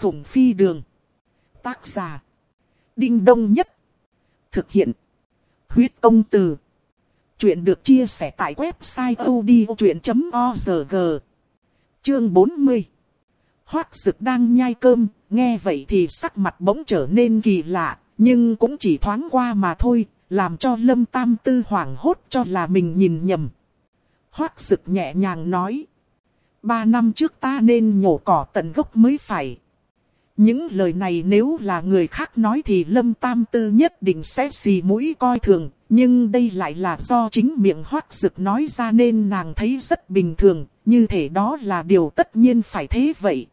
sủng phi đường. Tác giả. Đinh Đông Nhất. Thực hiện. Huyết công từ. Chuyện được chia sẻ tại website odchuyện.org. Chương 40. Hoác sực đang nhai cơm, nghe vậy thì sắc mặt bỗng trở nên kỳ lạ, nhưng cũng chỉ thoáng qua mà thôi, làm cho lâm tam tư hoảng hốt cho là mình nhìn nhầm. Hoác sực nhẹ nhàng nói. Ba năm trước ta nên nhổ cỏ tận gốc mới phải. Những lời này nếu là người khác nói thì Lâm Tam Tư nhất định sẽ xì mũi coi thường. Nhưng đây lại là do chính miệng hoác dực nói ra nên nàng thấy rất bình thường. Như thể đó là điều tất nhiên phải thế vậy.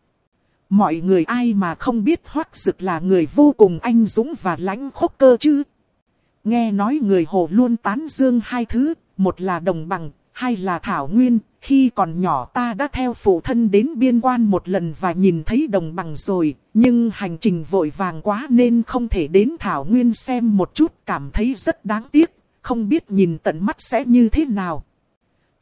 Mọi người ai mà không biết hoác dực là người vô cùng anh dũng và lãnh khốc cơ chứ. Nghe nói người hồ luôn tán dương hai thứ. Một là đồng bằng, hai là thảo nguyên, khi còn nhỏ ta đã theo phụ thân đến biên quan một lần và nhìn thấy đồng bằng rồi, nhưng hành trình vội vàng quá nên không thể đến thảo nguyên xem một chút, cảm thấy rất đáng tiếc, không biết nhìn tận mắt sẽ như thế nào.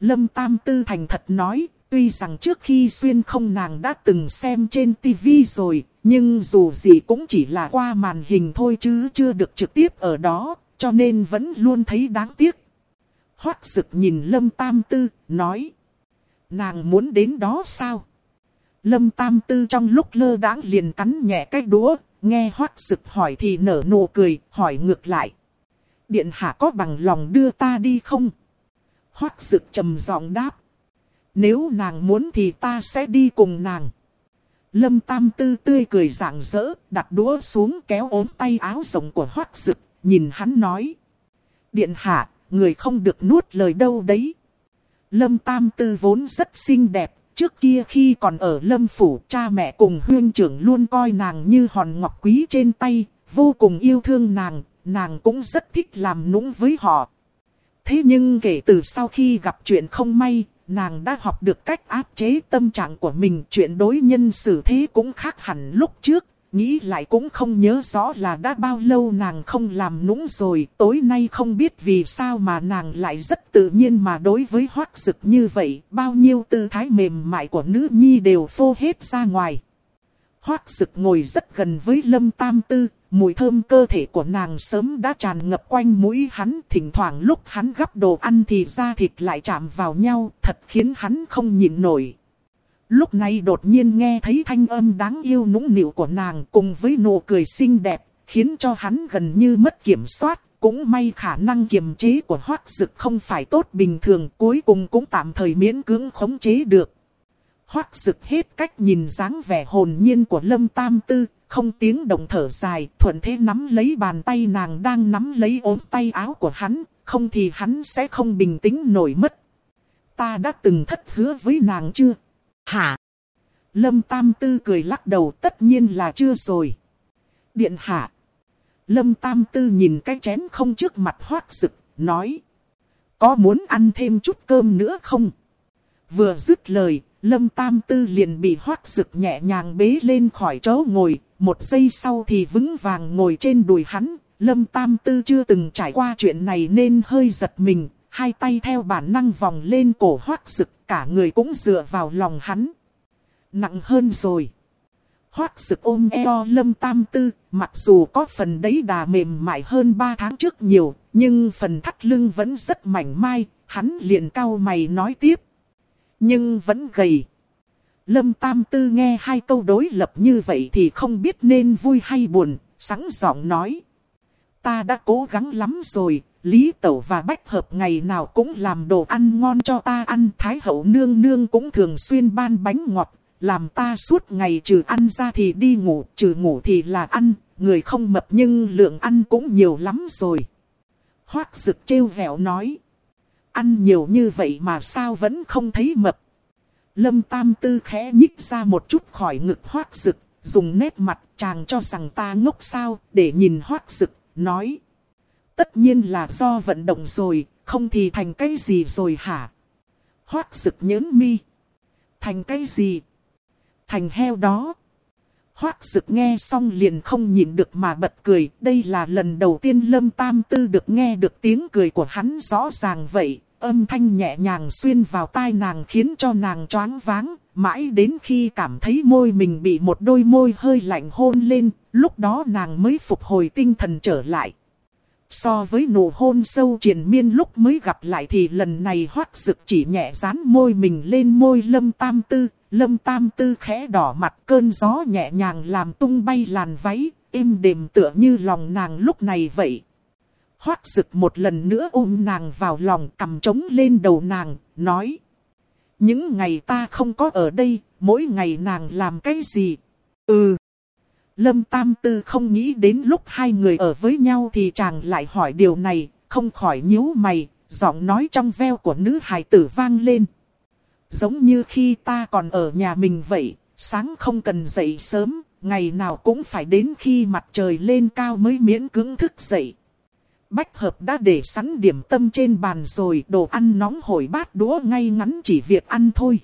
Lâm Tam Tư thành thật nói, tuy rằng trước khi xuyên không nàng đã từng xem trên tivi rồi, nhưng dù gì cũng chỉ là qua màn hình thôi chứ chưa được trực tiếp ở đó, cho nên vẫn luôn thấy đáng tiếc. Hoác sực nhìn Lâm Tam Tư, nói. Nàng muốn đến đó sao? Lâm Tam Tư trong lúc lơ đãng liền cắn nhẹ cái đũa, nghe hoác sực hỏi thì nở nụ cười, hỏi ngược lại. Điện hạ có bằng lòng đưa ta đi không? Hoác sực trầm giọng đáp. Nếu nàng muốn thì ta sẽ đi cùng nàng. Lâm Tam Tư tươi cười rạng rỡ, đặt đũa xuống kéo ốm tay áo rộng của hoác sực, nhìn hắn nói. Điện hạ, người không được nuốt lời đâu đấy. Lâm Tam Tư vốn rất xinh đẹp, trước kia khi còn ở Lâm Phủ cha mẹ cùng huyên trưởng luôn coi nàng như hòn ngọc quý trên tay, vô cùng yêu thương nàng, nàng cũng rất thích làm nũng với họ. Thế nhưng kể từ sau khi gặp chuyện không may, nàng đã học được cách áp chế tâm trạng của mình. Chuyện đối nhân xử thế cũng khác hẳn lúc trước, Nghĩ lại cũng không nhớ rõ là đã bao lâu nàng không làm nũng rồi. Tối nay không biết vì sao mà nàng lại rất tự nhiên mà đối với hoác dực như vậy. Bao nhiêu tư thái mềm mại của nữ nhi đều phô hết ra ngoài. Hoác dực ngồi rất gần với lâm tam tư. Mùi thơm cơ thể của nàng sớm đã tràn ngập quanh mũi hắn. Thỉnh thoảng lúc hắn gắp đồ ăn thì da thịt lại chạm vào nhau. Thật khiến hắn không nhịn nổi. Lúc này đột nhiên nghe thấy thanh âm đáng yêu nũng nịu của nàng cùng với nụ cười xinh đẹp, khiến cho hắn gần như mất kiểm soát. Cũng may khả năng kiềm chế của hoác dực không phải tốt bình thường, cuối cùng cũng tạm thời miễn cưỡng khống chế được. Hoác dực hết cách nhìn dáng vẻ hồn nhiên của Lâm Tam Tư, không tiếng động thở dài, thuận thế nắm lấy bàn tay nàng đang nắm lấy ốm tay áo của hắn, không thì hắn sẽ không bình tĩnh nổi mất. Ta đã từng thất hứa với nàng chưa? Hả? Lâm Tam Tư cười lắc đầu tất nhiên là chưa rồi. Điện hạ. Lâm Tam Tư nhìn cái chén không trước mặt hoác sực, nói. Có muốn ăn thêm chút cơm nữa không? Vừa dứt lời, Lâm Tam Tư liền bị hoác sực nhẹ nhàng bế lên khỏi chỗ ngồi. Một giây sau thì vững vàng ngồi trên đùi hắn. Lâm Tam Tư chưa từng trải qua chuyện này nên hơi giật mình. Hai tay theo bản năng vòng lên cổ hoác sực cả người cũng dựa vào lòng hắn. Nặng hơn rồi. Hoác sực ôm eo lâm tam tư, mặc dù có phần đấy đà mềm mại hơn 3 tháng trước nhiều, nhưng phần thắt lưng vẫn rất mảnh mai, hắn liền cau mày nói tiếp. Nhưng vẫn gầy. Lâm tam tư nghe hai câu đối lập như vậy thì không biết nên vui hay buồn, sẵn giọng nói. Ta đã cố gắng lắm rồi, Lý Tẩu và Bách Hợp ngày nào cũng làm đồ ăn ngon cho ta ăn. Thái hậu nương nương cũng thường xuyên ban bánh ngọt. Làm ta suốt ngày trừ ăn ra thì đi ngủ, trừ ngủ thì là ăn. Người không mập nhưng lượng ăn cũng nhiều lắm rồi. Hoác rực trêu vẹo nói. Ăn nhiều như vậy mà sao vẫn không thấy mập. Lâm Tam Tư khẽ nhích ra một chút khỏi ngực hoác rực. Dùng nét mặt chàng cho rằng ta ngốc sao để nhìn hoác rực, nói. Tất nhiên là do vận động rồi, không thì thành cái gì rồi hả? Hoác sực nhớn mi. Thành cái gì? Thành heo đó. Hoác sực nghe xong liền không nhìn được mà bật cười. Đây là lần đầu tiên Lâm Tam Tư được nghe được tiếng cười của hắn rõ ràng vậy âm thanh nhẹ nhàng xuyên vào tai nàng khiến cho nàng choáng váng, mãi đến khi cảm thấy môi mình bị một đôi môi hơi lạnh hôn lên, lúc đó nàng mới phục hồi tinh thần trở lại. So với nụ hôn sâu triền miên lúc mới gặp lại thì lần này hoác rực chỉ nhẹ dán môi mình lên môi lâm tam tư, lâm tam tư khẽ đỏ mặt cơn gió nhẹ nhàng làm tung bay làn váy, êm đềm tựa như lòng nàng lúc này vậy. Hoác rực một lần nữa ôm nàng vào lòng cầm trống lên đầu nàng, nói. Những ngày ta không có ở đây, mỗi ngày nàng làm cái gì? Ừ. Lâm Tam Tư không nghĩ đến lúc hai người ở với nhau thì chàng lại hỏi điều này, không khỏi nhíu mày, giọng nói trong veo của nữ hài tử vang lên. Giống như khi ta còn ở nhà mình vậy, sáng không cần dậy sớm, ngày nào cũng phải đến khi mặt trời lên cao mới miễn cưỡng thức dậy. Bách hợp đã để sẵn điểm tâm trên bàn rồi, đồ ăn nóng hổi bát đũa ngay ngắn chỉ việc ăn thôi.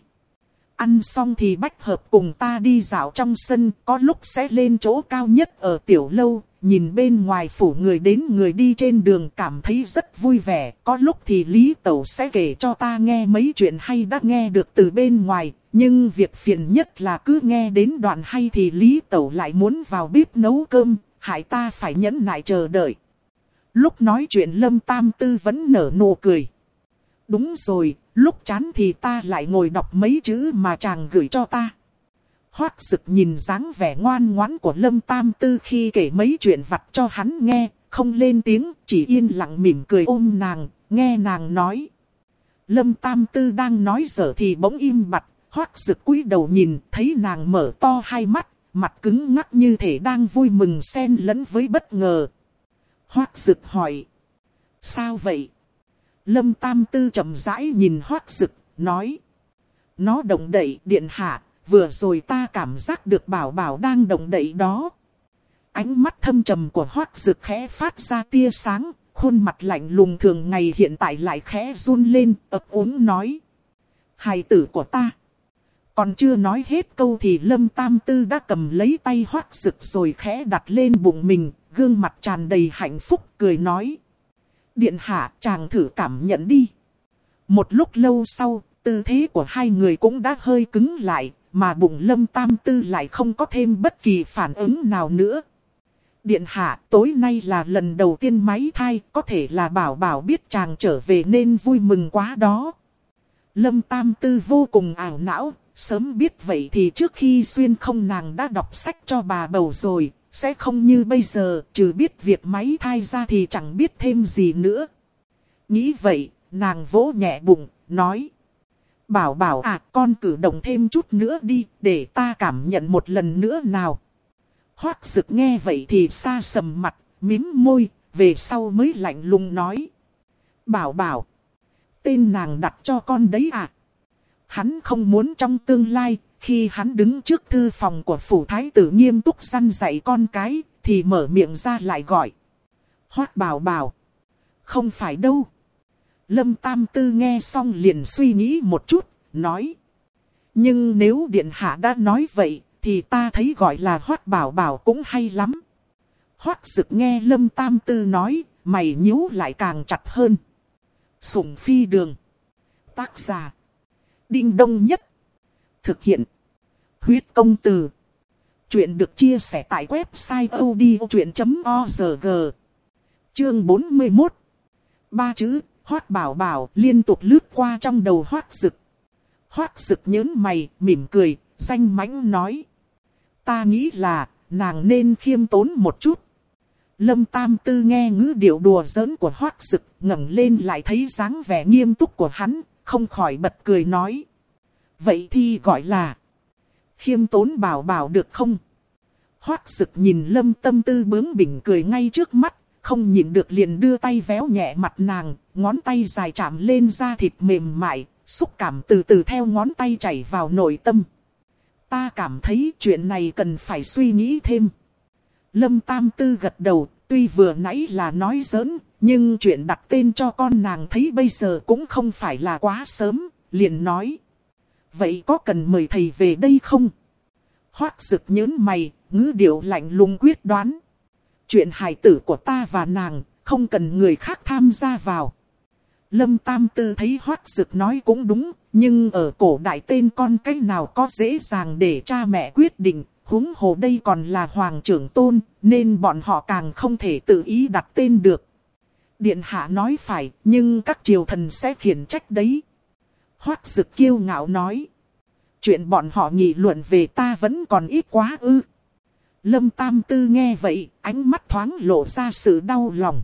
Ăn xong thì bách hợp cùng ta đi dạo trong sân, có lúc sẽ lên chỗ cao nhất ở tiểu lâu, nhìn bên ngoài phủ người đến người đi trên đường cảm thấy rất vui vẻ. Có lúc thì Lý Tẩu sẽ kể cho ta nghe mấy chuyện hay đã nghe được từ bên ngoài, nhưng việc phiền nhất là cứ nghe đến đoạn hay thì Lý Tẩu lại muốn vào bếp nấu cơm, hại ta phải nhẫn nại chờ đợi. Lúc nói chuyện Lâm Tam Tư vẫn nở nụ cười. Đúng rồi, lúc chán thì ta lại ngồi đọc mấy chữ mà chàng gửi cho ta. Hoác sực nhìn dáng vẻ ngoan ngoãn của Lâm Tam Tư khi kể mấy chuyện vặt cho hắn nghe, không lên tiếng, chỉ yên lặng mỉm cười ôm nàng, nghe nàng nói. Lâm Tam Tư đang nói dở thì bỗng im bặt, hoác sực cúi đầu nhìn, thấy nàng mở to hai mắt, mặt cứng ngắc như thể đang vui mừng xen lẫn với bất ngờ. Hoác sực hỏi. Sao vậy? Lâm Tam Tư chậm rãi nhìn hoác Dực, nói. Nó động đậy điện hạ, vừa rồi ta cảm giác được bảo bảo đang động đậy đó. Ánh mắt thâm trầm của hoác Dực khẽ phát ra tia sáng, khuôn mặt lạnh lùng thường ngày hiện tại lại khẽ run lên, ấp úng nói. Hài tử của ta. Còn chưa nói hết câu thì Lâm Tam Tư đã cầm lấy tay hoác rực rồi khẽ đặt lên bụng mình, gương mặt tràn đầy hạnh phúc, cười nói. Điện hạ chàng thử cảm nhận đi. Một lúc lâu sau, tư thế của hai người cũng đã hơi cứng lại, mà bụng lâm tam tư lại không có thêm bất kỳ phản ứng nào nữa. Điện hạ, tối nay là lần đầu tiên máy thai, có thể là bảo bảo biết chàng trở về nên vui mừng quá đó. Lâm tam tư vô cùng ảo não, sớm biết vậy thì trước khi xuyên không nàng đã đọc sách cho bà bầu rồi, sẽ không như bây giờ, trừ biết việc máy thai ra thì chẳng biết thêm gì nữa. Nghĩ vậy, nàng vỗ nhẹ bụng, nói. Bảo bảo à con cử động thêm chút nữa đi, để ta cảm nhận một lần nữa nào. Hoác rực nghe vậy thì xa sầm mặt, mím môi, về sau mới lạnh lùng nói. Bảo bảo, tên nàng đặt cho con đấy à. Hắn không muốn trong tương lai, khi hắn đứng trước thư phòng của phủ thái tử nghiêm túc săn dạy con cái, thì mở miệng ra lại gọi. Hoác bảo bảo. Không phải đâu. Lâm Tam Tư nghe xong liền suy nghĩ một chút, nói. Nhưng nếu Điện Hạ đã nói vậy, thì ta thấy gọi là Hoác Bảo Bảo cũng hay lắm. Hoác sực nghe Lâm Tam Tư nói, mày nhíu lại càng chặt hơn. Sủng phi đường. Tác giả. Đinh Đông Nhất. Thực hiện. Huyết công từ. Chuyện được chia sẻ tại website odchuyện.org. Chương 41. Ba chữ, hoát bảo bảo liên tục lướt qua trong đầu hoát rực. Hoát rực nhớn mày, mỉm cười, danh mãnh nói. Ta nghĩ là, nàng nên khiêm tốn một chút. Lâm Tam Tư nghe ngữ điệu đùa giỡn của hoắc sực ngẩng lên lại thấy dáng vẻ nghiêm túc của hắn, không khỏi bật cười nói. Vậy thì gọi là khiêm tốn bảo bảo được không? Hoác sực nhìn lâm tâm tư bướng bỉnh cười ngay trước mắt, không nhìn được liền đưa tay véo nhẹ mặt nàng, ngón tay dài chạm lên da thịt mềm mại, xúc cảm từ từ theo ngón tay chảy vào nội tâm. Ta cảm thấy chuyện này cần phải suy nghĩ thêm. Lâm Tam Tư gật đầu, tuy vừa nãy là nói giỡn, nhưng chuyện đặt tên cho con nàng thấy bây giờ cũng không phải là quá sớm, liền nói. Vậy có cần mời thầy về đây không? Hoác sực nhớn mày, ngữ điệu lạnh lùng quyết đoán. Chuyện hài tử của ta và nàng, không cần người khác tham gia vào. Lâm Tam Tư thấy hoác sực nói cũng đúng, nhưng ở cổ đại tên con cái nào có dễ dàng để cha mẹ quyết định, huống hồ đây còn là hoàng trưởng tôn, nên bọn họ càng không thể tự ý đặt tên được. Điện hạ nói phải, nhưng các triều thần sẽ khiển trách đấy. Hoác dực kiêu ngạo nói. Chuyện bọn họ nghị luận về ta vẫn còn ít quá ư. Lâm Tam Tư nghe vậy, ánh mắt thoáng lộ ra sự đau lòng.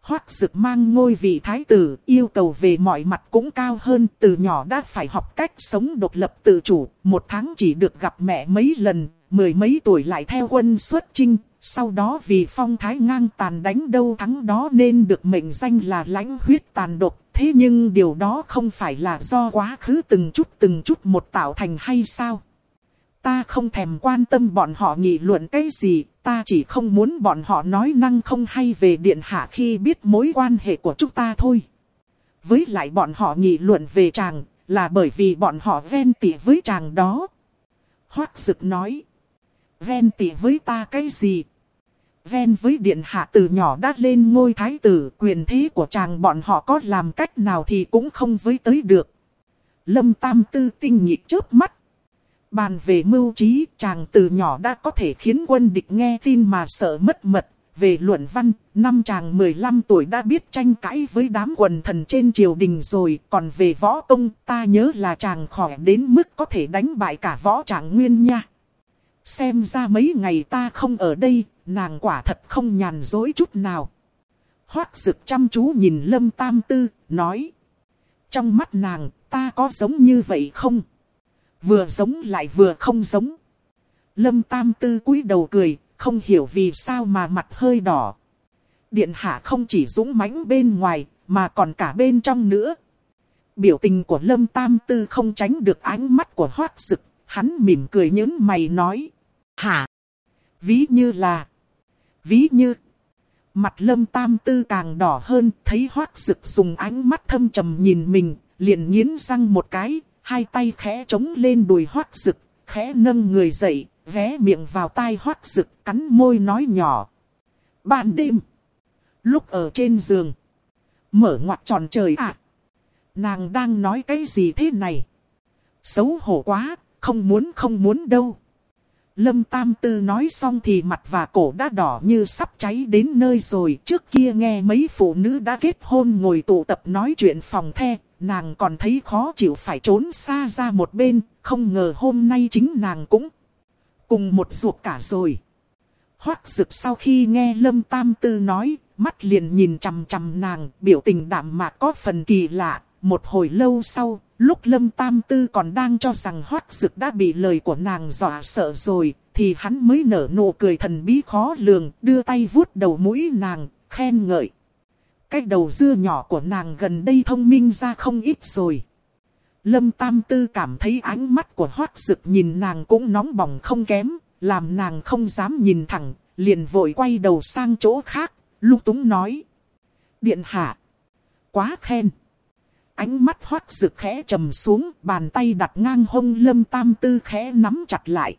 Hoác dực mang ngôi vị thái tử, yêu cầu về mọi mặt cũng cao hơn, từ nhỏ đã phải học cách sống độc lập tự chủ, một tháng chỉ được gặp mẹ mấy lần, mười mấy tuổi lại theo quân xuất chinh, sau đó vì phong thái ngang tàn đánh đâu thắng đó nên được mệnh danh là lãnh huyết tàn độc. Thế nhưng điều đó không phải là do quá khứ từng chút từng chút một tạo thành hay sao? Ta không thèm quan tâm bọn họ nghị luận cái gì, ta chỉ không muốn bọn họ nói năng không hay về điện hạ khi biết mối quan hệ của chúng ta thôi. Với lại bọn họ nghị luận về chàng, là bởi vì bọn họ ven tỉ với chàng đó. Hoác dực nói, ven tỉ với ta cái gì? Gen với điện hạ từ nhỏ đã lên ngôi thái tử, quyền thế của chàng bọn họ có làm cách nào thì cũng không với tới được. Lâm Tam Tư tinh nhịp chớp mắt. Bàn về mưu trí, chàng từ nhỏ đã có thể khiến quân địch nghe tin mà sợ mất mật. Về luận văn, năm chàng 15 tuổi đã biết tranh cãi với đám quần thần trên triều đình rồi. Còn về võ công, ta nhớ là chàng khỏe đến mức có thể đánh bại cả võ trạng nguyên nha. Xem ra mấy ngày ta không ở đây, nàng quả thật không nhàn dối chút nào. Hoác dực chăm chú nhìn Lâm Tam Tư, nói. Trong mắt nàng, ta có giống như vậy không? Vừa giống lại vừa không giống. Lâm Tam Tư cúi đầu cười, không hiểu vì sao mà mặt hơi đỏ. Điện hạ không chỉ dũng mãnh bên ngoài, mà còn cả bên trong nữa. Biểu tình của Lâm Tam Tư không tránh được ánh mắt của hoác sực. Hắn mỉm cười nhớn mày nói. Hả? Ví như là... Ví như... Mặt lâm tam tư càng đỏ hơn, thấy hoác rực dùng ánh mắt thâm trầm nhìn mình, liền nghiến răng một cái, hai tay khẽ chống lên đùi hoác rực, khẽ nâng người dậy, vé miệng vào tai hoác rực, cắn môi nói nhỏ. Ban đêm, lúc ở trên giường, mở ngoặt tròn trời ạ. nàng đang nói cái gì thế này? Xấu hổ quá, không muốn không muốn đâu. Lâm Tam Tư nói xong thì mặt và cổ đã đỏ như sắp cháy đến nơi rồi. Trước kia nghe mấy phụ nữ đã kết hôn ngồi tụ tập nói chuyện phòng the, nàng còn thấy khó chịu phải trốn xa ra một bên, không ngờ hôm nay chính nàng cũng cùng một ruột cả rồi. Hoác rực sau khi nghe Lâm Tam Tư nói, mắt liền nhìn chằm chằm nàng, biểu tình đạm mạc có phần kỳ lạ. Một hồi lâu sau, lúc Lâm Tam Tư còn đang cho rằng hoác dực đã bị lời của nàng dọa sợ rồi, thì hắn mới nở nụ cười thần bí khó lường, đưa tay vuốt đầu mũi nàng, khen ngợi. Cái đầu dưa nhỏ của nàng gần đây thông minh ra không ít rồi. Lâm Tam Tư cảm thấy ánh mắt của hoác dực nhìn nàng cũng nóng bỏng không kém, làm nàng không dám nhìn thẳng, liền vội quay đầu sang chỗ khác, lúc túng nói. Điện hạ, quá khen. Ánh mắt hoác rực khẽ trầm xuống, bàn tay đặt ngang hông Lâm Tam Tư khẽ nắm chặt lại.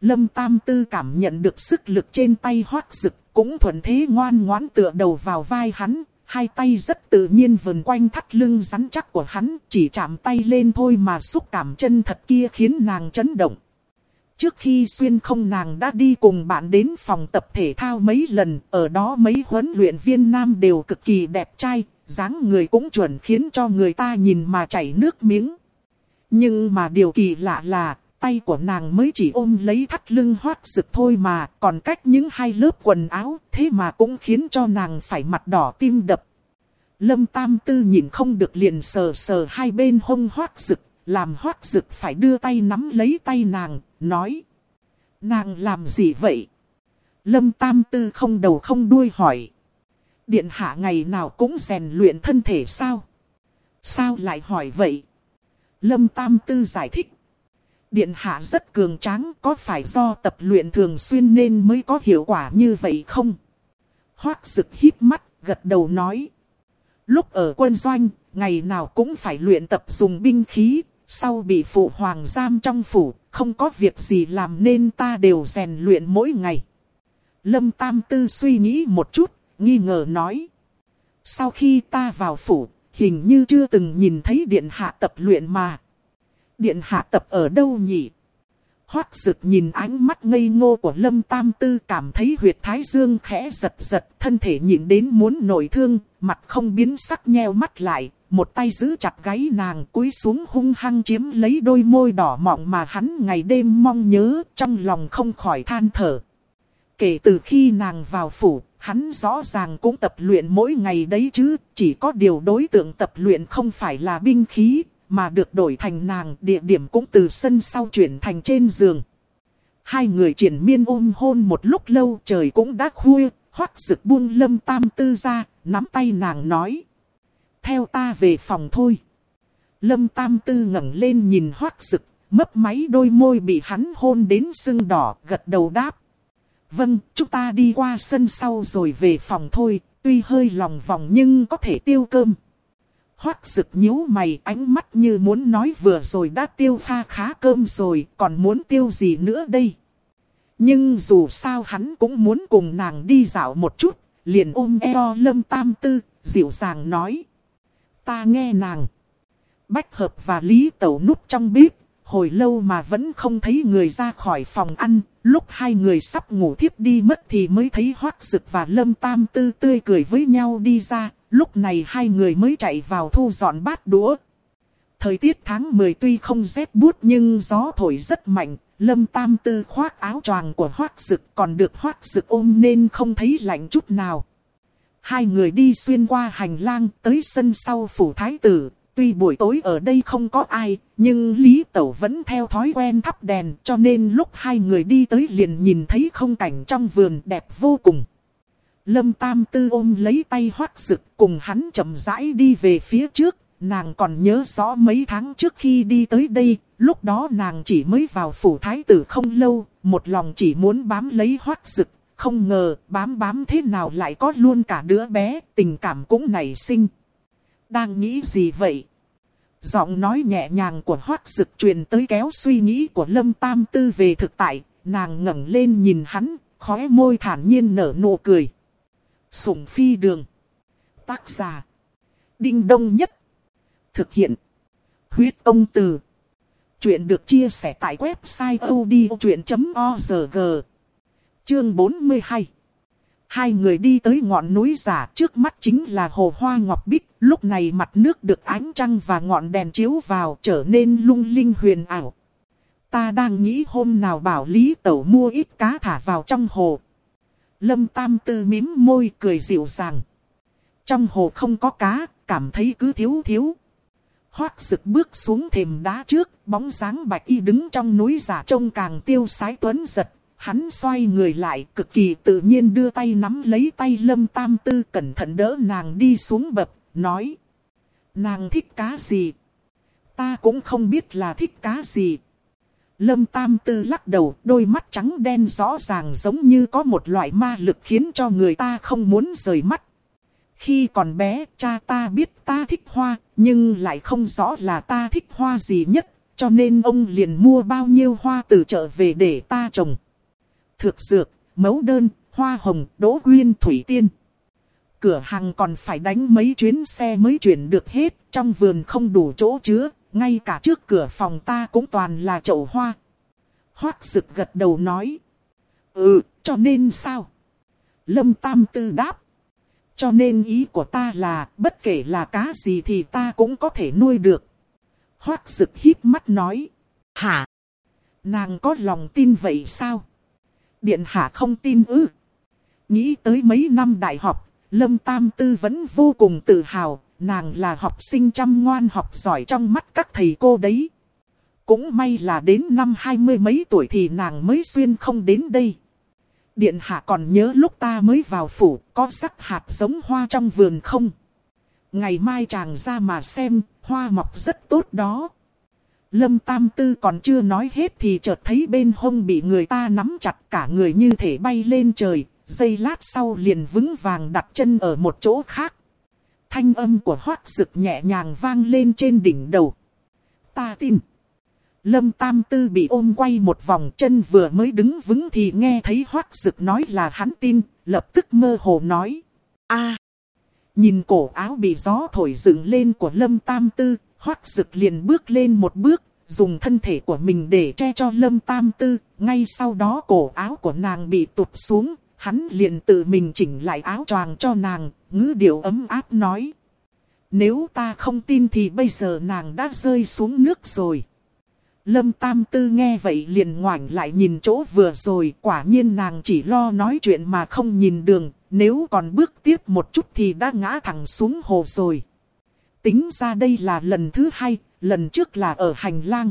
Lâm Tam Tư cảm nhận được sức lực trên tay hoác rực, cũng thuận thế ngoan ngoãn tựa đầu vào vai hắn. Hai tay rất tự nhiên vần quanh thắt lưng rắn chắc của hắn, chỉ chạm tay lên thôi mà xúc cảm chân thật kia khiến nàng chấn động. Trước khi xuyên không nàng đã đi cùng bạn đến phòng tập thể thao mấy lần, ở đó mấy huấn luyện viên nam đều cực kỳ đẹp trai, dáng người cũng chuẩn khiến cho người ta nhìn mà chảy nước miếng. Nhưng mà điều kỳ lạ là, tay của nàng mới chỉ ôm lấy thắt lưng hoát sực thôi mà, còn cách những hai lớp quần áo, thế mà cũng khiến cho nàng phải mặt đỏ tim đập. Lâm Tam Tư nhìn không được liền sờ sờ hai bên hông hoát sực, làm hoát sực phải đưa tay nắm lấy tay nàng, nói. Nàng làm gì vậy? Lâm Tam Tư không đầu không đuôi hỏi. Điện hạ ngày nào cũng rèn luyện thân thể sao? Sao lại hỏi vậy? Lâm Tam Tư giải thích. Điện hạ rất cường tráng có phải do tập luyện thường xuyên nên mới có hiệu quả như vậy không? Hoác sực hít mắt, gật đầu nói. Lúc ở quân doanh, ngày nào cũng phải luyện tập dùng binh khí, sau bị phụ hoàng giam trong phủ, không có việc gì làm nên ta đều rèn luyện mỗi ngày. Lâm Tam Tư suy nghĩ một chút, nghi ngờ nói. Sau khi ta vào phủ, hình như chưa từng nhìn thấy điện hạ tập luyện mà. Điện hạ tập ở đâu nhỉ? Hoác rực nhìn ánh mắt ngây ngô của Lâm Tam Tư cảm thấy huyệt thái dương khẽ giật giật, thân thể nhìn đến muốn nổi thương, mặt không biến sắc nheo mắt lại, một tay giữ chặt gáy nàng cúi xuống hung hăng chiếm lấy đôi môi đỏ mọng mà hắn ngày đêm mong nhớ, trong lòng không khỏi than thở. Kể từ khi nàng vào phủ, hắn rõ ràng cũng tập luyện mỗi ngày đấy chứ, chỉ có điều đối tượng tập luyện không phải là binh khí, mà được đổi thành nàng, địa điểm cũng từ sân sau chuyển thành trên giường. Hai người triển miên ôm hôn một lúc lâu trời cũng đã khuya, hoắc sực buông lâm tam tư ra, nắm tay nàng nói. Theo ta về phòng thôi. Lâm tam tư ngẩng lên nhìn hoắc sực mấp máy đôi môi bị hắn hôn đến sưng đỏ, gật đầu đáp. Vâng, chúng ta đi qua sân sau rồi về phòng thôi, tuy hơi lòng vòng nhưng có thể tiêu cơm. Hoác rực nhíu mày ánh mắt như muốn nói vừa rồi đã tiêu pha khá cơm rồi, còn muốn tiêu gì nữa đây? Nhưng dù sao hắn cũng muốn cùng nàng đi dạo một chút, liền ôm eo lâm tam tư, dịu dàng nói. Ta nghe nàng. Bách hợp và Lý Tẩu núp trong bếp, hồi lâu mà vẫn không thấy người ra khỏi phòng ăn. Lúc hai người sắp ngủ thiếp đi mất thì mới thấy hoác dực và lâm tam tư tươi cười với nhau đi ra, Lúc này hai người mới chạy vào thu dọn bát đũa. Thời tiết tháng 10 tuy không rét buốt nhưng gió thổi rất mạnh. Lâm Tam Tư khoác áo choàng của Hoác Dực còn được Hoác Dực ôm nên không thấy lạnh chút nào. Hai người đi xuyên qua hành lang tới sân sau phủ thái tử. Tuy buổi tối ở đây không có ai, nhưng Lý Tẩu vẫn theo thói quen thắp đèn cho nên lúc hai người đi tới liền nhìn thấy không cảnh trong vườn đẹp vô cùng. Lâm Tam Tư ôm lấy tay hoác rực cùng hắn chậm rãi đi về phía trước. Nàng còn nhớ rõ mấy tháng trước khi đi tới đây, lúc đó nàng chỉ mới vào phủ thái tử không lâu, một lòng chỉ muốn bám lấy hoác rực. Không ngờ bám bám thế nào lại có luôn cả đứa bé, tình cảm cũng nảy sinh. Đang nghĩ gì vậy? Giọng nói nhẹ nhàng của hoác rực truyền tới kéo suy nghĩ của Lâm Tam Tư về thực tại, nàng ngẩng lên nhìn hắn, khóe môi thản nhiên nở nụ cười. Sủng phi đường. Tác giả. Đinh đông nhất. Thực hiện. Huyết ông từ. Chuyện được chia sẻ tại website odchuyện.org. Chương 42. Hai người đi tới ngọn núi giả trước mắt chính là hồ hoa ngọc bích. Lúc này mặt nước được ánh trăng và ngọn đèn chiếu vào trở nên lung linh huyền ảo. Ta đang nghĩ hôm nào bảo Lý Tẩu mua ít cá thả vào trong hồ. Lâm Tam Tư mím môi cười dịu dàng. Trong hồ không có cá, cảm thấy cứ thiếu thiếu. Hoác sực bước xuống thềm đá trước, bóng dáng bạch y đứng trong núi giả trông càng tiêu sái tuấn giật. Hắn xoay người lại cực kỳ tự nhiên đưa tay nắm lấy tay Lâm Tam Tư cẩn thận đỡ nàng đi xuống bậc, nói. Nàng thích cá gì? Ta cũng không biết là thích cá gì. Lâm Tam Tư lắc đầu, đôi mắt trắng đen rõ ràng giống như có một loại ma lực khiến cho người ta không muốn rời mắt. Khi còn bé, cha ta biết ta thích hoa, nhưng lại không rõ là ta thích hoa gì nhất, cho nên ông liền mua bao nhiêu hoa từ chợ về để ta trồng. Thực dược, mẫu đơn, hoa hồng, đỗ quyên, thủy tiên. Cửa hàng còn phải đánh mấy chuyến xe mới chuyển được hết, trong vườn không đủ chỗ chứa, ngay cả trước cửa phòng ta cũng toàn là chậu hoa. Hoác sực gật đầu nói. Ừ, cho nên sao? Lâm Tam Tư đáp. Cho nên ý của ta là bất kể là cá gì thì ta cũng có thể nuôi được. Hoác sực hít mắt nói. Hả? Nàng có lòng tin vậy sao? Điện hạ không tin ư? Nghĩ tới mấy năm đại học, Lâm Tam Tư vẫn vô cùng tự hào, nàng là học sinh chăm ngoan học giỏi trong mắt các thầy cô đấy. Cũng may là đến năm hai mươi mấy tuổi thì nàng mới xuyên không đến đây. Điện hạ còn nhớ lúc ta mới vào phủ có sắc hạt giống hoa trong vườn không? Ngày mai chàng ra mà xem, hoa mọc rất tốt đó. Lâm Tam Tư còn chưa nói hết thì chợt thấy bên hông bị người ta nắm chặt cả người như thể bay lên trời, giây lát sau liền vững vàng đặt chân ở một chỗ khác. Thanh âm của hoác sực nhẹ nhàng vang lên trên đỉnh đầu. Ta tin. Lâm Tam Tư bị ôm quay một vòng chân vừa mới đứng vững thì nghe thấy hoác sực nói là hắn tin, lập tức mơ hồ nói. a Nhìn cổ áo bị gió thổi dựng lên của Lâm Tam Tư, hoác dực liền bước lên một bước, dùng thân thể của mình để che cho Lâm Tam Tư. Ngay sau đó cổ áo của nàng bị tụt xuống, hắn liền tự mình chỉnh lại áo choàng cho nàng, ngữ điệu ấm áp nói. Nếu ta không tin thì bây giờ nàng đã rơi xuống nước rồi. Lâm Tam Tư nghe vậy liền ngoảnh lại nhìn chỗ vừa rồi, quả nhiên nàng chỉ lo nói chuyện mà không nhìn đường, nếu còn bước tiếp một chút thì đã ngã thẳng xuống hồ rồi. Tính ra đây là lần thứ hai, lần trước là ở hành lang.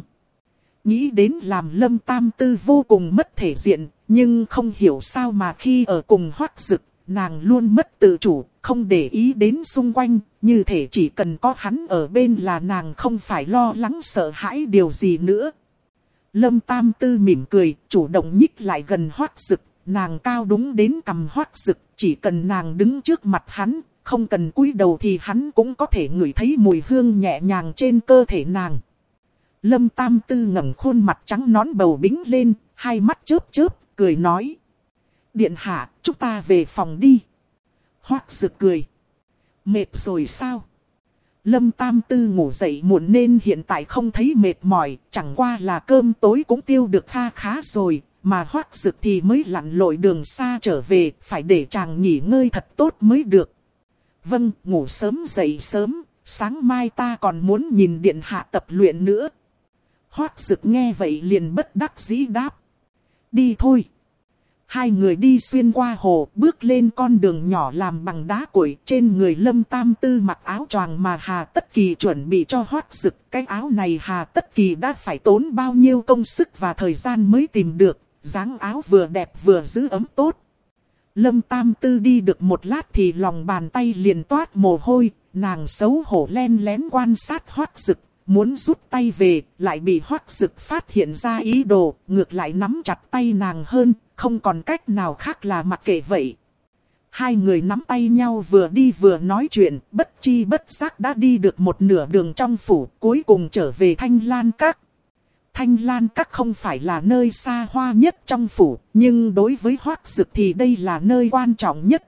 Nghĩ đến làm Lâm Tam Tư vô cùng mất thể diện, nhưng không hiểu sao mà khi ở cùng hoác dực, nàng luôn mất tự chủ, không để ý đến xung quanh, như thể chỉ cần có hắn ở bên là nàng không phải lo lắng sợ hãi điều gì nữa. Lâm Tam Tư mỉm cười, chủ động nhích lại gần hoác dực, nàng cao đúng đến cầm hoác dực, chỉ cần nàng đứng trước mặt hắn, không cần cúi đầu thì hắn cũng có thể ngửi thấy mùi hương nhẹ nhàng trên cơ thể nàng. Lâm Tam Tư ngẩng khuôn mặt trắng nón bầu bính lên, hai mắt chớp chớp, cười nói. Điện hạ, chúng ta về phòng đi. Hoác rực cười. Mệt rồi sao? Lâm Tam Tư ngủ dậy muộn nên hiện tại không thấy mệt mỏi, chẳng qua là cơm tối cũng tiêu được kha khá rồi, mà hoác rực thì mới lặn lội đường xa trở về, phải để chàng nghỉ ngơi thật tốt mới được. Vâng, ngủ sớm dậy sớm, sáng mai ta còn muốn nhìn điện hạ tập luyện nữa. Hoác dực nghe vậy liền bất đắc dĩ đáp. Đi thôi. Hai người đi xuyên qua hồ, bước lên con đường nhỏ làm bằng đá củi. Trên người lâm tam tư mặc áo choàng mà Hà Tất Kỳ chuẩn bị cho hoác dực. Cái áo này Hà Tất Kỳ đã phải tốn bao nhiêu công sức và thời gian mới tìm được. dáng áo vừa đẹp vừa giữ ấm tốt. Lâm tam tư đi được một lát thì lòng bàn tay liền toát mồ hôi. Nàng xấu hổ len lén quan sát hoác rực Muốn rút tay về, lại bị hoác rực phát hiện ra ý đồ, ngược lại nắm chặt tay nàng hơn, không còn cách nào khác là mặc kệ vậy. Hai người nắm tay nhau vừa đi vừa nói chuyện, bất chi bất giác đã đi được một nửa đường trong phủ, cuối cùng trở về Thanh Lan Các. Thanh Lan Các không phải là nơi xa hoa nhất trong phủ, nhưng đối với Hoác Dực thì đây là nơi quan trọng nhất.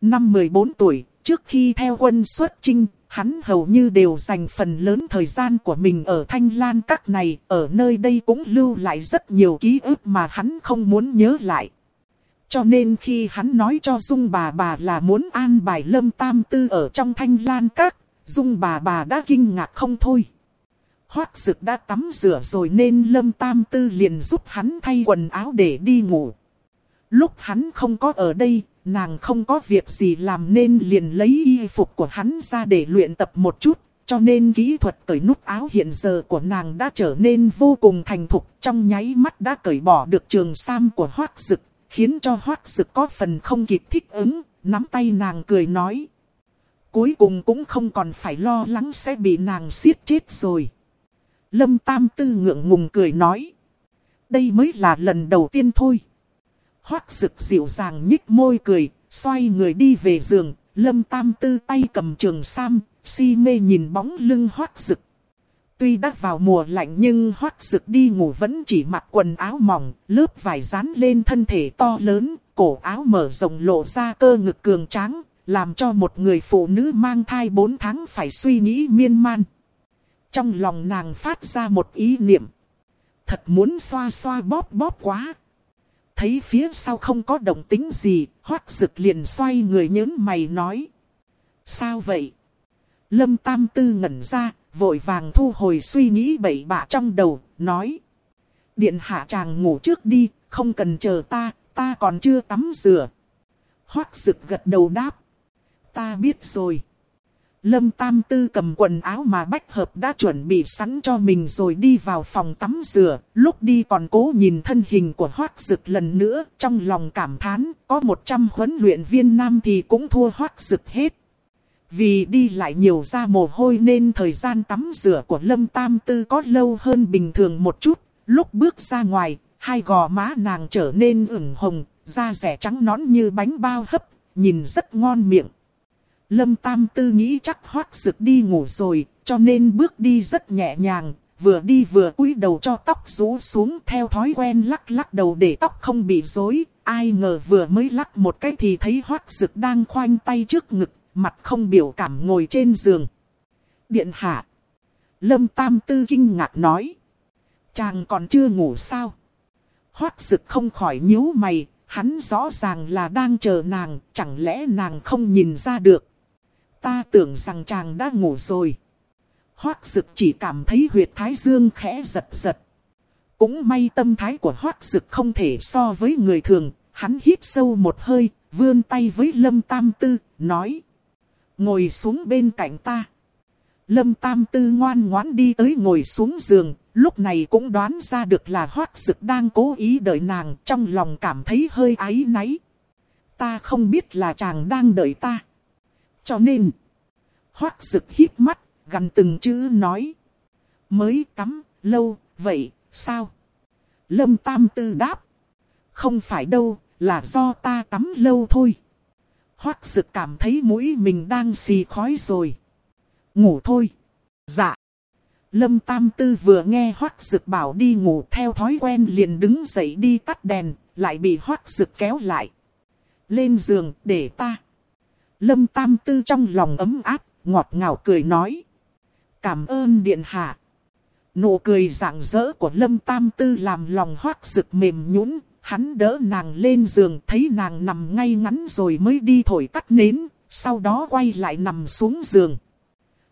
Năm 14 tuổi, trước khi theo quân xuất chinh, hắn hầu như đều dành phần lớn thời gian của mình ở Thanh Lan Các này, ở nơi đây cũng lưu lại rất nhiều ký ức mà hắn không muốn nhớ lại. Cho nên khi hắn nói cho Dung bà bà là muốn an bài lâm tam tư ở trong Thanh Lan Các, Dung bà bà đã kinh ngạc không thôi. Hoác dực đã tắm rửa rồi nên lâm tam tư liền giúp hắn thay quần áo để đi ngủ. Lúc hắn không có ở đây, nàng không có việc gì làm nên liền lấy y phục của hắn ra để luyện tập một chút. Cho nên kỹ thuật cởi nút áo hiện giờ của nàng đã trở nên vô cùng thành thục. Trong nháy mắt đã cởi bỏ được trường sam của hoác dực. Khiến cho hoác dực có phần không kịp thích ứng. Nắm tay nàng cười nói. Cuối cùng cũng không còn phải lo lắng sẽ bị nàng siết chết rồi. Lâm Tam Tư ngượng ngùng cười nói. Đây mới là lần đầu tiên thôi. Hoác rực dịu dàng nhích môi cười, xoay người đi về giường, lâm tam tư tay cầm trường sam, si mê nhìn bóng lưng hoác rực. Tuy đã vào mùa lạnh nhưng hoác rực đi ngủ vẫn chỉ mặc quần áo mỏng, lớp vải dán lên thân thể to lớn, cổ áo mở rộng lộ ra cơ ngực cường tráng, làm cho một người phụ nữ mang thai 4 tháng phải suy nghĩ miên man. Trong lòng nàng phát ra một ý niệm. Thật muốn xoa xoa bóp bóp quá thấy phía sau không có động tính gì, hoác rực liền xoay người nhớn mày nói. Sao vậy? Lâm Tam Tư ngẩn ra, vội vàng thu hồi suy nghĩ bậy bạ trong đầu, nói. Điện hạ chàng ngủ trước đi, không cần chờ ta, ta còn chưa tắm rửa. Hoác rực gật đầu đáp. Ta biết rồi. Lâm Tam Tư cầm quần áo mà Bách Hợp đã chuẩn bị sẵn cho mình rồi đi vào phòng tắm rửa. Lúc đi còn cố nhìn thân hình của Hoác Dực lần nữa. Trong lòng cảm thán, có 100 huấn luyện viên nam thì cũng thua Hoác Dực hết. Vì đi lại nhiều ra mồ hôi nên thời gian tắm rửa của Lâm Tam Tư có lâu hơn bình thường một chút. Lúc bước ra ngoài, hai gò má nàng trở nên ửng hồng, da rẻ trắng nõn như bánh bao hấp, nhìn rất ngon miệng. Lâm Tam Tư nghĩ chắc hoác rực đi ngủ rồi, cho nên bước đi rất nhẹ nhàng, vừa đi vừa cúi đầu cho tóc rũ xuống theo thói quen lắc lắc đầu để tóc không bị rối. Ai ngờ vừa mới lắc một cái thì thấy hoác rực đang khoanh tay trước ngực, mặt không biểu cảm ngồi trên giường. Điện hạ. Lâm Tam Tư kinh ngạc nói. Chàng còn chưa ngủ sao? Hoác rực không khỏi nhíu mày, hắn rõ ràng là đang chờ nàng, chẳng lẽ nàng không nhìn ra được. Ta tưởng rằng chàng đã ngủ rồi. Hoác dực chỉ cảm thấy huyệt thái dương khẽ giật giật. Cũng may tâm thái của hoác dực không thể so với người thường, hắn hít sâu một hơi, vươn tay với Lâm Tam Tư, nói. Ngồi xuống bên cạnh ta. Lâm Tam Tư ngoan ngoãn đi tới ngồi xuống giường, lúc này cũng đoán ra được là hoác dực đang cố ý đợi nàng, trong lòng cảm thấy hơi áy náy. Ta không biết là chàng đang đợi ta. Cho nên, hoác rực hít mắt, gần từng chữ nói. Mới tắm, lâu, vậy, sao? Lâm Tam Tư đáp. Không phải đâu, là do ta tắm lâu thôi. Hoác rực cảm thấy mũi mình đang xì khói rồi. Ngủ thôi. Dạ. Lâm Tam Tư vừa nghe Hoác Dực bảo đi ngủ theo thói quen liền đứng dậy đi tắt đèn, lại bị Hoác Dực kéo lại. Lên giường để ta. Lâm Tam Tư trong lòng ấm áp, ngọt ngào cười nói. Cảm ơn Điện Hạ. Nụ cười rạng rỡ của Lâm Tam Tư làm lòng Hoác rực mềm nhũn, hắn đỡ nàng lên giường thấy nàng nằm ngay ngắn rồi mới đi thổi tắt nến, sau đó quay lại nằm xuống giường.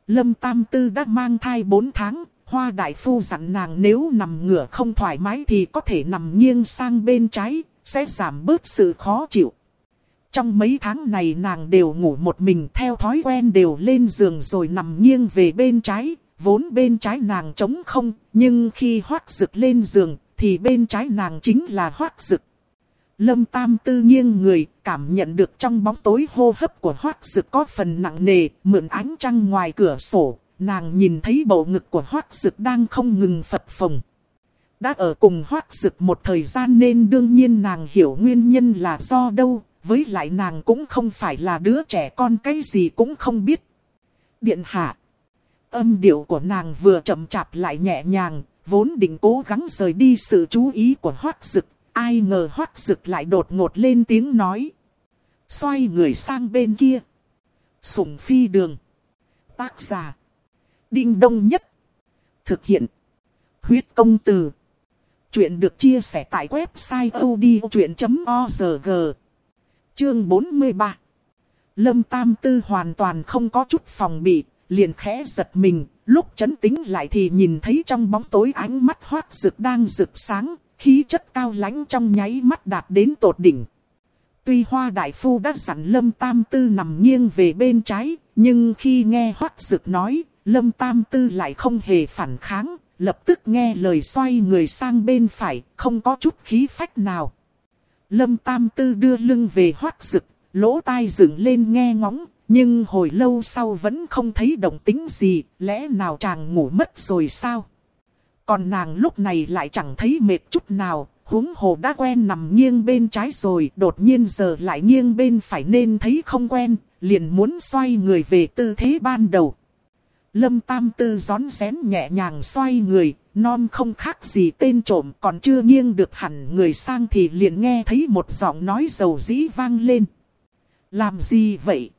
Lâm Tam Tư đã mang thai 4 tháng, Hoa Đại Phu dặn nàng nếu nằm ngửa không thoải mái thì có thể nằm nghiêng sang bên trái, sẽ giảm bớt sự khó chịu. Trong mấy tháng này nàng đều ngủ một mình theo thói quen đều lên giường rồi nằm nghiêng về bên trái, vốn bên trái nàng trống không, nhưng khi hoác rực lên giường thì bên trái nàng chính là hoác rực. Lâm Tam Tư nghiêng người, cảm nhận được trong bóng tối hô hấp của Hoác rực có phần nặng nề, mượn ánh trăng ngoài cửa sổ, nàng nhìn thấy bầu ngực của Hoác rực đang không ngừng phập phồng. Đã ở cùng Hoác rực một thời gian nên đương nhiên nàng hiểu nguyên nhân là do đâu, với lại nàng cũng không phải là đứa trẻ con cái gì cũng không biết. Điện hạ. Âm điệu của nàng vừa chậm chạp lại nhẹ nhàng, vốn định cố gắng rời đi sự chú ý của Hoác Dực Ai ngờ hoác dực lại đột ngột lên tiếng nói. Xoay người sang bên kia. sùng phi đường. Tác giả. Đinh đông nhất. Thực hiện. Huyết công từ. Chuyện được chia sẻ tại website odchuyện.org. Chương 43. Lâm Tam Tư hoàn toàn không có chút phòng bị, liền khẽ giật mình, lúc chấn tính lại thì nhìn thấy trong bóng tối ánh mắt hoát rực đang rực sáng, khí chất cao lãnh trong nháy mắt đạt đến tột đỉnh. Tuy Hoa Đại Phu đã dặn Lâm Tam Tư nằm nghiêng về bên trái, nhưng khi nghe hoát rực nói, Lâm Tam Tư lại không hề phản kháng, lập tức nghe lời xoay người sang bên phải, không có chút khí phách nào. Lâm Tam Tư đưa lưng về Hoác Dực, lỗ tai dựng lên nghe ngóng, nhưng hồi lâu sau vẫn không thấy động tính gì, lẽ nào chàng ngủ mất rồi sao? Còn nàng lúc này lại chẳng thấy mệt chút nào, huống hồ đã quen nằm nghiêng bên trái rồi, đột nhiên giờ lại nghiêng bên phải nên thấy không quen, liền muốn xoay người về tư thế ban đầu. Lâm Tam Tư gión xén nhẹ nhàng xoay người, non không khác gì tên trộm còn chưa nghiêng được hẳn người sang thì liền nghe thấy một giọng nói dầu dĩ vang lên. Làm gì vậy?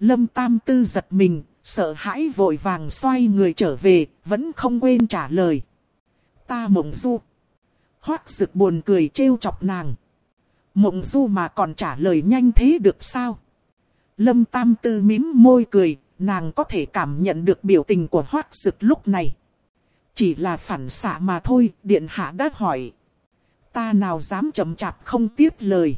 Lâm Tam Tư giật mình, sợ hãi vội vàng xoay người trở về, vẫn không quên trả lời ta mộng du. Hoác rực buồn cười trêu chọc nàng. Mộng du mà còn trả lời nhanh thế được sao? Lâm Tam Tư mím môi cười, nàng có thể cảm nhận được biểu tình của hoác rực lúc này. Chỉ là phản xạ mà thôi, điện hạ đã hỏi. Ta nào dám chậm chạp không tiếp lời.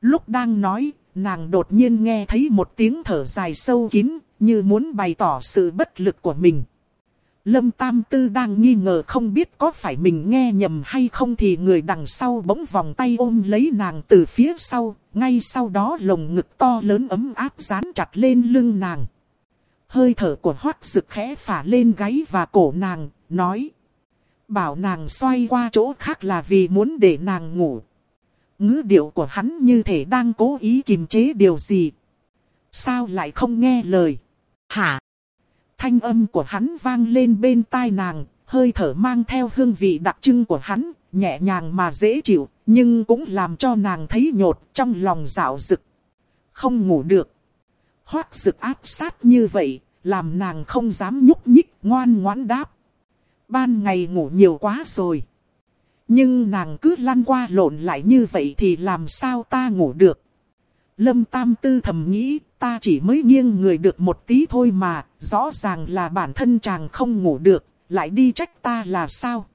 Lúc đang nói, nàng đột nhiên nghe thấy một tiếng thở dài sâu kín, như muốn bày tỏ sự bất lực của mình. Lâm Tam Tư đang nghi ngờ không biết có phải mình nghe nhầm hay không thì người đằng sau bỗng vòng tay ôm lấy nàng từ phía sau, ngay sau đó lồng ngực to lớn ấm áp dán chặt lên lưng nàng. Hơi thở của hoác rực khẽ phả lên gáy và cổ nàng, nói. Bảo nàng xoay qua chỗ khác là vì muốn để nàng ngủ. ngữ điệu của hắn như thể đang cố ý kiềm chế điều gì. Sao lại không nghe lời? Hả? Thanh âm của hắn vang lên bên tai nàng, hơi thở mang theo hương vị đặc trưng của hắn, nhẹ nhàng mà dễ chịu, nhưng cũng làm cho nàng thấy nhột trong lòng dạo rực. Không ngủ được. Hoác rực áp sát như vậy, làm nàng không dám nhúc nhích ngoan ngoãn đáp. Ban ngày ngủ nhiều quá rồi. Nhưng nàng cứ lăn qua lộn lại như vậy thì làm sao ta ngủ được. Lâm Tam Tư thầm nghĩ ta chỉ mới nghiêng người được một tí thôi mà, rõ ràng là bản thân chàng không ngủ được, lại đi trách ta là sao.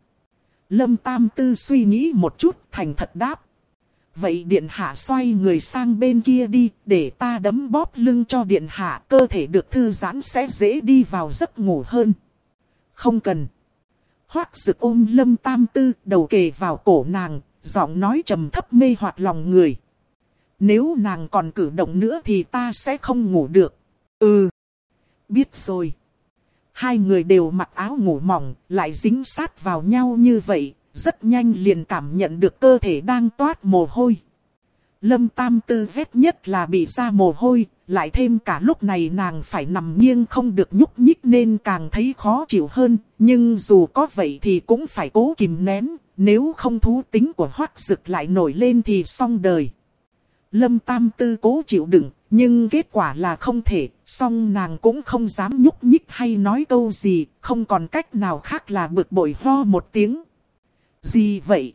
Lâm Tam Tư suy nghĩ một chút thành thật đáp. Vậy điện hạ xoay người sang bên kia đi, để ta đấm bóp lưng cho điện hạ, cơ thể được thư giãn sẽ dễ đi vào giấc ngủ hơn. Không cần. Hoác rực ôm lâm tam tư, đầu kề vào cổ nàng, giọng nói trầm thấp mê hoặc lòng người. Nếu nàng còn cử động nữa thì ta sẽ không ngủ được. Ừ. Biết rồi. Hai người đều mặc áo ngủ mỏng, lại dính sát vào nhau như vậy, rất nhanh liền cảm nhận được cơ thể đang toát mồ hôi. Lâm Tam Tư ghét nhất là bị ra mồ hôi, lại thêm cả lúc này nàng phải nằm nghiêng không được nhúc nhích nên càng thấy khó chịu hơn. Nhưng dù có vậy thì cũng phải cố kìm nén, nếu không thú tính của hoác dực lại nổi lên thì xong đời. Lâm Tam Tư cố chịu đựng, nhưng kết quả là không thể, song nàng cũng không dám nhúc nhích hay nói câu gì, không còn cách nào khác là bực bội ho một tiếng. Gì vậy?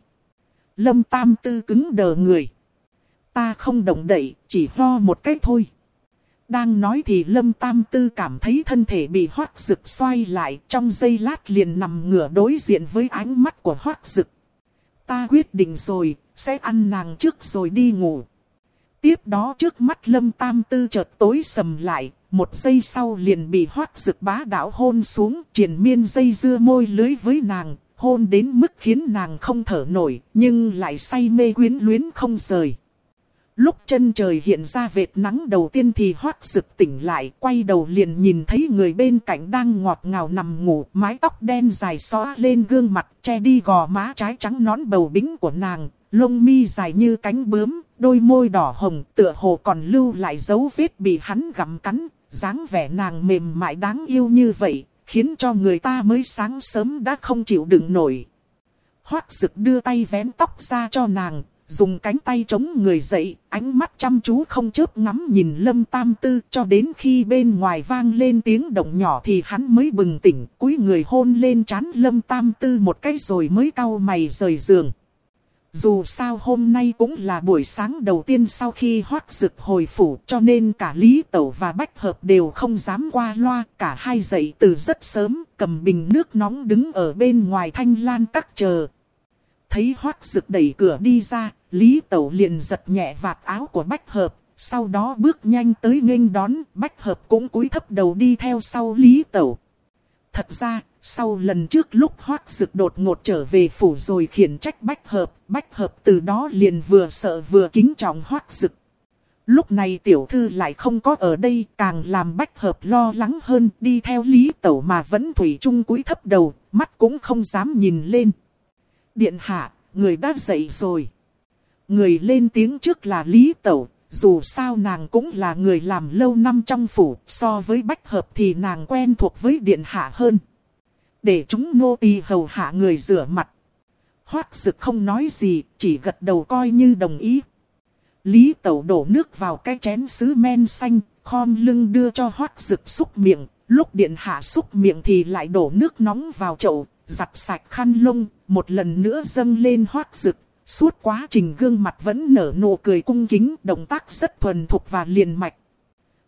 Lâm Tam Tư cứng đờ người. Ta không động đậy, chỉ ho một cách thôi. Đang nói thì Lâm Tam Tư cảm thấy thân thể bị hoác rực xoay lại, trong giây lát liền nằm ngửa đối diện với ánh mắt của hoác rực. Ta quyết định rồi, sẽ ăn nàng trước rồi đi ngủ. Tiếp đó trước mắt Lâm Tam Tư chợt tối sầm lại, một giây sau liền bị hoác rực bá đảo hôn xuống, triển miên dây dưa môi lưới với nàng, hôn đến mức khiến nàng không thở nổi, nhưng lại say mê quyến luyến không rời. Lúc chân trời hiện ra vệt nắng đầu tiên thì hoác rực tỉnh lại, quay đầu liền nhìn thấy người bên cạnh đang ngọt ngào nằm ngủ, mái tóc đen dài xóa lên gương mặt, che đi gò má trái trắng nón bầu bính của nàng, lông mi dài như cánh bướm, đôi môi đỏ hồng, tựa hồ còn lưu lại dấu vết bị hắn gặm cắn, dáng vẻ nàng mềm mại đáng yêu như vậy, khiến cho người ta mới sáng sớm đã không chịu đựng nổi. Hoác rực đưa tay vén tóc ra cho nàng, dùng cánh tay chống người dậy, ánh mắt chăm chú không chớp ngắm nhìn lâm tam tư cho đến khi bên ngoài vang lên tiếng động nhỏ thì hắn mới bừng tỉnh, cúi người hôn lên trán lâm tam tư một cái rồi mới cau mày rời giường. Dù sao hôm nay cũng là buổi sáng đầu tiên sau khi hoác rực hồi phủ cho nên cả Lý Tẩu và Bách Hợp đều không dám qua loa. Cả hai dậy từ rất sớm, cầm bình nước nóng đứng ở bên ngoài thanh lan các chờ. Thấy hoác rực đẩy cửa đi ra, Lý Tẩu liền giật nhẹ vạt áo của Bách Hợp. Sau đó bước nhanh tới nghênh đón, Bách Hợp cũng cúi thấp đầu đi theo sau Lý Tẩu. Thật ra, sau lần trước lúc hoác rực đột ngột trở về phủ rồi khiển trách bách hợp, bách hợp từ đó liền vừa sợ vừa kính trọng hoác rực. Lúc này tiểu thư lại không có ở đây càng làm bách hợp lo lắng hơn đi theo lý tẩu mà vẫn thủy chung cúi thấp đầu, mắt cũng không dám nhìn lên. Điện hạ, người đã dậy rồi. Người lên tiếng trước là lý tẩu, dù sao nàng cũng là người làm lâu năm trong phủ, so với bách hợp thì nàng quen thuộc với điện hạ hơn để chúng nô tỳ hầu hạ người rửa mặt. Hoác dực không nói gì, chỉ gật đầu coi như đồng ý. Lý tẩu đổ nước vào cái chén sứ men xanh, khom lưng đưa cho hoác dực xúc miệng. Lúc điện hạ xúc miệng thì lại đổ nước nóng vào chậu, giặt sạch khăn lông, một lần nữa dâng lên hoác dực. Suốt quá trình gương mặt vẫn nở nụ cười cung kính, động tác rất thuần thục và liền mạch.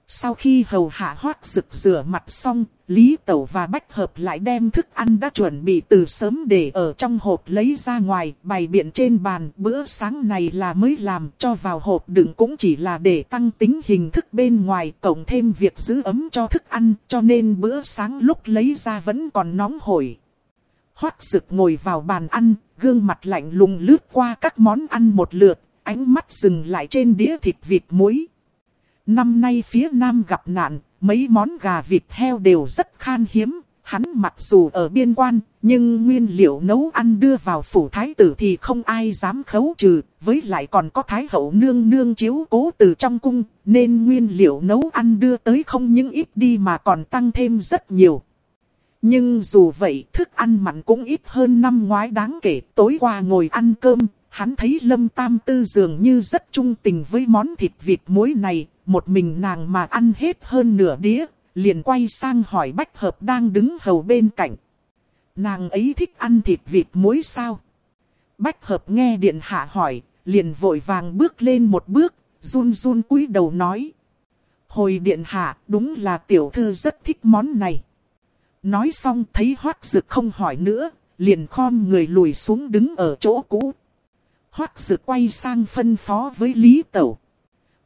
Sau khi hầu hạ hoác rực rửa mặt xong, Lý Tẩu và Bách Hợp lại đem thức ăn đã chuẩn bị từ sớm để ở trong hộp lấy ra ngoài, bày biện trên bàn. Bữa sáng này là mới làm cho vào hộp đựng cũng chỉ là để tăng tính hình thức bên ngoài, cộng thêm việc giữ ấm cho thức ăn, cho nên bữa sáng lúc lấy ra vẫn còn nóng hổi. Hoác rực ngồi vào bàn ăn, gương mặt lạnh lùng lướt qua các món ăn một lượt, ánh mắt dừng lại trên đĩa thịt vịt muối. Năm nay phía Nam gặp nạn, mấy món gà vịt heo đều rất khan hiếm. Hắn mặc dù ở biên quan, nhưng nguyên liệu nấu ăn đưa vào phủ thái tử thì không ai dám khấu trừ. Với lại còn có thái hậu nương nương chiếu cố từ trong cung, nên nguyên liệu nấu ăn đưa tới không những ít đi mà còn tăng thêm rất nhiều. Nhưng dù vậy, thức ăn mặn cũng ít hơn năm ngoái đáng kể. Tối qua ngồi ăn cơm, hắn thấy Lâm Tam Tư dường như rất trung tình với món thịt vịt muối này, một mình nàng mà ăn hết hơn nửa đĩa, liền quay sang hỏi Bách Hợp đang đứng hầu bên cạnh. Nàng ấy thích ăn thịt vịt muối sao? Bách Hợp nghe điện hạ hỏi, liền vội vàng bước lên một bước, run run cúi đầu nói. Hồi điện hạ, đúng là tiểu thư rất thích món này. Nói xong thấy hoác dực không hỏi nữa, liền khom người lùi xuống đứng ở chỗ cũ. Hoác dực quay sang phân phó với Lý Tẩu.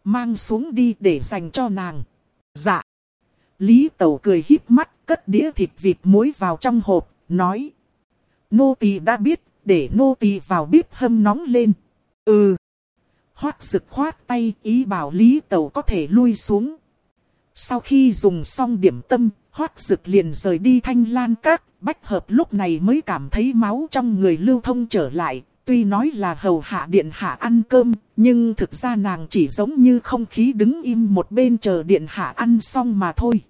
Mang xuống đi để dành cho nàng. Dạ. Lý Tẩu cười híp mắt cất đĩa thịt vịt muối vào trong hộp, nói. Nô tỳ đã biết, để nô tỳ vào bếp hâm nóng lên. Ừ. Hoác rực khoát tay ý bảo Lý Tẩu có thể lui xuống. Sau khi dùng xong điểm tâm, Hoác rực liền rời đi thanh lan các. Bách hợp lúc này mới cảm thấy máu trong người lưu thông trở lại. Tuy nói là hầu hạ điện hạ ăn cơm, nhưng thực ra nàng chỉ giống như không khí đứng im một bên chờ điện hạ ăn xong mà thôi.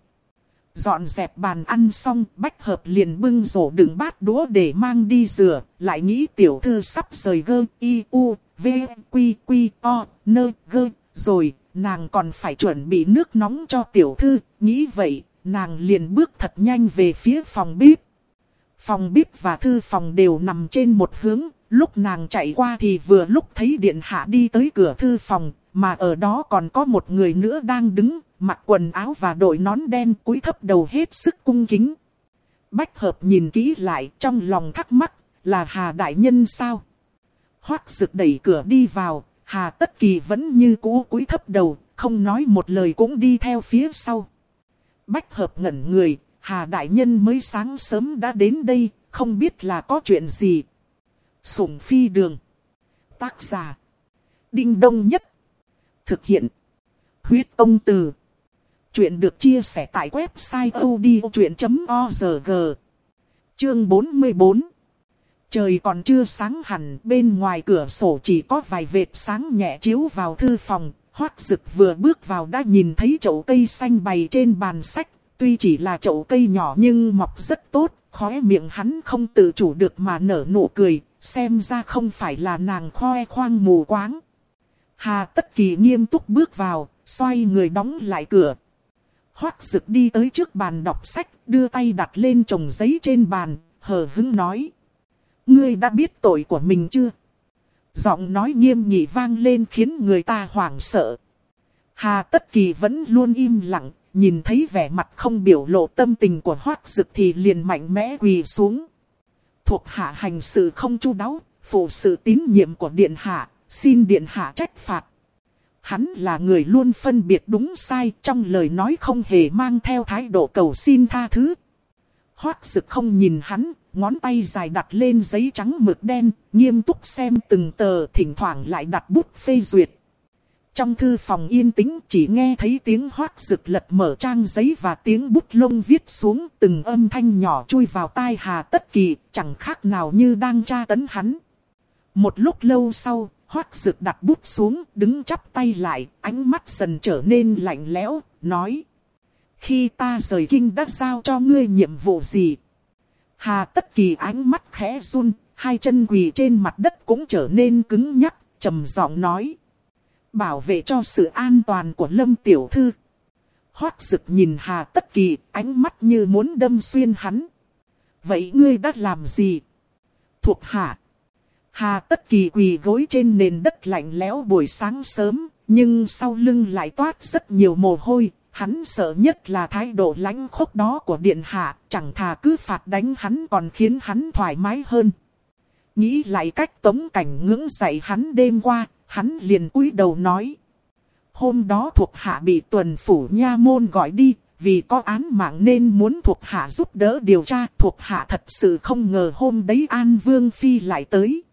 Dọn dẹp bàn ăn xong, bách hợp liền bưng rổ đựng bát đũa để mang đi rửa, lại nghĩ tiểu thư sắp rời gơ, y, u, v, quy, quy, o, nơ, gơ, rồi, nàng còn phải chuẩn bị nước nóng cho tiểu thư, nghĩ vậy, nàng liền bước thật nhanh về phía phòng bếp. Phòng bếp và thư phòng đều nằm trên một hướng, lúc nàng chạy qua thì vừa lúc thấy điện hạ đi tới cửa thư phòng, mà ở đó còn có một người nữa đang đứng, mặc quần áo và đội nón đen cúi thấp đầu hết sức cung kính. Bách hợp nhìn kỹ lại trong lòng thắc mắc là Hà Đại Nhân sao? Hoác rực đẩy cửa đi vào, Hà Tất Kỳ vẫn như cũ cúi thấp đầu, không nói một lời cũng đi theo phía sau. Bách hợp ngẩn người, Hà Đại Nhân mới sáng sớm đã đến đây, không biết là có chuyện gì. Sủng phi đường. Tác giả. Đinh đông nhất. Thực hiện. Huyết ông từ. Chuyện được chia sẻ tại website odchuyện.org Chương 44 Trời còn chưa sáng hẳn, bên ngoài cửa sổ chỉ có vài vệt sáng nhẹ chiếu vào thư phòng. Hoác dực vừa bước vào đã nhìn thấy chậu cây xanh bày trên bàn sách. Tuy chỉ là chậu cây nhỏ nhưng mọc rất tốt, khóe miệng hắn không tự chủ được mà nở nụ cười, xem ra không phải là nàng khoe khoang mù quáng. Hà tất kỳ nghiêm túc bước vào, xoay người đóng lại cửa, Hoác dực đi tới trước bàn đọc sách, đưa tay đặt lên chồng giấy trên bàn, hờ hứng nói. Ngươi đã biết tội của mình chưa? Giọng nói nghiêm nghị vang lên khiến người ta hoảng sợ. Hà Tất Kỳ vẫn luôn im lặng, nhìn thấy vẻ mặt không biểu lộ tâm tình của Hoác Dực thì liền mạnh mẽ quỳ xuống. Thuộc hạ hành sự không chu đáo, phụ sự tín nhiệm của Điện Hạ, xin Điện Hạ trách phạt. Hắn là người luôn phân biệt đúng sai trong lời nói không hề mang theo thái độ cầu xin tha thứ. Hoác dực không nhìn hắn, ngón tay dài đặt lên giấy trắng mực đen, nghiêm túc xem từng tờ thỉnh thoảng lại đặt bút phê duyệt. Trong thư phòng yên tĩnh chỉ nghe thấy tiếng hoác rực lật mở trang giấy và tiếng bút lông viết xuống từng âm thanh nhỏ chui vào tai hà tất kỳ, chẳng khác nào như đang tra tấn hắn. Một lúc lâu sau, Hoác rực đặt bút xuống, đứng chắp tay lại, ánh mắt dần trở nên lạnh lẽo, nói. Khi ta rời kinh đã giao cho ngươi nhiệm vụ gì? Hà tất kỳ ánh mắt khẽ run, hai chân quỳ trên mặt đất cũng trở nên cứng nhắc, trầm giọng nói. Bảo vệ cho sự an toàn của Lâm Tiểu Thư. Hoác rực nhìn Hà tất kỳ, ánh mắt như muốn đâm xuyên hắn. Vậy ngươi đã làm gì? Thuộc hạ. Hà tất kỳ quỳ gối trên nền đất lạnh lẽo buổi sáng sớm, nhưng sau lưng lại toát rất nhiều mồ hôi. Hắn sợ nhất là thái độ lãnh khốc đó của điện hạ, chẳng thà cứ phạt đánh hắn còn khiến hắn thoải mái hơn. Nghĩ lại cách tống cảnh ngưỡng dạy hắn đêm qua, hắn liền cúi đầu nói. Hôm đó thuộc hạ bị tuần phủ nha môn gọi đi, vì có án mạng nên muốn thuộc hạ giúp đỡ điều tra. Thuộc hạ thật sự không ngờ hôm đấy An Vương Phi lại tới.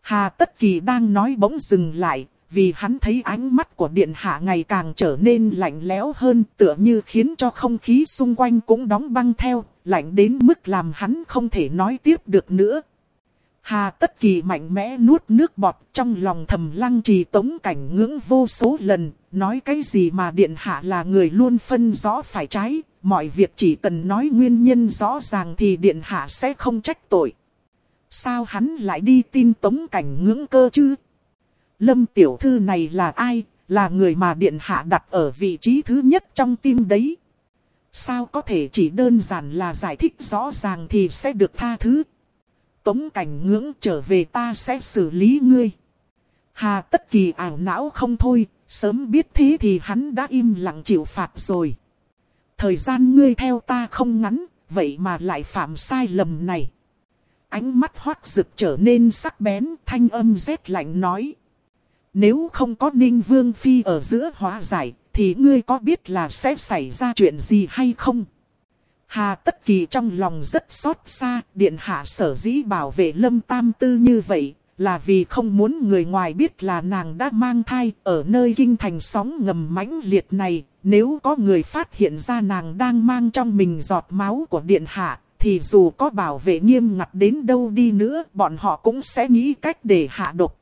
Hà Tất Kỳ đang nói bỗng dừng lại, vì hắn thấy ánh mắt của điện hạ ngày càng trở nên lạnh lẽo hơn, tựa như khiến cho không khí xung quanh cũng đóng băng theo, lạnh đến mức làm hắn không thể nói tiếp được nữa. Hà Tất Kỳ mạnh mẽ nuốt nước bọt trong lòng thầm lăng trì tống cảnh ngưỡng vô số lần, nói cái gì mà điện hạ là người luôn phân rõ phải trái, mọi việc chỉ cần nói nguyên nhân rõ ràng thì điện hạ sẽ không trách tội. sao hắn lại đi tin tống cảnh ngưỡng cơ chứ? Lâm tiểu thư này là ai? Là người mà điện hạ đặt ở vị trí thứ nhất trong tim đấy. Sao có thể chỉ đơn giản là giải thích rõ ràng thì sẽ được tha thứ? Tống cảnh ngưỡng trở về ta sẽ xử lý ngươi. Hà tất kỳ ảo não không thôi, sớm biết thế thì hắn đã im lặng chịu phạt rồi. Thời gian ngươi theo ta không ngắn, vậy mà lại phạm sai lầm này. Ánh mắt hoắc rực trở nên sắc bén, thanh âm rét lạnh nói. Nếu không có Ninh Vương Phi ở giữa hóa giải, thì ngươi có biết là sẽ xảy ra chuyện gì hay không? Hà Tất Kỳ trong lòng rất xót xa, điện hạ sở dĩ bảo vệ Lâm Tam Tư như vậy, là vì không muốn người ngoài biết là nàng đã mang thai ở nơi kinh thành sóng ngầm mãnh liệt này. Nếu có người phát hiện ra nàng đang mang trong mình giọt máu của điện hạ, thì dù có bảo vệ nghiêm ngặt đến đâu đi nữa, bọn họ cũng sẽ nghĩ cách để hạ độc.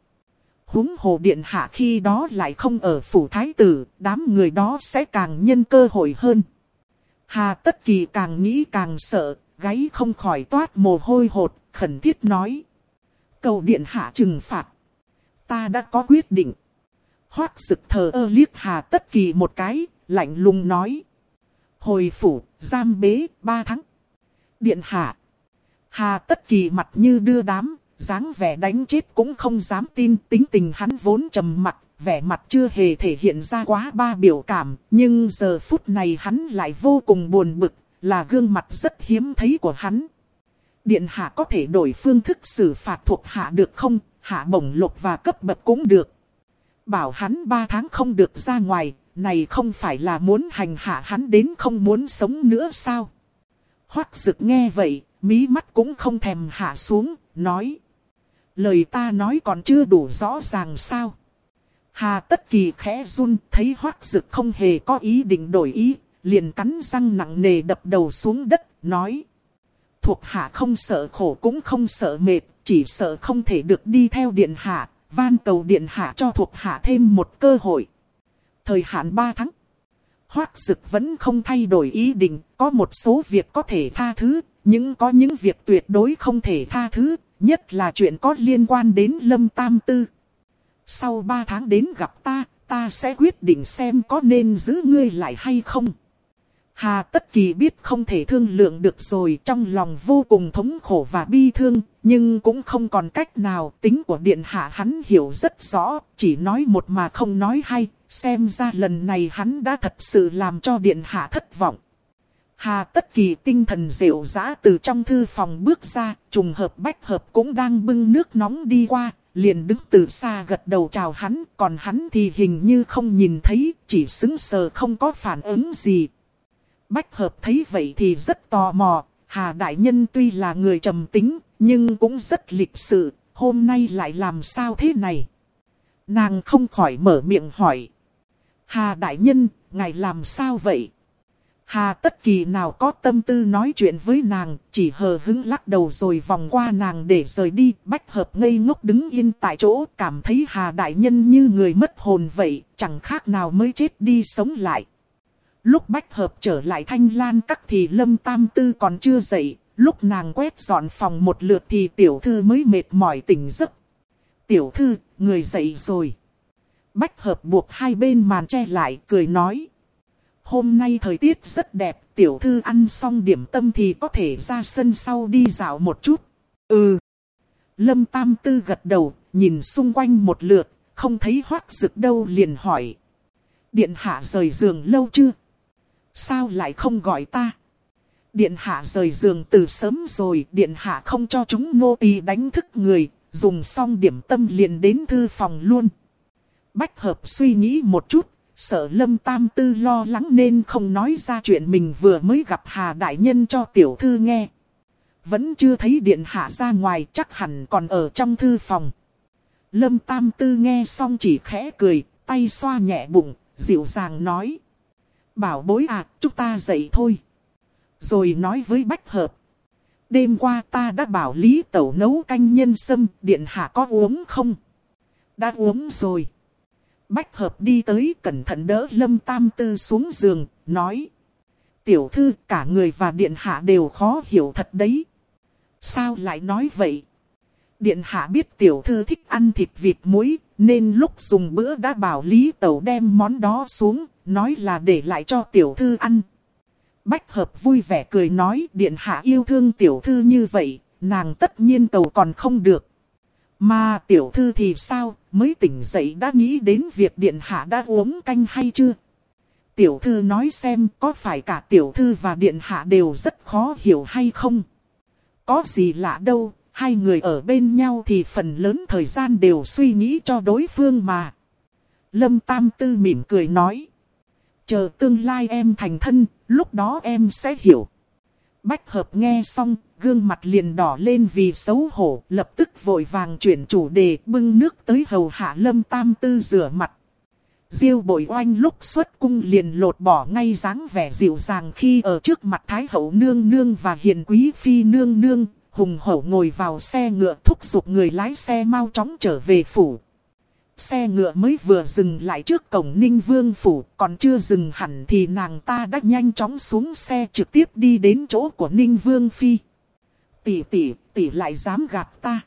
Húng hồ điện hạ khi đó lại không ở phủ thái tử, đám người đó sẽ càng nhân cơ hội hơn. Hà tất kỳ càng nghĩ càng sợ, gáy không khỏi toát mồ hôi hột, khẩn thiết nói. Cầu điện hạ trừng phạt. Ta đã có quyết định. Hoác sực thờ ơ liếc hà tất kỳ một cái, lạnh lùng nói. Hồi phủ, giam bế, ba tháng. Điện hạ. Hà tất kỳ mặt như đưa đám, dáng vẻ đánh chết cũng không dám tin tính tình hắn vốn trầm mặt, vẻ mặt chưa hề thể hiện ra quá ba biểu cảm, nhưng giờ phút này hắn lại vô cùng buồn bực, là gương mặt rất hiếm thấy của hắn. Điện hạ có thể đổi phương thức xử phạt thuộc hạ được không, hạ bổng lục và cấp bậc cũng được. Bảo hắn ba tháng không được ra ngoài, này không phải là muốn hành hạ hắn đến không muốn sống nữa sao? Hoắc dực nghe vậy, mí mắt cũng không thèm hạ xuống, nói. Lời ta nói còn chưa đủ rõ ràng sao? Hà tất kỳ khẽ run, thấy hoắc dực không hề có ý định đổi ý, liền cắn răng nặng nề đập đầu xuống đất, nói. Thuộc hạ không sợ khổ cũng không sợ mệt, chỉ sợ không thể được đi theo điện hạ, van cầu điện hạ cho thuộc hạ thêm một cơ hội. Thời hạn 3 tháng. Hoác dực vẫn không thay đổi ý định, có một số việc có thể tha thứ, nhưng có những việc tuyệt đối không thể tha thứ, nhất là chuyện có liên quan đến Lâm Tam Tư. Sau 3 tháng đến gặp ta, ta sẽ quyết định xem có nên giữ ngươi lại hay không. Hà Tất Kỳ biết không thể thương lượng được rồi trong lòng vô cùng thống khổ và bi thương, nhưng cũng không còn cách nào tính của Điện Hạ hắn hiểu rất rõ, chỉ nói một mà không nói hay, xem ra lần này hắn đã thật sự làm cho Điện Hạ thất vọng. Hà Tất Kỳ tinh thần rượu giã từ trong thư phòng bước ra, trùng hợp bách hợp cũng đang bưng nước nóng đi qua, liền đứng từ xa gật đầu chào hắn, còn hắn thì hình như không nhìn thấy, chỉ xứng sờ không có phản ứng gì. Bách hợp thấy vậy thì rất tò mò, Hà Đại Nhân tuy là người trầm tính, nhưng cũng rất lịch sự, hôm nay lại làm sao thế này? Nàng không khỏi mở miệng hỏi. Hà Đại Nhân, ngài làm sao vậy? Hà tất kỳ nào có tâm tư nói chuyện với nàng, chỉ hờ hứng lắc đầu rồi vòng qua nàng để rời đi, bách hợp ngây ngốc đứng yên tại chỗ, cảm thấy Hà Đại Nhân như người mất hồn vậy, chẳng khác nào mới chết đi sống lại. Lúc bách hợp trở lại thanh lan các thì lâm tam tư còn chưa dậy, lúc nàng quét dọn phòng một lượt thì tiểu thư mới mệt mỏi tỉnh giấc. Tiểu thư, người dậy rồi. Bách hợp buộc hai bên màn che lại, cười nói. Hôm nay thời tiết rất đẹp, tiểu thư ăn xong điểm tâm thì có thể ra sân sau đi dạo một chút. Ừ. Lâm Tam Tư gật đầu, nhìn xung quanh một lượt, không thấy hoác rực đâu liền hỏi. Điện hạ rời giường lâu chưa? Sao lại không gọi ta? Điện hạ rời giường từ sớm rồi, điện hạ không cho chúng nô tỳ đánh thức người, dùng xong điểm tâm liền đến thư phòng luôn. Bách hợp suy nghĩ một chút, sợ lâm tam tư lo lắng nên không nói ra chuyện mình vừa mới gặp Hà Đại Nhân cho tiểu thư nghe. Vẫn chưa thấy điện hạ ra ngoài chắc hẳn còn ở trong thư phòng. Lâm tam tư nghe xong chỉ khẽ cười, tay xoa nhẹ bụng, dịu dàng nói. Bảo bối à, chúng ta dậy thôi. Rồi nói với Bách Hợp. Đêm qua ta đã bảo Lý Tẩu nấu canh nhân sâm, điện hạ có uống không? Đã uống rồi. Bách Hợp đi tới cẩn thận đỡ Lâm Tam Tư xuống giường, nói. Tiểu thư cả người và điện hạ đều khó hiểu thật đấy. Sao lại nói vậy? Điện hạ biết tiểu thư thích ăn thịt vịt muối, nên lúc dùng bữa đã bảo Lý Tẩu đem món đó xuống, nói là để lại cho tiểu thư ăn. Bách hợp vui vẻ cười nói điện hạ yêu thương tiểu thư như vậy, nàng tất nhiên tàu còn không được. Mà tiểu thư thì sao, mới tỉnh dậy đã nghĩ đến việc điện hạ đã uống canh hay chưa? Tiểu thư nói xem có phải cả tiểu thư và điện hạ đều rất khó hiểu hay không? Có gì lạ đâu, hai người ở bên nhau thì phần lớn thời gian đều suy nghĩ cho đối phương mà. Lâm Tam Tư mỉm cười nói. Chờ tương lai em thành thân, lúc đó em sẽ hiểu. Bách hợp nghe xong, gương mặt liền đỏ lên vì xấu hổ, lập tức vội vàng chuyển chủ đề bưng nước tới hầu hạ lâm tam tư rửa mặt. Diêu bội oanh lúc xuất cung liền lột bỏ ngay dáng vẻ dịu dàng khi ở trước mặt Thái hậu nương nương và hiền quý phi nương nương, hùng hậu ngồi vào xe ngựa thúc giục người lái xe mau chóng trở về phủ. Xe ngựa mới vừa dừng lại trước cổng Ninh Vương Phủ, còn chưa dừng hẳn thì nàng ta đã nhanh chóng xuống xe trực tiếp đi đến chỗ của Ninh Vương Phi. Tỷ tỷ, tỷ lại dám gạt ta.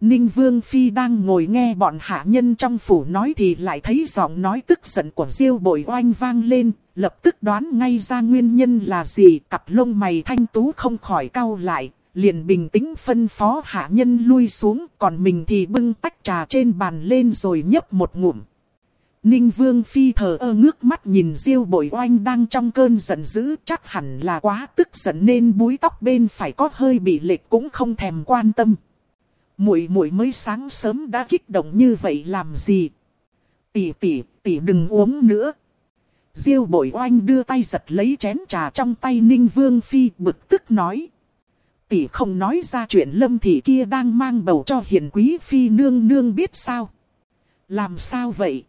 Ninh Vương Phi đang ngồi nghe bọn hạ nhân trong phủ nói thì lại thấy giọng nói tức giận của Diêu bội oanh vang lên, lập tức đoán ngay ra nguyên nhân là gì, cặp lông mày thanh tú không khỏi cau lại, liền bình tĩnh phân phó hạ nhân lui xuống, còn mình thì bưng tách trà trên bàn lên rồi nhấp một ngụm. Ninh Vương Phi thờ ơ ngước mắt nhìn Diêu Bội Oanh đang trong cơn giận dữ, chắc hẳn là quá tức giận nên búi tóc bên phải có hơi bị lệch cũng không thèm quan tâm. Muội muội mới sáng sớm đã kích động như vậy làm gì? Tỷ tỷ, tỷ đừng uống nữa. Diêu Bội Oanh đưa tay giật lấy chén trà trong tay Ninh Vương Phi bực tức nói tỷ không nói ra chuyện lâm thị kia đang mang bầu cho hiền quý phi nương nương biết sao. Làm sao vậy?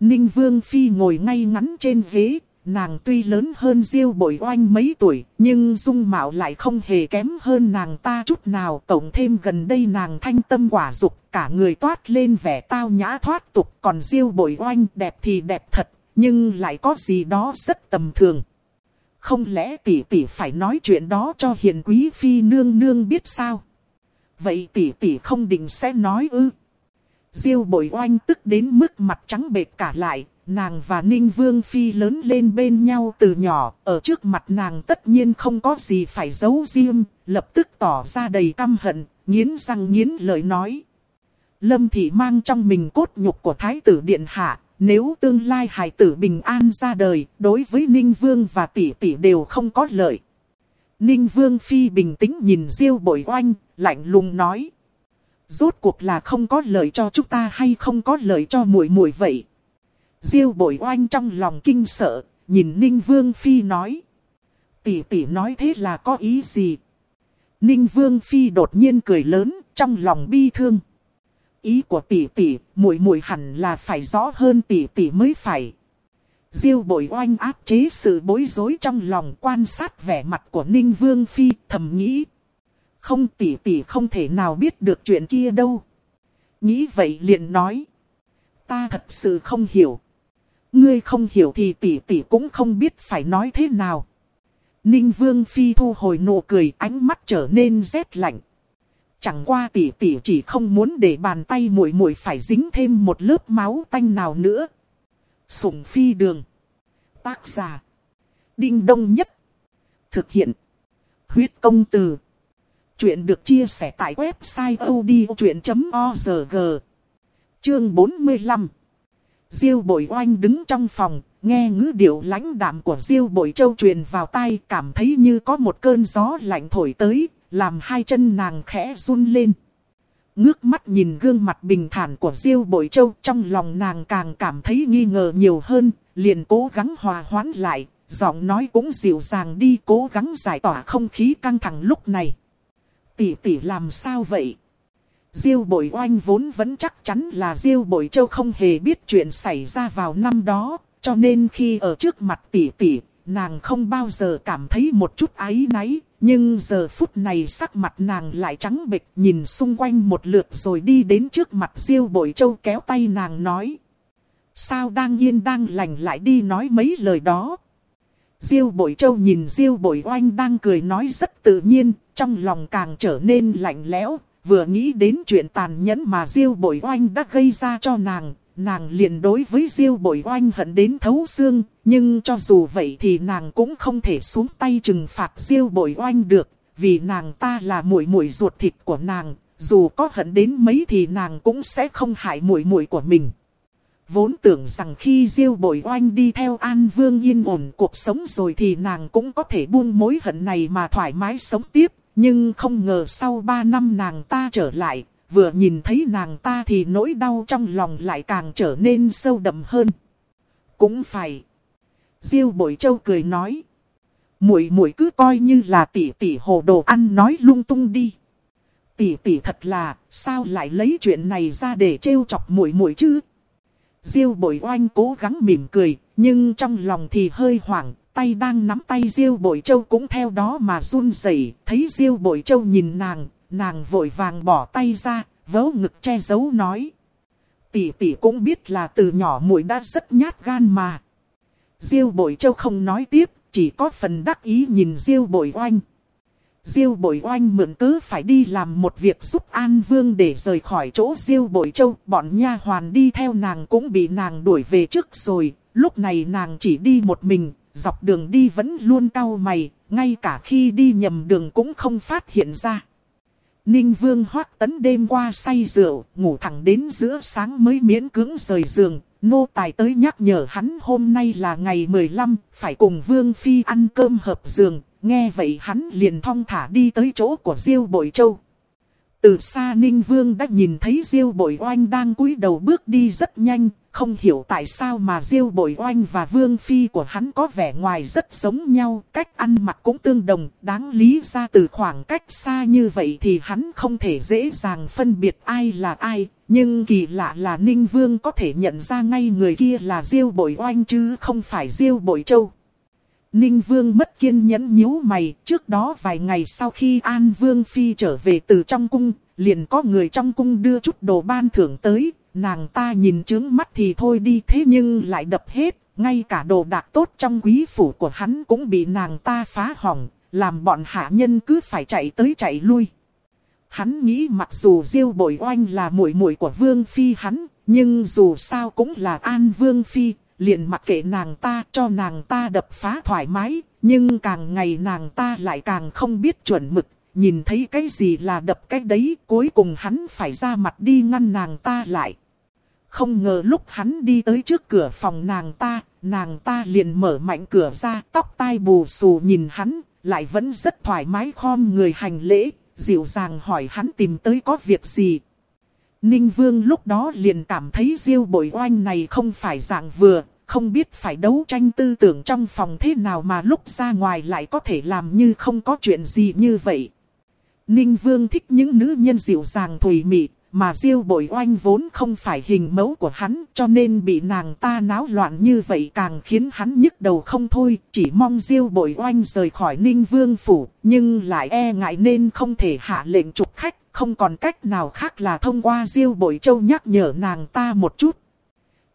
Ninh vương phi ngồi ngay ngắn trên ghế, nàng tuy lớn hơn diêu bội oanh mấy tuổi, nhưng dung mạo lại không hề kém hơn nàng ta chút nào. Cộng thêm gần đây nàng thanh tâm quả dục, cả người toát lên vẻ tao nhã thoát tục, còn diêu bội oanh đẹp thì đẹp thật, nhưng lại có gì đó rất tầm thường. Không lẽ tỷ tỷ phải nói chuyện đó cho hiền quý phi nương nương biết sao? Vậy tỷ tỷ không định sẽ nói ư? Diêu bội oanh tức đến mức mặt trắng bệt cả lại, nàng và Ninh Vương Phi lớn lên bên nhau từ nhỏ, ở trước mặt nàng tất nhiên không có gì phải giấu riêng, lập tức tỏ ra đầy căm hận, nghiến răng nghiến lời nói. Lâm Thị mang trong mình cốt nhục của Thái tử Điện Hạ, nếu tương lai hải tử bình an ra đời, đối với Ninh Vương và tỷ tỷ đều không có lợi. Ninh Vương Phi bình tĩnh nhìn Diêu bội oanh, lạnh lùng nói. Rốt cuộc là không có lợi cho chúng ta hay không có lợi cho muội muội vậy? Diêu bội oanh trong lòng kinh sợ, nhìn Ninh Vương Phi nói. Tỷ tỷ nói thế là có ý gì? Ninh Vương Phi đột nhiên cười lớn, trong lòng bi thương ý của tỷ tỷ, muội muội hẳn là phải rõ hơn tỷ tỷ mới phải. Diêu bội oanh áp chế sự bối rối trong lòng quan sát vẻ mặt của Ninh Vương Phi thầm nghĩ. Không tỷ tỷ không thể nào biết được chuyện kia đâu. Nghĩ vậy liền nói. Ta thật sự không hiểu. Ngươi không hiểu thì tỷ tỷ cũng không biết phải nói thế nào. Ninh Vương Phi thu hồi nụ cười ánh mắt trở nên rét lạnh. Chẳng qua tỷ tỷ chỉ không muốn để bàn tay muội muội phải dính thêm một lớp máu tanh nào nữa. Sủng phi đường. Tác giả. Đinh đông nhất. Thực hiện. Huyết công từ. Chuyện được chia sẻ tại website odchuyện.org. Chương 45. Diêu bội oanh đứng trong phòng, nghe ngữ điệu lãnh đạm của diêu bội châu truyền vào tai cảm thấy như có một cơn gió lạnh thổi tới, làm hai chân nàng khẽ run lên. Ngước mắt nhìn gương mặt bình thản của Diêu Bội Châu trong lòng nàng càng cảm thấy nghi ngờ nhiều hơn, liền cố gắng hòa hoãn lại, giọng nói cũng dịu dàng đi cố gắng giải tỏa không khí căng thẳng lúc này. Tỷ tỷ làm sao vậy? Diêu Bội Oanh vốn vẫn chắc chắn là Diêu Bội Châu không hề biết chuyện xảy ra vào năm đó, cho nên khi ở trước mặt tỷ tỷ, nàng không bao giờ cảm thấy một chút áy náy, nhưng giờ phút này sắc mặt nàng lại trắng bệch nhìn xung quanh một lượt rồi đi đến trước mặt Diêu Bội Châu kéo tay nàng nói. Sao đang yên đang lành lại đi nói mấy lời đó. Diêu Bội Châu nhìn Diêu Bội Oanh đang cười nói rất tự nhiên, trong lòng càng trở nên lạnh lẽo, vừa nghĩ đến chuyện tàn nhẫn mà Diêu bội oanh đã gây ra cho nàng, nàng liền đối với Diêu bội oanh hận đến thấu xương, nhưng cho dù vậy thì nàng cũng không thể xuống tay trừng phạt Diêu bội oanh được, vì nàng ta là muội muội ruột thịt của nàng, dù có hận đến mấy thì nàng cũng sẽ không hại muội muội của mình. Vốn tưởng rằng khi Diêu Bội Oanh đi theo An Vương yên ổn cuộc sống rồi thì nàng cũng có thể buông mối hận này mà thoải mái sống tiếp. Nhưng không ngờ sau 3 năm nàng ta trở lại, vừa nhìn thấy nàng ta thì nỗi đau trong lòng lại càng trở nên sâu đậm hơn. Cũng phải. Diêu Bội Châu cười nói. Muội muội cứ coi như là tỷ tỷ hồ đồ ăn nói lung tung đi. Tỷ tỷ thật là, sao lại lấy chuyện này ra để trêu chọc muội muội chứ? Diêu bội oanh cố gắng mỉm cười, nhưng trong lòng thì hơi hoảng, tay đang nắm tay Diêu bội châu cũng theo đó mà run rẩy. thấy Diêu bội châu nhìn nàng, nàng vội vàng bỏ tay ra, vớ ngực che giấu nói. Tỷ tỷ cũng biết là từ nhỏ muội đã rất nhát gan mà. Diêu bội châu không nói tiếp, chỉ có phần đắc ý nhìn Diêu bội oanh. Diêu bội oanh mượn cớ phải đi làm một việc giúp An Vương để rời khỏi chỗ Diêu bội châu. Bọn nha hoàn đi theo nàng cũng bị nàng đuổi về trước rồi. Lúc này nàng chỉ đi một mình, dọc đường đi vẫn luôn cau mày, ngay cả khi đi nhầm đường cũng không phát hiện ra. Ninh Vương hoát tấn đêm qua say rượu, ngủ thẳng đến giữa sáng mới miễn cưỡng rời giường. Nô tài tới nhắc nhở hắn hôm nay là ngày 15, phải cùng Vương Phi ăn cơm hợp giường, Nghe vậy hắn liền thong thả đi tới chỗ của Diêu Bội Châu. Từ xa Ninh Vương đã nhìn thấy Diêu Bội Oanh đang cúi đầu bước đi rất nhanh, không hiểu tại sao mà Diêu Bội Oanh và Vương Phi của hắn có vẻ ngoài rất giống nhau, cách ăn mặc cũng tương đồng, đáng lý ra từ khoảng cách xa như vậy thì hắn không thể dễ dàng phân biệt ai là ai, nhưng kỳ lạ là Ninh Vương có thể nhận ra ngay người kia là Diêu Bội Oanh chứ không phải Diêu Bội Châu. Ninh Vương mất kiên nhẫn nhíu mày, trước đó vài ngày sau khi An Vương Phi trở về từ trong cung, liền có người trong cung đưa chút đồ ban thưởng tới, nàng ta nhìn trướng mắt thì thôi đi thế nhưng lại đập hết, ngay cả đồ đạc tốt trong quý phủ của hắn cũng bị nàng ta phá hỏng, làm bọn hạ nhân cứ phải chạy tới chạy lui. Hắn nghĩ mặc dù Diêu Bội Oanh là muội muội của Vương Phi hắn, nhưng dù sao cũng là An Vương Phi, liền mặc kệ nàng ta cho nàng ta đập phá thoải mái, nhưng càng ngày nàng ta lại càng không biết chuẩn mực, nhìn thấy cái gì là đập cái đấy, cuối cùng hắn phải ra mặt đi ngăn nàng ta lại. Không ngờ lúc hắn đi tới trước cửa phòng nàng ta, nàng ta liền mở mạnh cửa ra, tóc tai bù xù nhìn hắn, lại vẫn rất thoải mái khom người hành lễ, dịu dàng hỏi hắn tìm tới có việc gì. Ninh Vương lúc đó liền cảm thấy diêu bội oanh này không phải dạng vừa, không biết phải đấu tranh tư tưởng trong phòng thế nào mà lúc ra ngoài lại có thể làm như không có chuyện gì như vậy. Ninh Vương thích những nữ nhân dịu dàng thùy mị, mà diêu bội oanh vốn không phải hình mẫu của hắn cho nên bị nàng ta náo loạn như vậy càng khiến hắn nhức đầu không thôi. Chỉ mong diêu bội oanh rời khỏi Ninh Vương phủ, nhưng lại e ngại nên không thể hạ lệnh trục khách không còn cách nào khác là thông qua Diêu Bội Châu nhắc nhở nàng ta một chút.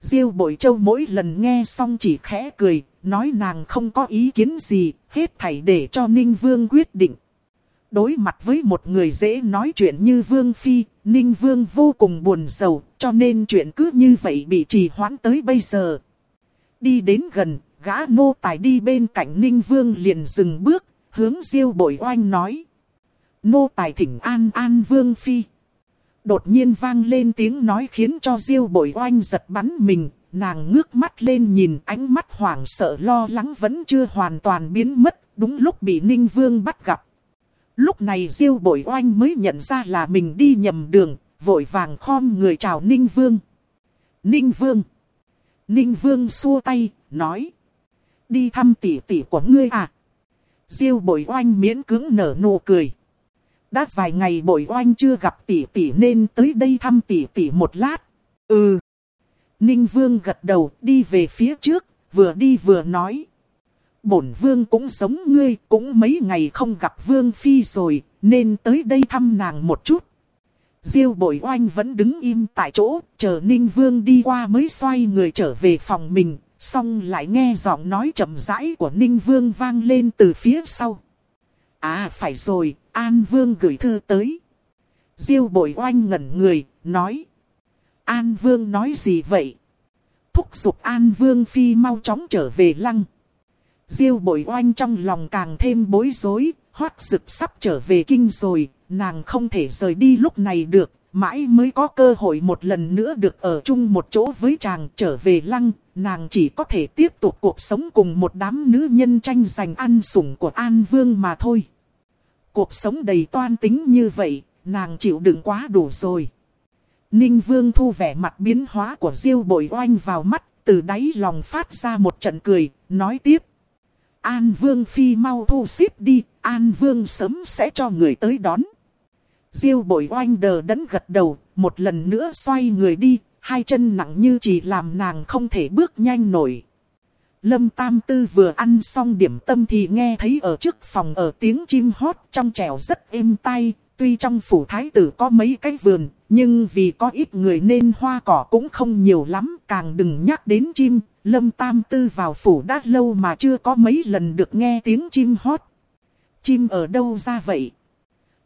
Diêu Bội Châu mỗi lần nghe xong chỉ khẽ cười, nói nàng không có ý kiến gì, hết thảy để cho Ninh Vương quyết định. Đối mặt với một người dễ nói chuyện như Vương Phi, Ninh Vương vô cùng buồn sầu, cho nên chuyện cứ như vậy bị trì hoãn tới bây giờ. Đi đến gần, gã nô tài đi bên cạnh Ninh Vương liền dừng bước, hướng Diêu Bội Oanh nói nô tài thỉnh an an vương phi. Đột nhiên vang lên tiếng nói khiến cho diêu bội oanh giật bắn mình, nàng ngước mắt lên nhìn ánh mắt hoảng sợ lo lắng vẫn chưa hoàn toàn biến mất, đúng lúc bị ninh vương bắt gặp. Lúc này diêu bội oanh mới nhận ra là mình đi nhầm đường, vội vàng khom người chào ninh vương. Ninh vương. Ninh vương xua tay, nói. Đi thăm tỷ tỷ của ngươi à. Diêu bội oanh miễn cứng nở nụ cười. Đã vài ngày bội oanh chưa gặp tỷ tỷ nên tới đây thăm tỷ tỷ một lát. Ừ. Ninh Vương gật đầu đi về phía trước, vừa đi vừa nói. Bổn Vương cũng giống ngươi, cũng mấy ngày không gặp Vương Phi rồi, nên tới đây thăm nàng một chút. Diêu bội oanh vẫn đứng im tại chỗ, chờ Ninh Vương đi qua mới xoay người trở về phòng mình, xong lại nghe giọng nói chậm rãi của Ninh Vương vang lên từ phía sau. À phải rồi, An Vương gửi thư tới. Diêu bội oanh ngẩn người, nói. An Vương nói gì vậy? Thúc giục An Vương Phi mau chóng trở về lăng. Diêu bội oanh trong lòng càng thêm bối rối, hoát rực sắp trở về kinh rồi, nàng không thể rời đi lúc này được, mãi mới có cơ hội một lần nữa được ở chung một chỗ với chàng trở về lăng, nàng chỉ có thể tiếp tục cuộc sống cùng một đám nữ nhân tranh giành ăn sủng của An Vương mà thôi. Cuộc sống đầy toan tính như vậy, nàng chịu đựng quá đủ rồi. Ninh Vương thu vẻ mặt biến hóa của Diêu bội oanh vào mắt, từ đáy lòng phát ra một trận cười, nói tiếp. An Vương Phi mau thu xếp đi, An Vương sớm sẽ cho người tới đón. Diêu bội oanh đờ đẫn gật đầu, một lần nữa xoay người đi, hai chân nặng như chỉ làm nàng không thể bước nhanh nổi. Lâm Tam Tư vừa ăn xong điểm tâm thì nghe thấy ở trước phòng ở tiếng chim hót trong trẻo rất êm tai, tuy trong phủ thái tử có mấy cái vườn, nhưng vì có ít người nên hoa cỏ cũng không nhiều lắm, càng đừng nhắc đến chim. Lâm Tam Tư vào phủ đã lâu mà chưa có mấy lần được nghe tiếng chim hót. Chim ở đâu ra vậy?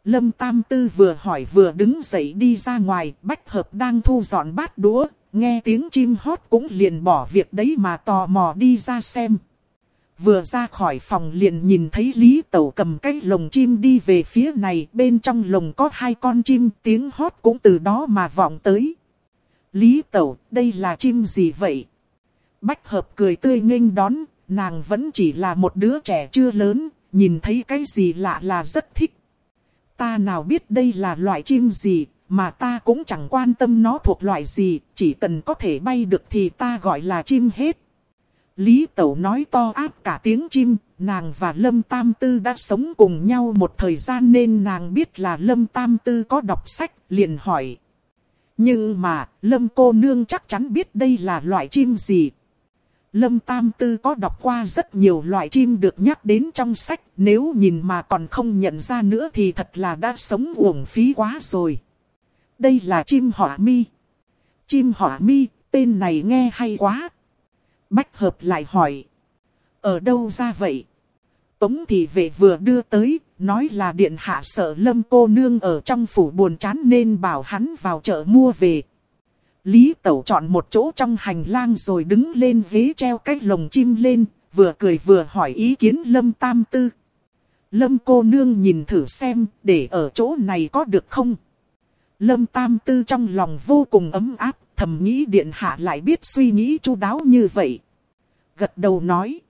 Lâm Tam Tư vừa hỏi vừa đứng dậy đi ra ngoài, Bách Hợp đang thu dọn bát đũa, nghe tiếng chim hót cũng liền bỏ việc đấy mà tò mò đi ra xem. Vừa ra khỏi phòng liền nhìn thấy Lý Tẩu cầm cái lồng chim đi về phía này, bên trong lồng có hai con chim, tiếng hót cũng từ đó mà vọng tới. Lý Tẩu, đây là chim gì vậy? Bách Hợp cười tươi nghênh đón, nàng vẫn chỉ là một đứa trẻ chưa lớn, nhìn thấy cái gì lạ là rất thích. Ta nào biết đây là loại chim gì, mà ta cũng chẳng quan tâm nó thuộc loại gì, chỉ cần có thể bay được thì ta gọi là chim hết. Lý Tẩu nói to áp cả tiếng chim, nàng và Lâm Tam Tư đã sống cùng nhau một thời gian nên nàng biết là Lâm Tam Tư có đọc sách, liền hỏi. Nhưng mà, Lâm cô nương chắc chắn biết đây là loại chim gì. Lâm Tam Tư có đọc qua rất nhiều loại chim được nhắc đến trong sách, nếu nhìn mà còn không nhận ra nữa thì thật là đã sống uổng phí quá rồi. Đây là chim hỏa mi. Chim hỏa mi, tên này nghe hay quá. Bách hợp lại hỏi. Ở đâu ra vậy? Tống thị vệ vừa đưa tới, nói là điện hạ sợ lâm cô nương ở trong phủ buồn chán nên bảo hắn vào chợ mua về. Lý Tẩu chọn một chỗ trong hành lang rồi đứng lên ghế treo cái lồng chim lên, vừa cười vừa hỏi ý kiến Lâm Tam Tư. Lâm cô nương nhìn thử xem, để ở chỗ này có được không? Lâm Tam Tư trong lòng vô cùng ấm áp, thầm nghĩ điện hạ lại biết suy nghĩ chu đáo như vậy. Gật đầu nói.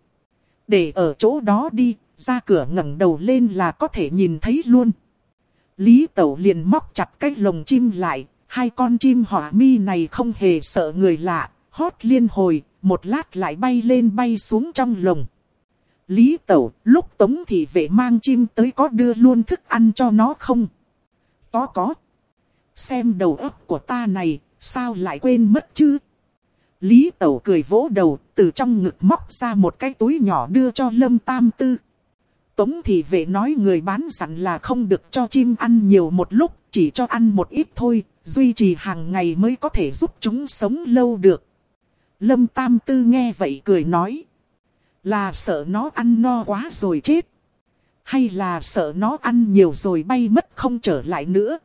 Để ở chỗ đó đi, ra cửa ngẩng đầu lên là có thể nhìn thấy luôn. Lý Tẩu liền móc chặt cái lồng chim lại, hai con chim hỏa mi này không hề sợ người lạ, hót liên hồi, một lát lại bay lên bay xuống trong lồng. Lý Tẩu, lúc Tống Thị Vệ mang chim tới có đưa luôn thức ăn cho nó không? Có có. Xem đầu óc của ta này, sao lại quên mất chứ? Lý Tẩu cười vỗ đầu, từ trong ngực móc ra một cái túi nhỏ đưa cho Lâm Tam Tư. Tống thị vệ nói người bán sẵn là không được cho chim ăn nhiều một lúc, chỉ cho ăn một ít thôi, duy trì hàng ngày mới có thể giúp chúng sống lâu được. Lâm Tam Tư nghe vậy cười nói. Là sợ nó ăn no quá rồi chết. Hay là sợ nó ăn nhiều rồi bay mất không trở lại nữa.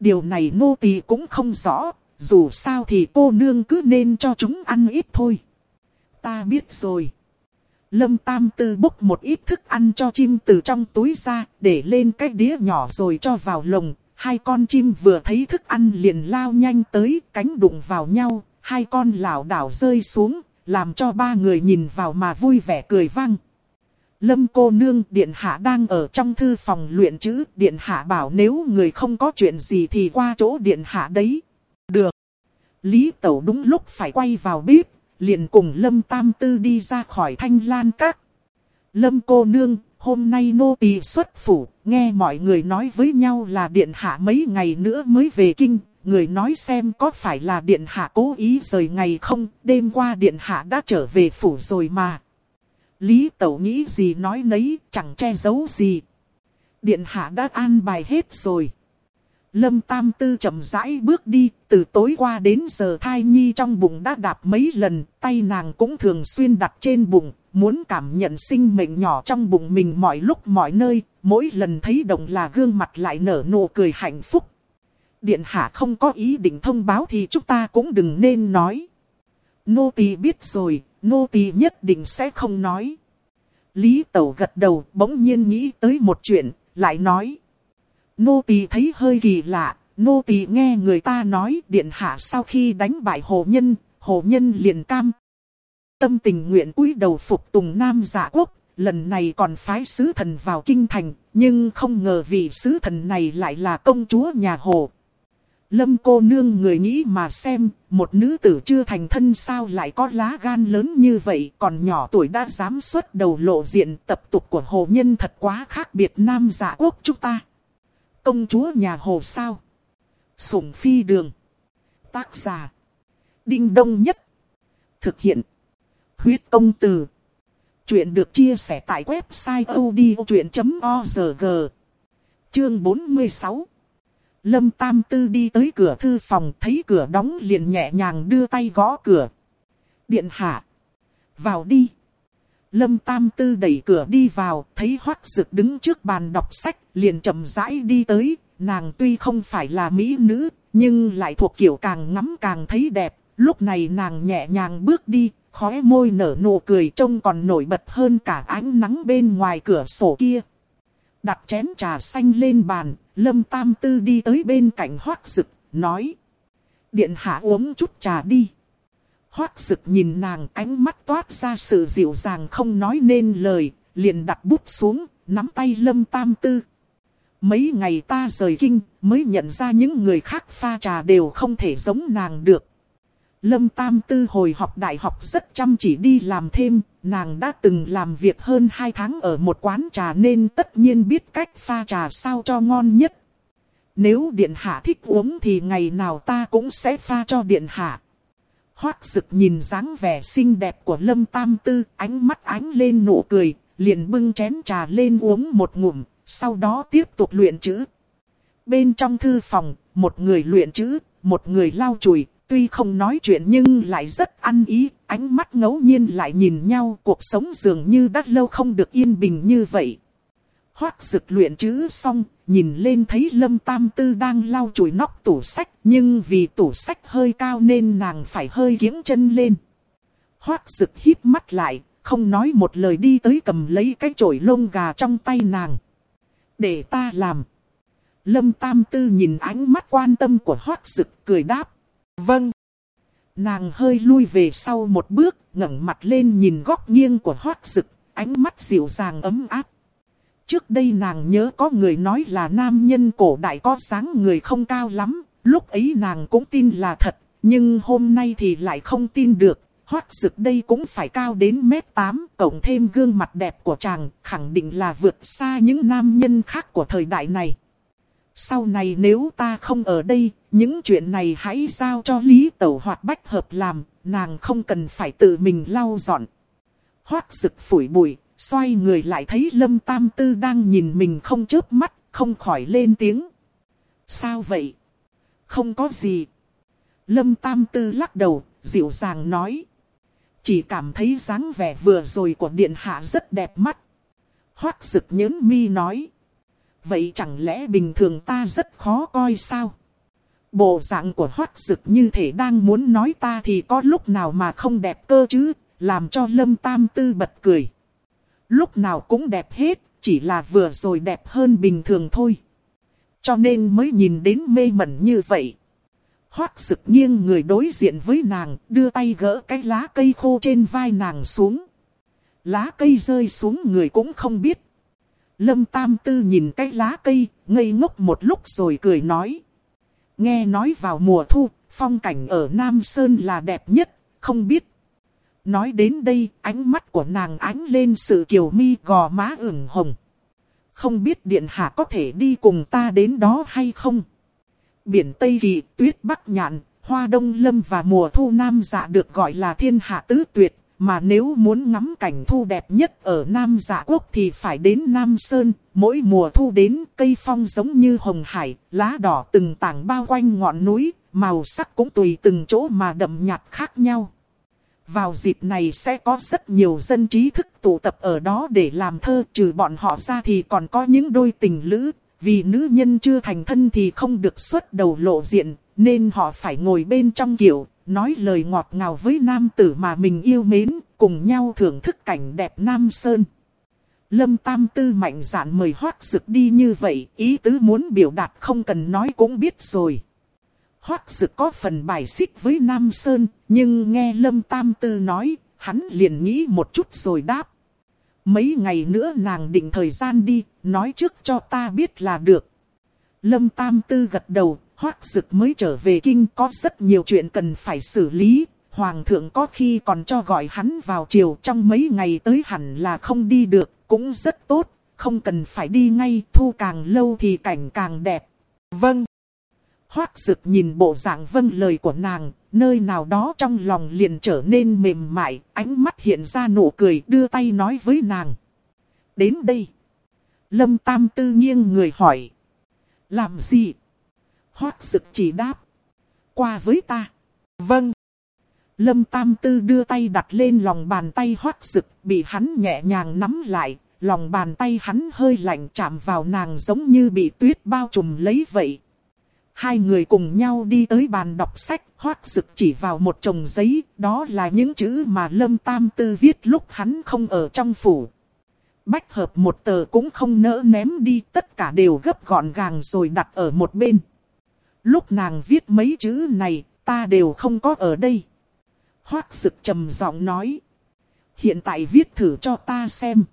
Điều này nô tỳ cũng không rõ. Dù sao thì cô nương cứ nên cho chúng ăn ít thôi. Ta biết rồi. Lâm Tam Tư bốc một ít thức ăn cho chim từ trong túi ra, để lên cái đĩa nhỏ rồi cho vào lồng, Hai con chim vừa thấy thức ăn liền lao nhanh tới, cánh đụng vào nhau, hai con lảo đảo rơi xuống, làm cho ba người nhìn vào mà vui vẻ cười vang. Lâm cô nương điện hạ đang ở trong thư phòng luyện chữ, điện hạ bảo nếu người không có chuyện gì thì qua chỗ điện hạ đấy. Được. Lý Tẩu đúng lúc phải quay vào bếp, liền cùng Lâm Tam Tư đi ra khỏi thanh lan các. Lâm cô nương, hôm nay nô tỳ xuất phủ, nghe mọi người nói với nhau là điện hạ mấy ngày nữa mới về kinh, người nói xem có phải là điện hạ cố ý rời ngày không, đêm qua điện hạ đã trở về phủ rồi mà. Lý Tẩu nghĩ gì nói nấy, chẳng che giấu gì. Điện hạ đã an bài hết rồi. Lâm Tam Tư chậm rãi bước đi, từ tối qua đến giờ thai nhi trong bụng đã đạp mấy lần, tay nàng cũng thường xuyên đặt trên bụng, muốn cảm nhận sinh mệnh nhỏ trong bụng mình mọi lúc mọi nơi, mỗi lần thấy động là gương mặt lại nở nụ cười hạnh phúc. điện hạ không có ý định thông báo thì chúng ta cũng đừng nên nói. Nô tỳ biết rồi, nô tỳ nhất định sẽ không nói. Lý Tẩu gật đầu bỗng nhiên nghĩ tới một chuyện, lại nói. Nô tỳ thấy hơi kỳ lạ, nô tỳ nghe người ta nói điện hạ sau khi đánh bại hồ nhân, hồ nhân liền cam. Tâm tình nguyện cúi đầu phục tùng nam giả quốc, lần này còn phái sứ thần vào kinh thành, nhưng không ngờ vị sứ thần này lại là công chúa nhà hồ. Lâm cô nương người nghĩ mà xem, một nữ tử chưa thành thân sao lại có lá gan lớn như vậy, còn nhỏ tuổi đã dám xuất đầu lộ diện tập tục của hồ nhân thật quá khác biệt nam giả quốc chúng ta. Công chúa nhà hồ sao? Sủng phi đường. Tác giả. Đinh đông nhất. Thực hiện. Huyết công từ. Chuyện được chia sẻ tại website odchuyện.org. Chương 46 Lâm Tam Tư đi tới cửa thư phòng, thấy cửa đóng liền nhẹ nhàng đưa tay gõ cửa. Điện hạ. Vào đi. Lâm Tam Tư đẩy cửa đi vào, thấy Hoắc Dực đứng trước bàn đọc sách, liền chậm rãi đi tới. Nàng tuy không phải là mỹ nữ, nhưng lại thuộc kiểu càng ngắm càng thấy đẹp. Lúc này nàng nhẹ nhàng bước đi, khóe môi nở nụ cười trông còn nổi bật hơn cả ánh nắng bên ngoài cửa sổ kia. Đặt chén trà xanh lên bàn, Lâm Tam Tư đi tới bên cạnh Hoắc Dực, nói. Điện hạ uống chút trà đi. Hoác sực nhìn nàng ánh mắt toát ra sự dịu dàng không nói nên lời, liền đặt bút xuống, nắm tay Lâm Tam Tư. Mấy ngày ta rời kinh, mới nhận ra những người khác pha trà đều không thể giống nàng được. Lâm Tam Tư hồi học đại học rất chăm chỉ đi làm thêm, nàng đã từng làm việc hơn 2 tháng ở một quán trà nên tất nhiên biết cách pha trà sao cho ngon nhất. Nếu điện hạ thích uống thì ngày nào ta cũng sẽ pha cho điện hạ. Hoác rực nhìn dáng vẻ xinh đẹp của Lâm Tam Tư, ánh mắt ánh lên nụ cười, liền bưng chén trà lên uống một ngụm, sau đó tiếp tục luyện chữ. Bên trong thư phòng, một người luyện chữ, một người lau chùi, Tuy không nói chuyện nhưng lại rất ăn ý, ánh mắt ngẫu nhiên lại nhìn nhau cuộc sống dường như đã lâu không được yên bình như vậy. Hoác dực luyện chữ xong, nhìn lên thấy Lâm Tam Tư đang lau chùi nóc tủ sách, nhưng vì tủ sách hơi cao nên nàng phải hơi kiếng chân lên. Hoác dực híp mắt lại, không nói một lời đi tới cầm lấy cái chổi lông gà trong tay nàng. Để ta làm. Lâm Tam Tư nhìn ánh mắt quan tâm của Hoác dực cười đáp. Vâng. Nàng hơi lui về sau một bước, ngẩng mặt lên nhìn góc nghiêng của hoác dực, ánh mắt dịu dàng ấm áp. Trước đây nàng nhớ có người nói là nam nhân cổ đại có sáng người không cao lắm, lúc ấy nàng cũng tin là thật, nhưng hôm nay thì lại không tin được. Hoác sực đây cũng phải cao đến mét 8, cộng thêm gương mặt đẹp của chàng, khẳng định là vượt xa những nam nhân khác của thời đại này. Sau này nếu ta không ở đây, những chuyện này hãy giao cho Lý Tẩu Hoạt Bách Hợp làm, nàng không cần phải tự mình lau dọn. Hoác sực phủi bụi, xoay người lại thấy Lâm Tam Tư đang nhìn mình không chớp mắt, không khỏi lên tiếng. Sao vậy? Không có gì. Lâm Tam Tư lắc đầu, dịu dàng nói. Chỉ cảm thấy dáng vẻ vừa rồi của điện hạ rất đẹp mắt. Hoác rực nhớn mi nói. Vậy chẳng lẽ bình thường ta rất khó coi sao? Bộ dạng của hoác sực như thể đang muốn nói ta thì có lúc nào mà không đẹp cơ chứ, làm cho lâm tam tư bật cười. Lúc nào cũng đẹp hết, chỉ là vừa rồi đẹp hơn bình thường thôi. Cho nên mới nhìn đến mê mẩn như vậy. Hoác sực nghiêng người đối diện với nàng, đưa tay gỡ cái lá cây khô trên vai nàng xuống. Lá cây rơi xuống người cũng không biết. Lâm Tam Tư nhìn cái lá cây, ngây ngốc một lúc rồi cười nói. Nghe nói vào mùa thu, phong cảnh ở Nam Sơn là đẹp nhất, không biết. Nói đến đây, ánh mắt của nàng ánh lên sự kiều mi gò má ửng hồng. Không biết Điện Hạ có thể đi cùng ta đến đó hay không? Biển Tây Kỳ, tuyết Bắc Nhạn, Hoa Đông Lâm và mùa thu Nam Dạ được gọi là thiên hạ tứ tuyệt, mà nếu muốn ngắm cảnh thu đẹp nhất ở Nam Dạ Quốc thì phải đến Nam Sơn. Mỗi mùa thu đến cây phong giống như hồng hải, lá đỏ từng tảng bao quanh ngọn núi, màu sắc cũng tùy từng chỗ mà đậm nhạt khác nhau. Vào dịp này sẽ có rất nhiều dân trí thức tụ tập ở đó để làm thơ trừ bọn họ ra thì còn có những đôi tình lữ, Vì nữ nhân chưa thành thân thì không được xuất đầu lộ diện, nên họ phải ngồi bên trong kiểu, nói lời ngọt ngào với nam tử mà mình yêu mến, cùng nhau thưởng thức cảnh đẹp Nam Sơn. Lâm Tam Tư mạnh dạn mời Hoác sực đi như vậy, ý tứ muốn biểu đạt không cần nói cũng biết rồi. Hoác Dực có phần bài xích với Nam Sơn, nhưng nghe Lâm Tam Tư nói, hắn liền nghĩ một chút rồi đáp. Mấy ngày nữa nàng định thời gian đi, nói trước cho ta biết là được. Lâm Tam Tư gật đầu, Hoác Dực mới trở về kinh có rất nhiều chuyện cần phải xử lý. Hoàng thượng có khi còn cho gọi hắn vào chiều trong mấy ngày tới hẳn là không đi được, cũng rất tốt, không cần phải đi ngay, thu càng lâu thì cảnh càng đẹp. Vâng. Hoác rực nhìn bộ dạng vâng lời của nàng, nơi nào đó trong lòng liền trở nên mềm mại, ánh mắt hiện ra nụ cười đưa tay nói với nàng. Đến đây. Lâm Tam Tư nghiêng người hỏi. Làm gì? Hoác rực chỉ đáp. Qua với ta. Vâng. Lâm Tam Tư đưa tay đặt lên lòng bàn tay Hoác rực, bị hắn nhẹ nhàng nắm lại, lòng bàn tay hắn hơi lạnh chạm vào nàng giống như bị tuyết bao trùm lấy vậy. Hai người cùng nhau đi tới bàn đọc sách, hoác rực chỉ vào một chồng giấy, đó là những chữ mà Lâm Tam Tư viết lúc hắn không ở trong phủ. Bách hợp một tờ cũng không nỡ ném đi, tất cả đều gấp gọn gàng rồi đặt ở một bên. Lúc nàng viết mấy chữ này, ta đều không có ở đây. Hoác rực trầm giọng nói. Hiện tại viết thử cho ta xem.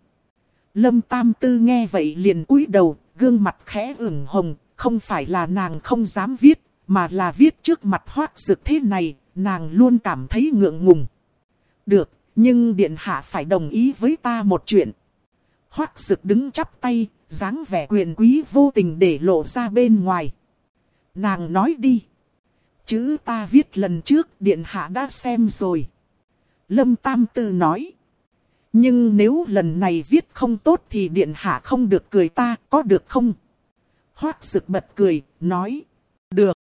Lâm Tam Tư nghe vậy liền cúi đầu, gương mặt khẽ ửng hồng, không phải là nàng không dám viết, mà là viết trước mặt hoác dực thế này, nàng luôn cảm thấy ngượng ngùng. Được, nhưng Điện Hạ phải đồng ý với ta một chuyện. Hoác dực đứng chắp tay, dáng vẻ quyền quý vô tình để lộ ra bên ngoài. Nàng nói đi. Chữ ta viết lần trước Điện Hạ đã xem rồi. Lâm Tam Tư nói. Nhưng nếu lần này viết không tốt thì Điện Hạ không được cười ta, có được không? Hoác sực bật cười, nói. Được.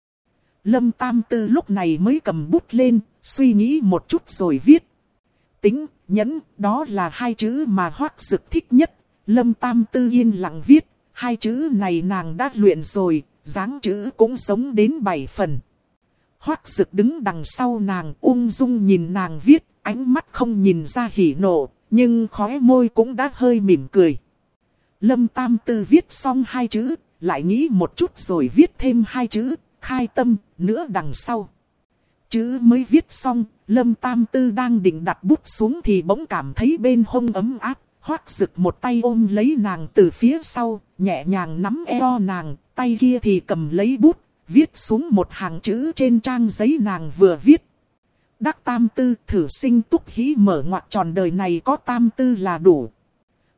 Lâm Tam Tư lúc này mới cầm bút lên, suy nghĩ một chút rồi viết. Tính, nhẫn, đó là hai chữ mà Hoác sực thích nhất. Lâm Tam Tư yên lặng viết, hai chữ này nàng đã luyện rồi, dáng chữ cũng sống đến bảy phần. Hoác sực đứng đằng sau nàng ung dung nhìn nàng viết, ánh mắt không nhìn ra hỉ nộ, nhưng khóe môi cũng đã hơi mỉm cười. Lâm Tam Tư viết xong hai chữ, lại nghĩ một chút rồi viết thêm hai chữ, khai tâm, nữa đằng sau. Chữ mới viết xong, Lâm Tam Tư đang định đặt bút xuống thì bỗng cảm thấy bên hông ấm áp, hoác rực một tay ôm lấy nàng từ phía sau, nhẹ nhàng nắm eo nàng, tay kia thì cầm lấy bút, viết xuống một hàng chữ trên trang giấy nàng vừa viết. Đắc tam tư thử sinh túc hí mở ngoặt tròn đời này có tam tư là đủ.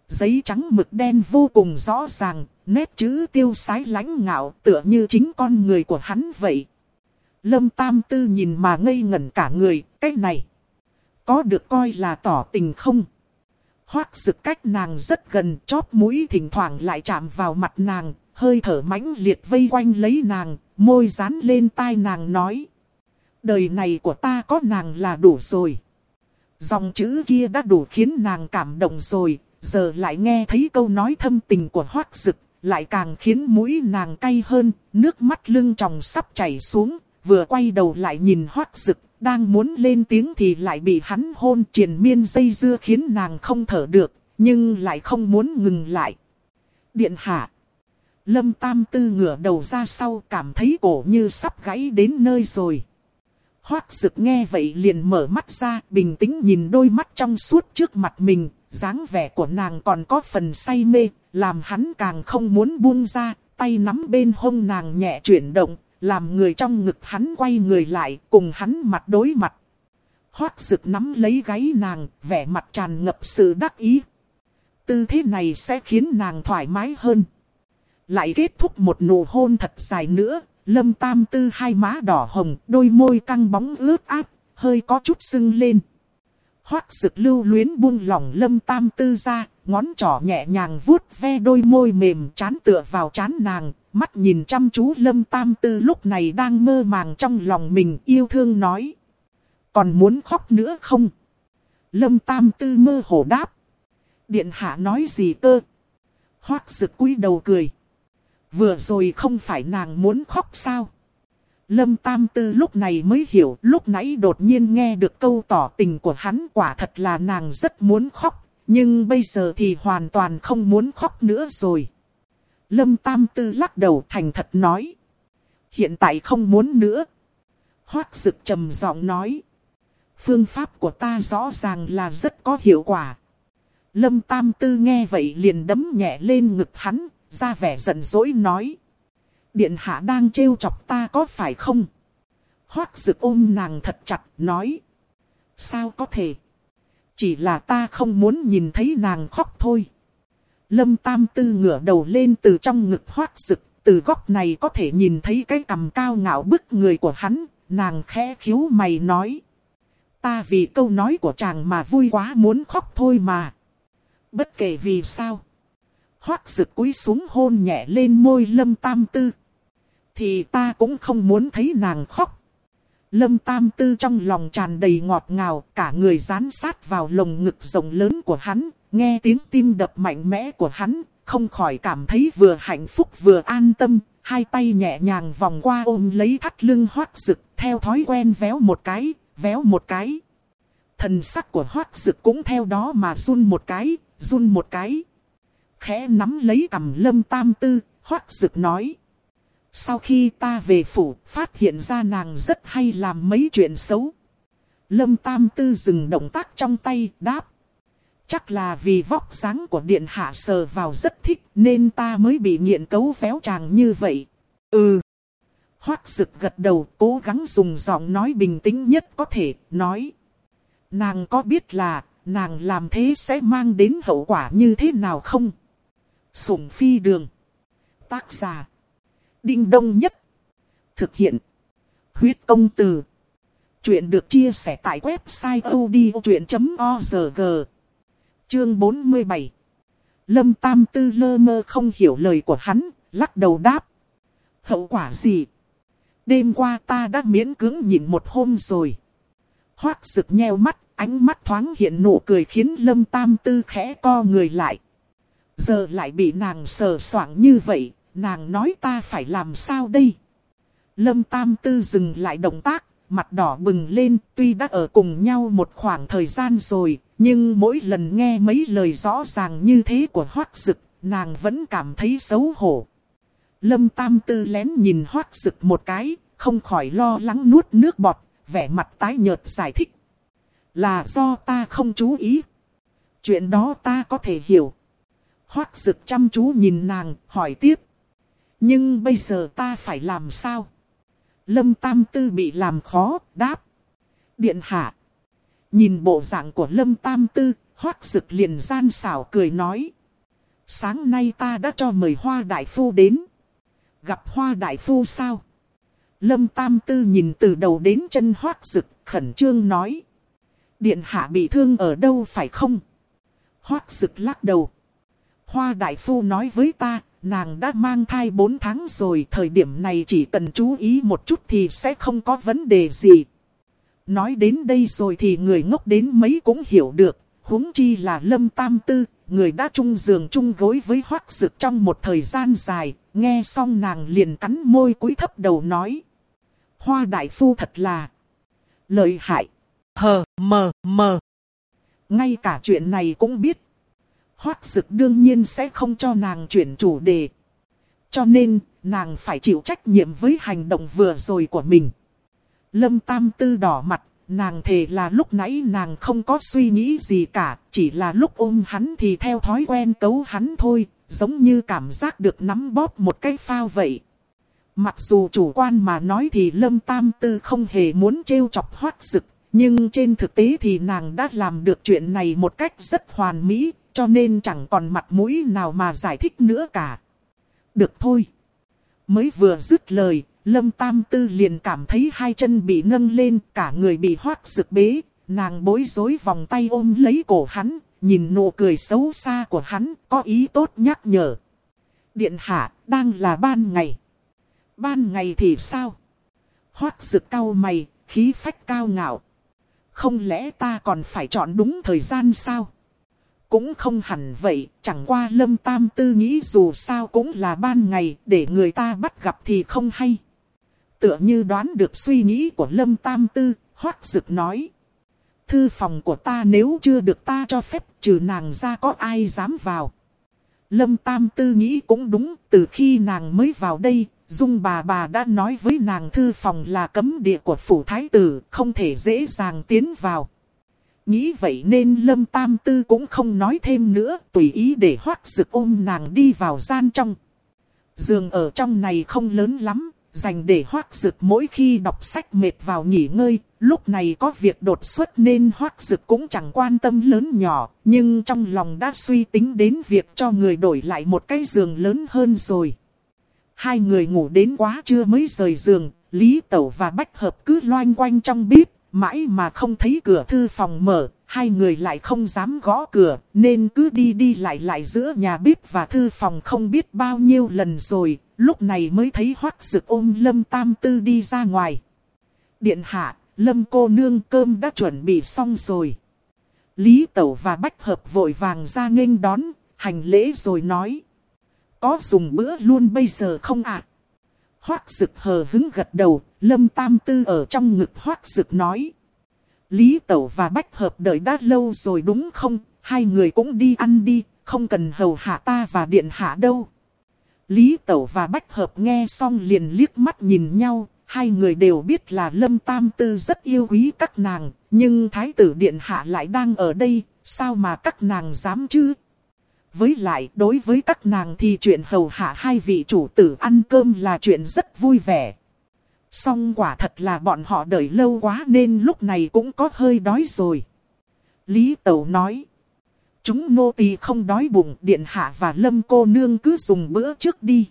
Giấy trắng mực đen vô cùng rõ ràng, nét chữ tiêu sái lãnh ngạo tựa như chính con người của hắn vậy. Lâm Tam Tư nhìn mà ngây ngẩn cả người, cái này. Có được coi là tỏ tình không? Hoác sực cách nàng rất gần, chóp mũi thỉnh thoảng lại chạm vào mặt nàng, hơi thở mãnh liệt vây quanh lấy nàng, môi dán lên tai nàng nói. Đời này của ta có nàng là đủ rồi. Dòng chữ kia đã đủ khiến nàng cảm động rồi, giờ lại nghe thấy câu nói thâm tình của hoác dực, lại càng khiến mũi nàng cay hơn, nước mắt lưng tròng sắp chảy xuống, vừa quay đầu lại nhìn hoác dực, đang muốn lên tiếng thì lại bị hắn hôn triền miên dây dưa khiến nàng không thở được, nhưng lại không muốn ngừng lại. Điện hạ. Lâm Tam Tư ngửa đầu ra sau cảm thấy cổ như sắp gãy đến nơi rồi. Hoác dực nghe vậy liền mở mắt ra, bình tĩnh nhìn đôi mắt trong suốt trước mặt mình, dáng vẻ của nàng còn có phần say mê, làm hắn càng không muốn buông ra, tay nắm bên hông nàng nhẹ chuyển động, làm người trong ngực hắn quay người lại, cùng hắn mặt đối mặt. Hoác rực nắm lấy gáy nàng, vẻ mặt tràn ngập sự đắc ý. Tư thế này sẽ khiến nàng thoải mái hơn. Lại kết thúc một nụ hôn thật dài nữa, lâm tam tư hai má đỏ hồng, đôi môi căng bóng ướt át, hơi có chút sưng lên. Hoác sực lưu luyến buông lỏng lâm tam tư ra, ngón trỏ nhẹ nhàng vuốt ve đôi môi mềm chán tựa vào chán nàng, mắt nhìn chăm chú lâm tam tư lúc này đang mơ màng trong lòng mình yêu thương nói. Còn muốn khóc nữa không? Lâm tam tư mơ hồ đáp. Điện hạ nói gì cơ? Hoác sực cúi đầu cười. Vừa rồi không phải nàng muốn khóc sao? Lâm Tam Tư lúc này mới hiểu, lúc nãy đột nhiên nghe được câu tỏ tình của hắn quả thật là nàng rất muốn khóc, nhưng bây giờ thì hoàn toàn không muốn khóc nữa rồi. Lâm Tam Tư lắc đầu thành thật nói. Hiện tại không muốn nữa. Hoác Dực trầm giọng nói. Phương pháp của ta rõ ràng là rất có hiệu quả. Lâm Tam Tư nghe vậy liền đấm nhẹ lên ngực hắn, ra vẻ giận dỗi nói. Điện hạ đang trêu chọc ta có phải không? Hoác rực ôm nàng thật chặt, nói. Sao có thể? Chỉ là ta không muốn nhìn thấy nàng khóc thôi. Lâm Tam Tư ngửa đầu lên từ trong ngực hoác rực. từ góc này có thể nhìn thấy cái cằm cao ngạo bức người của hắn, nàng khẽ khiếu mày nói. Ta vì câu nói của chàng mà vui quá muốn khóc thôi mà. Bất kể vì sao. Hoác rực cúi xuống hôn nhẹ lên môi lâm tam tư. Thì ta cũng không muốn thấy nàng khóc. Lâm tam tư trong lòng tràn đầy ngọt ngào, cả người dán sát vào lồng ngực rộng lớn của hắn, nghe tiếng tim đập mạnh mẽ của hắn, không khỏi cảm thấy vừa hạnh phúc vừa an tâm, hai tay nhẹ nhàng vòng qua ôm lấy thắt lưng hoác rực, theo thói quen véo một cái, véo một cái. Thần sắc của hoác rực cũng theo đó mà run một cái, run một cái. Khẽ nắm lấy cầm lâm tam tư, hoác rực nói. Sau khi ta về phủ, phát hiện ra nàng rất hay làm mấy chuyện xấu. Lâm tam tư dừng động tác trong tay, đáp. Chắc là vì vóc dáng của điện hạ sờ vào rất thích nên ta mới bị nghiện cấu véo chàng như vậy. Ừ. Hoác rực gật đầu cố gắng dùng giọng nói bình tĩnh nhất có thể, nói. Nàng có biết là, nàng làm thế sẽ mang đến hậu quả như thế nào không? Sủng phi đường. Tác giả. Đinh đông nhất. Thực hiện. Huyết công từ. Chuyện được chia sẻ tại website odchuyện.org. Chương 47. Lâm Tam Tư lơ mơ không hiểu lời của hắn, lắc đầu đáp. Hậu quả gì? Đêm qua ta đã miễn cưỡng nhịn một hôm rồi. Hoác sực nheo mắt, ánh mắt thoáng hiện nụ cười khiến Lâm Tam Tư khẽ co người lại. Giờ lại bị nàng sờ soạng như vậy, nàng nói ta phải làm sao đây? Lâm Tam Tư dừng lại động tác, mặt đỏ bừng lên, tuy đã ở cùng nhau một khoảng thời gian rồi, nhưng mỗi lần nghe mấy lời rõ ràng như thế của Hoác Dực, nàng vẫn cảm thấy xấu hổ. Lâm Tam Tư lén nhìn Hoác Dực một cái, không khỏi lo lắng nuốt nước bọt, vẻ mặt tái nhợt giải thích. Là do ta không chú ý. Chuyện đó ta có thể hiểu. Hoác Dực chăm chú nhìn nàng, hỏi tiếp. Nhưng bây giờ ta phải làm sao? Lâm Tam Tư bị làm khó, đáp. Điện hạ. Nhìn bộ dạng của Lâm Tam Tư, hoác rực liền gian xảo cười nói. Sáng nay ta đã cho mời Hoa Đại Phu đến. Gặp Hoa Đại Phu sao? Lâm Tam Tư nhìn từ đầu đến chân hoác rực, khẩn trương nói. Điện hạ bị thương ở đâu phải không? Hoác rực lắc đầu. Hoa Đại Phu nói với ta, nàng đã mang thai 4 tháng rồi, thời điểm này chỉ cần chú ý một chút thì sẽ không có vấn đề gì. Nói đến đây rồi thì người ngốc đến mấy cũng hiểu được, huống chi là Lâm Tam Tư, người đã chung giường chung gối với Hoắc dực trong một thời gian dài, nghe xong nàng liền cắn môi cúi thấp đầu nói. Hoa đại phu thật là lợi hại, hờ mờ mờ. Ngay cả chuyện này cũng biết. Hoác dực đương nhiên sẽ không cho nàng chuyển chủ đề. Cho nên, nàng phải chịu trách nhiệm với hành động vừa rồi của mình. Lâm Tam Tư đỏ mặt, nàng thề là lúc nãy nàng không có suy nghĩ gì cả, chỉ là lúc ôm hắn thì theo thói quen cấu hắn thôi, giống như cảm giác được nắm bóp một cái phao vậy. Mặc dù chủ quan mà nói thì Lâm Tam Tư không hề muốn trêu chọc hoát dực, nhưng trên thực tế thì nàng đã làm được chuyện này một cách rất hoàn mỹ, cho nên chẳng còn mặt mũi nào mà giải thích nữa cả. Được thôi. Mới vừa dứt lời, Lâm Tam Tư liền cảm thấy hai chân bị nâng lên, cả người bị hoác rực bế, nàng bối rối vòng tay ôm lấy cổ hắn, nhìn nụ cười xấu xa của hắn, có ý tốt nhắc nhở. Điện hạ, đang là ban ngày. Ban ngày thì sao? Hoác rực cao mày, khí phách cao ngạo. Không lẽ ta còn phải chọn đúng thời gian sao? Cũng không hẳn vậy, chẳng qua Lâm Tam Tư nghĩ dù sao cũng là ban ngày, để người ta bắt gặp thì không hay. Tựa như đoán được suy nghĩ của Lâm Tam Tư, hoác dực nói. Thư phòng của ta nếu chưa được ta cho phép trừ nàng ra có ai dám vào. Lâm Tam Tư nghĩ cũng đúng, từ khi nàng mới vào đây, Dung bà bà đã nói với nàng thư phòng là cấm địa của phủ thái tử, không thể dễ dàng tiến vào. Nghĩ vậy nên Lâm Tam Tư cũng không nói thêm nữa, tùy ý để hoác rực ôm nàng đi vào gian trong. Giường ở trong này không lớn lắm, dành để hoác rực mỗi khi đọc sách mệt vào nghỉ ngơi, lúc này có việc đột xuất nên hoác rực cũng chẳng quan tâm lớn nhỏ, nhưng trong lòng đã suy tính đến việc cho người đổi lại một cái giường lớn hơn rồi. Hai người ngủ đến quá trưa mới rời giường, Lý Tẩu và Bách Hợp cứ loanh quanh trong bếp, mãi mà không thấy cửa thư phòng mở, hai người lại không dám gõ cửa, nên cứ đi đi lại lại giữa nhà bếp và thư phòng không biết bao nhiêu lần rồi, lúc này mới thấy hoắc rực ôm Lâm Tam Tư đi ra ngoài. Điện hạ, Lâm cô nương cơm đã chuẩn bị xong rồi. Lý Tẩu và Bách Hợp vội vàng ra nghênh đón, hành lễ rồi nói. Có dùng bữa luôn bây giờ không ạ? À? Hoác sực hờ hứng gật đầu, Lâm Tam Tư ở trong ngực Hoác sực nói. Lý Tẩu và Bách Hợp đợi đã lâu rồi đúng không? Hai người cũng đi ăn đi, không cần hầu hạ ta và điện hạ đâu. Lý Tẩu và Bách Hợp nghe xong liền liếc mắt nhìn nhau, hai người đều biết là Lâm Tam Tư rất yêu quý các nàng, nhưng Thái tử Điện Hạ lại đang ở đây, sao mà các nàng dám chứ? Với lại, đối với các nàng thì chuyện hầu hạ hai vị chủ tử ăn cơm là chuyện rất vui vẻ. Song quả thật là bọn họ đợi lâu quá nên lúc này cũng có hơi đói rồi. Lý Tẩu nói. Chúng nô tỳ không đói bụng, điện hạ và lâm cô nương cứ dùng bữa trước đi.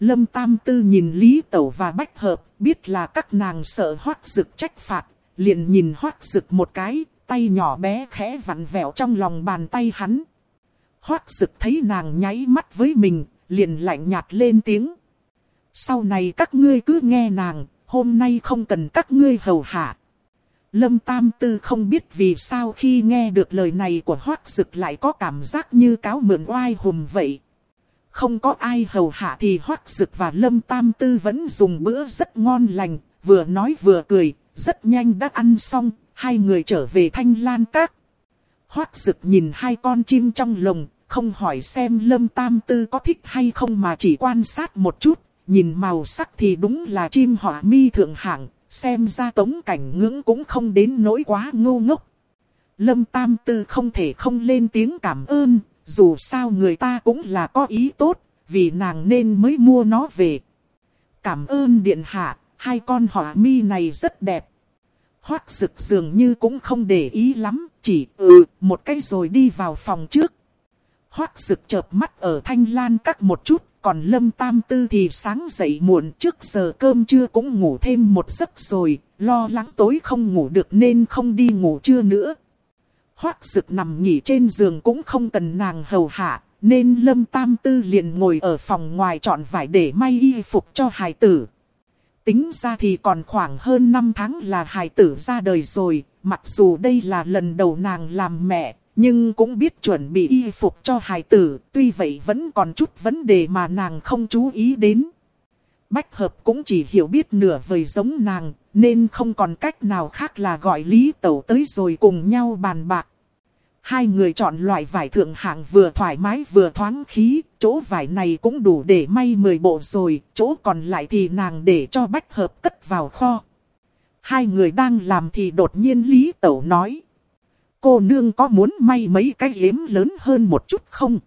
Lâm Tam Tư nhìn Lý Tẩu và Bách Hợp, biết là các nàng sợ hoác rực trách phạt, liền nhìn hoác rực một cái, tay nhỏ bé khẽ vặn vẹo trong lòng bàn tay hắn. Hoác Sực thấy nàng nháy mắt với mình, liền lạnh nhạt lên tiếng. Sau này các ngươi cứ nghe nàng, hôm nay không cần các ngươi hầu hạ. Lâm Tam Tư không biết vì sao khi nghe được lời này của Hoác Dực lại có cảm giác như cáo mượn oai hùm vậy. Không có ai hầu hạ thì Hoác Dực và Lâm Tam Tư vẫn dùng bữa rất ngon lành, vừa nói vừa cười, rất nhanh đã ăn xong, hai người trở về thanh lan các. Hoác Dực nhìn hai con chim trong lồng, không hỏi xem lâm tam tư có thích hay không mà chỉ quan sát một chút, nhìn màu sắc thì đúng là chim họa mi thượng hạng, xem ra tống cảnh ngưỡng cũng không đến nỗi quá ngu ngốc. Lâm tam tư không thể không lên tiếng cảm ơn, dù sao người ta cũng là có ý tốt, vì nàng nên mới mua nó về. Cảm ơn điện hạ, hai con họa mi này rất đẹp. Hoác rực dường như cũng không để ý lắm, chỉ ừ một cái rồi đi vào phòng trước. Hoác rực chợp mắt ở thanh lan các một chút, còn lâm tam tư thì sáng dậy muộn trước giờ cơm trưa cũng ngủ thêm một giấc rồi, lo lắng tối không ngủ được nên không đi ngủ trưa nữa. Hoác rực nằm nghỉ trên giường cũng không cần nàng hầu hạ, nên lâm tam tư liền ngồi ở phòng ngoài chọn vải để may y phục cho hài tử. Tính ra thì còn khoảng hơn 5 tháng là hài tử ra đời rồi, mặc dù đây là lần đầu nàng làm mẹ, nhưng cũng biết chuẩn bị y phục cho hài tử, tuy vậy vẫn còn chút vấn đề mà nàng không chú ý đến. Bách hợp cũng chỉ hiểu biết nửa vời giống nàng, nên không còn cách nào khác là gọi Lý Tẩu tới rồi cùng nhau bàn bạc. Hai người chọn loại vải thượng hạng vừa thoải mái vừa thoáng khí, chỗ vải này cũng đủ để may 10 bộ rồi, chỗ còn lại thì nàng để cho bách hợp cất vào kho. Hai người đang làm thì đột nhiên Lý Tẩu nói cô nương có muốn may mấy cái yếm lớn hơn một chút không?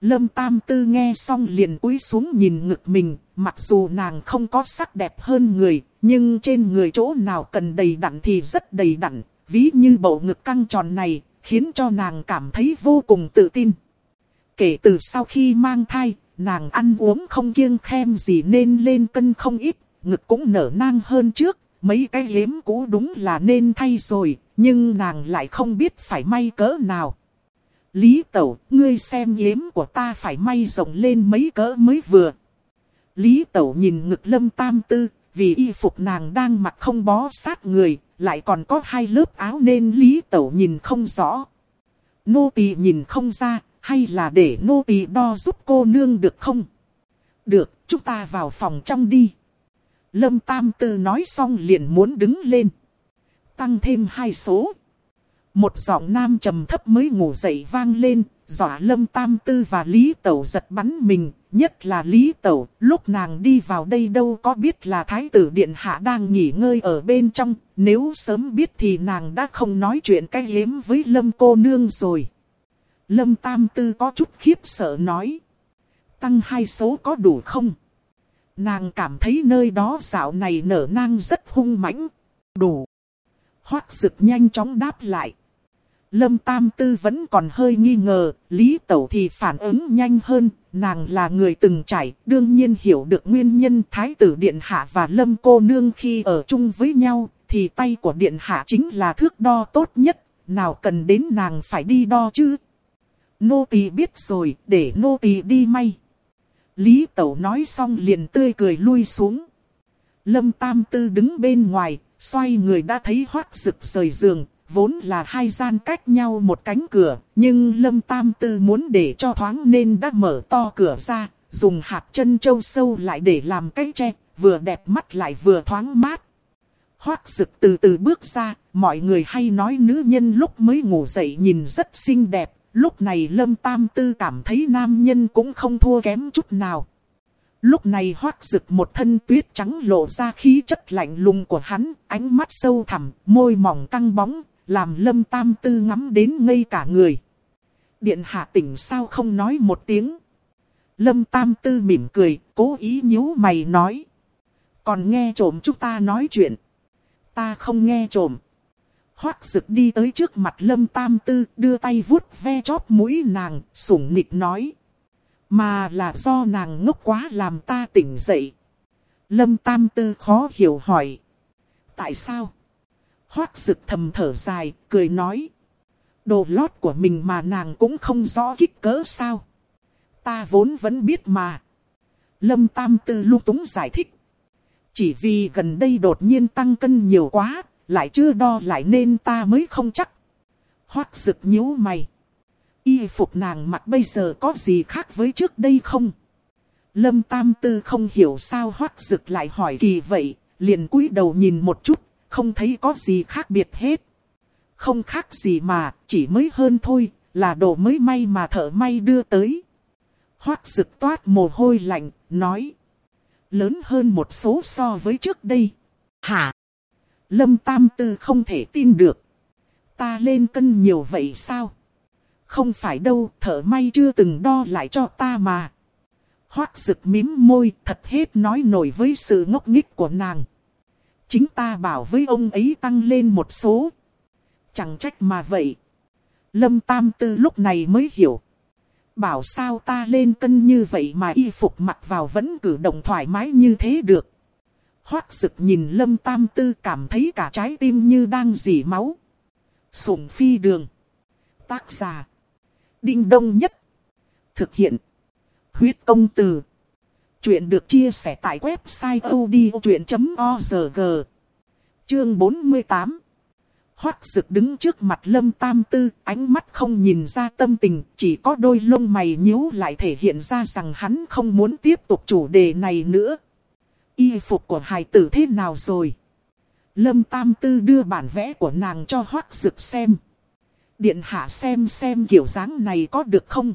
Lâm Tam Tư nghe xong liền cúi xuống nhìn ngực mình, mặc dù nàng không có sắc đẹp hơn người, nhưng trên người chỗ nào cần đầy đặn thì rất đầy đặn, ví như bộ ngực căng tròn này, khiến cho nàng cảm thấy vô cùng tự tin. Kể từ sau khi mang thai, nàng ăn uống không kiêng khem gì nên lên cân không ít, ngực cũng nở nang hơn trước, mấy cái yếm cũ đúng là nên thay rồi, nhưng nàng lại không biết phải may cỡ nào. Lý Tẩu, ngươi xem yếm của ta phải may rộng lên mấy cỡ mới vừa. Lý Tẩu nhìn ngực lâm tam tư, vì y phục nàng đang mặc không bó sát người, lại còn có hai lớp áo nên Lý Tẩu nhìn không rõ. Nô tỳ nhìn không ra, hay là để nô tỳ đo giúp cô nương được không? Được, chúng ta vào phòng trong đi. Lâm Tam Tư nói xong liền muốn đứng lên. Tăng thêm hai số. Một giọng nam trầm thấp mới ngủ dậy vang lên, dọa Lâm Tam Tư và Lý Tẩu giật bắn mình, nhất là Lý Tẩu, lúc nàng đi vào đây đâu có biết là Thái tử Điện Hạ đang nghỉ ngơi ở bên trong, nếu sớm biết thì nàng đã không nói chuyện cái hiếm với Lâm cô nương rồi. Lâm Tam Tư có chút khiếp sợ nói. Tăng hai số có đủ không? Nàng cảm thấy nơi đó dạo này nở nang rất hung mãnh. Đủ. Hoác rực nhanh chóng đáp lại. Lâm Tam Tư vẫn còn hơi nghi ngờ, Lý Tẩu thì phản ứng nhanh hơn, nàng là người từng trải, đương nhiên hiểu được nguyên nhân Thái tử Điện Hạ và Lâm Cô Nương khi ở chung với nhau, thì tay của Điện Hạ chính là thước đo tốt nhất, nào cần đến nàng phải đi đo chứ. Nô tỳ biết rồi, để nô tỳ đi may. Lý Tẩu nói xong liền tươi cười lui xuống. Lâm Tam Tư đứng bên ngoài, xoay người đã thấy hoác rực rời giường, vốn là hai gian cách nhau một cánh cửa, nhưng Lâm Tam Tư muốn để cho thoáng nên đã mở to cửa ra, dùng hạt chân châu sâu lại để làm cái tre, vừa đẹp mắt lại vừa thoáng mát. Hoác rực từ từ bước ra, mọi người hay nói nữ nhân lúc mới ngủ dậy nhìn rất xinh đẹp, lúc này Lâm Tam Tư cảm thấy nam nhân cũng không thua kém chút nào. Lúc này hoác rực một thân tuyết trắng lộ ra khí chất lạnh lùng của hắn, ánh mắt sâu thẳm, môi mỏng căng bóng, làm lâm tam tư ngắm đến ngây cả người. Điện hạ tỉnh sao không nói một tiếng. Lâm tam tư mỉm cười, cố ý nhíu mày nói. Còn nghe trộm chúng ta nói chuyện. Ta không nghe trộm. Hoác rực đi tới trước mặt lâm tam tư, đưa tay vuốt ve chóp mũi nàng, sủng nịch nói. Mà là do nàng ngốc quá làm ta tỉnh dậy. Lâm tam tư khó hiểu hỏi. Tại sao? Hoác rực thầm thở dài, cười nói. Đồ lót của mình mà nàng cũng không rõ kích cỡ sao. Ta vốn vẫn biết mà. Lâm Tam Tư lưu túng giải thích. Chỉ vì gần đây đột nhiên tăng cân nhiều quá, lại chưa đo lại nên ta mới không chắc. Hoác rực nhíu mày. Y phục nàng mặc bây giờ có gì khác với trước đây không? Lâm Tam Tư không hiểu sao Hoắc rực lại hỏi kỳ vậy, liền cúi đầu nhìn một chút, không thấy có gì khác biệt hết. Không khác gì mà, chỉ mới hơn thôi, là đồ mới may mà thợ may đưa tới. Hoắc rực toát mồ hôi lạnh, nói. Lớn hơn một số so với trước đây. Hả? Lâm Tam Tư không thể tin được. Ta lên cân nhiều vậy sao? Không phải đâu, thợ may chưa từng đo lại cho ta mà. Hoác rực mím môi, thật hết nói nổi với sự ngốc nghích của nàng. Chính ta bảo với ông ấy tăng lên một số. Chẳng trách mà vậy. Lâm Tam Tư lúc này mới hiểu. Bảo sao ta lên cân như vậy mà y phục mặc vào vẫn cử động thoải mái như thế được. Hoác sực nhìn Lâm Tam Tư cảm thấy cả trái tim như đang dỉ máu. Sủng phi đường. Tác giả. Đinh đông nhất. Thực hiện. Huyết công từ. Chuyện được chia sẻ tại website odchuyện.org Chương 48 Hoác sực đứng trước mặt lâm tam tư, ánh mắt không nhìn ra tâm tình, chỉ có đôi lông mày nhíu lại thể hiện ra rằng hắn không muốn tiếp tục chủ đề này nữa. Y phục của hài tử thế nào rồi? Lâm tam tư đưa bản vẽ của nàng cho hoác sực xem. Điện hạ xem xem kiểu dáng này có được không?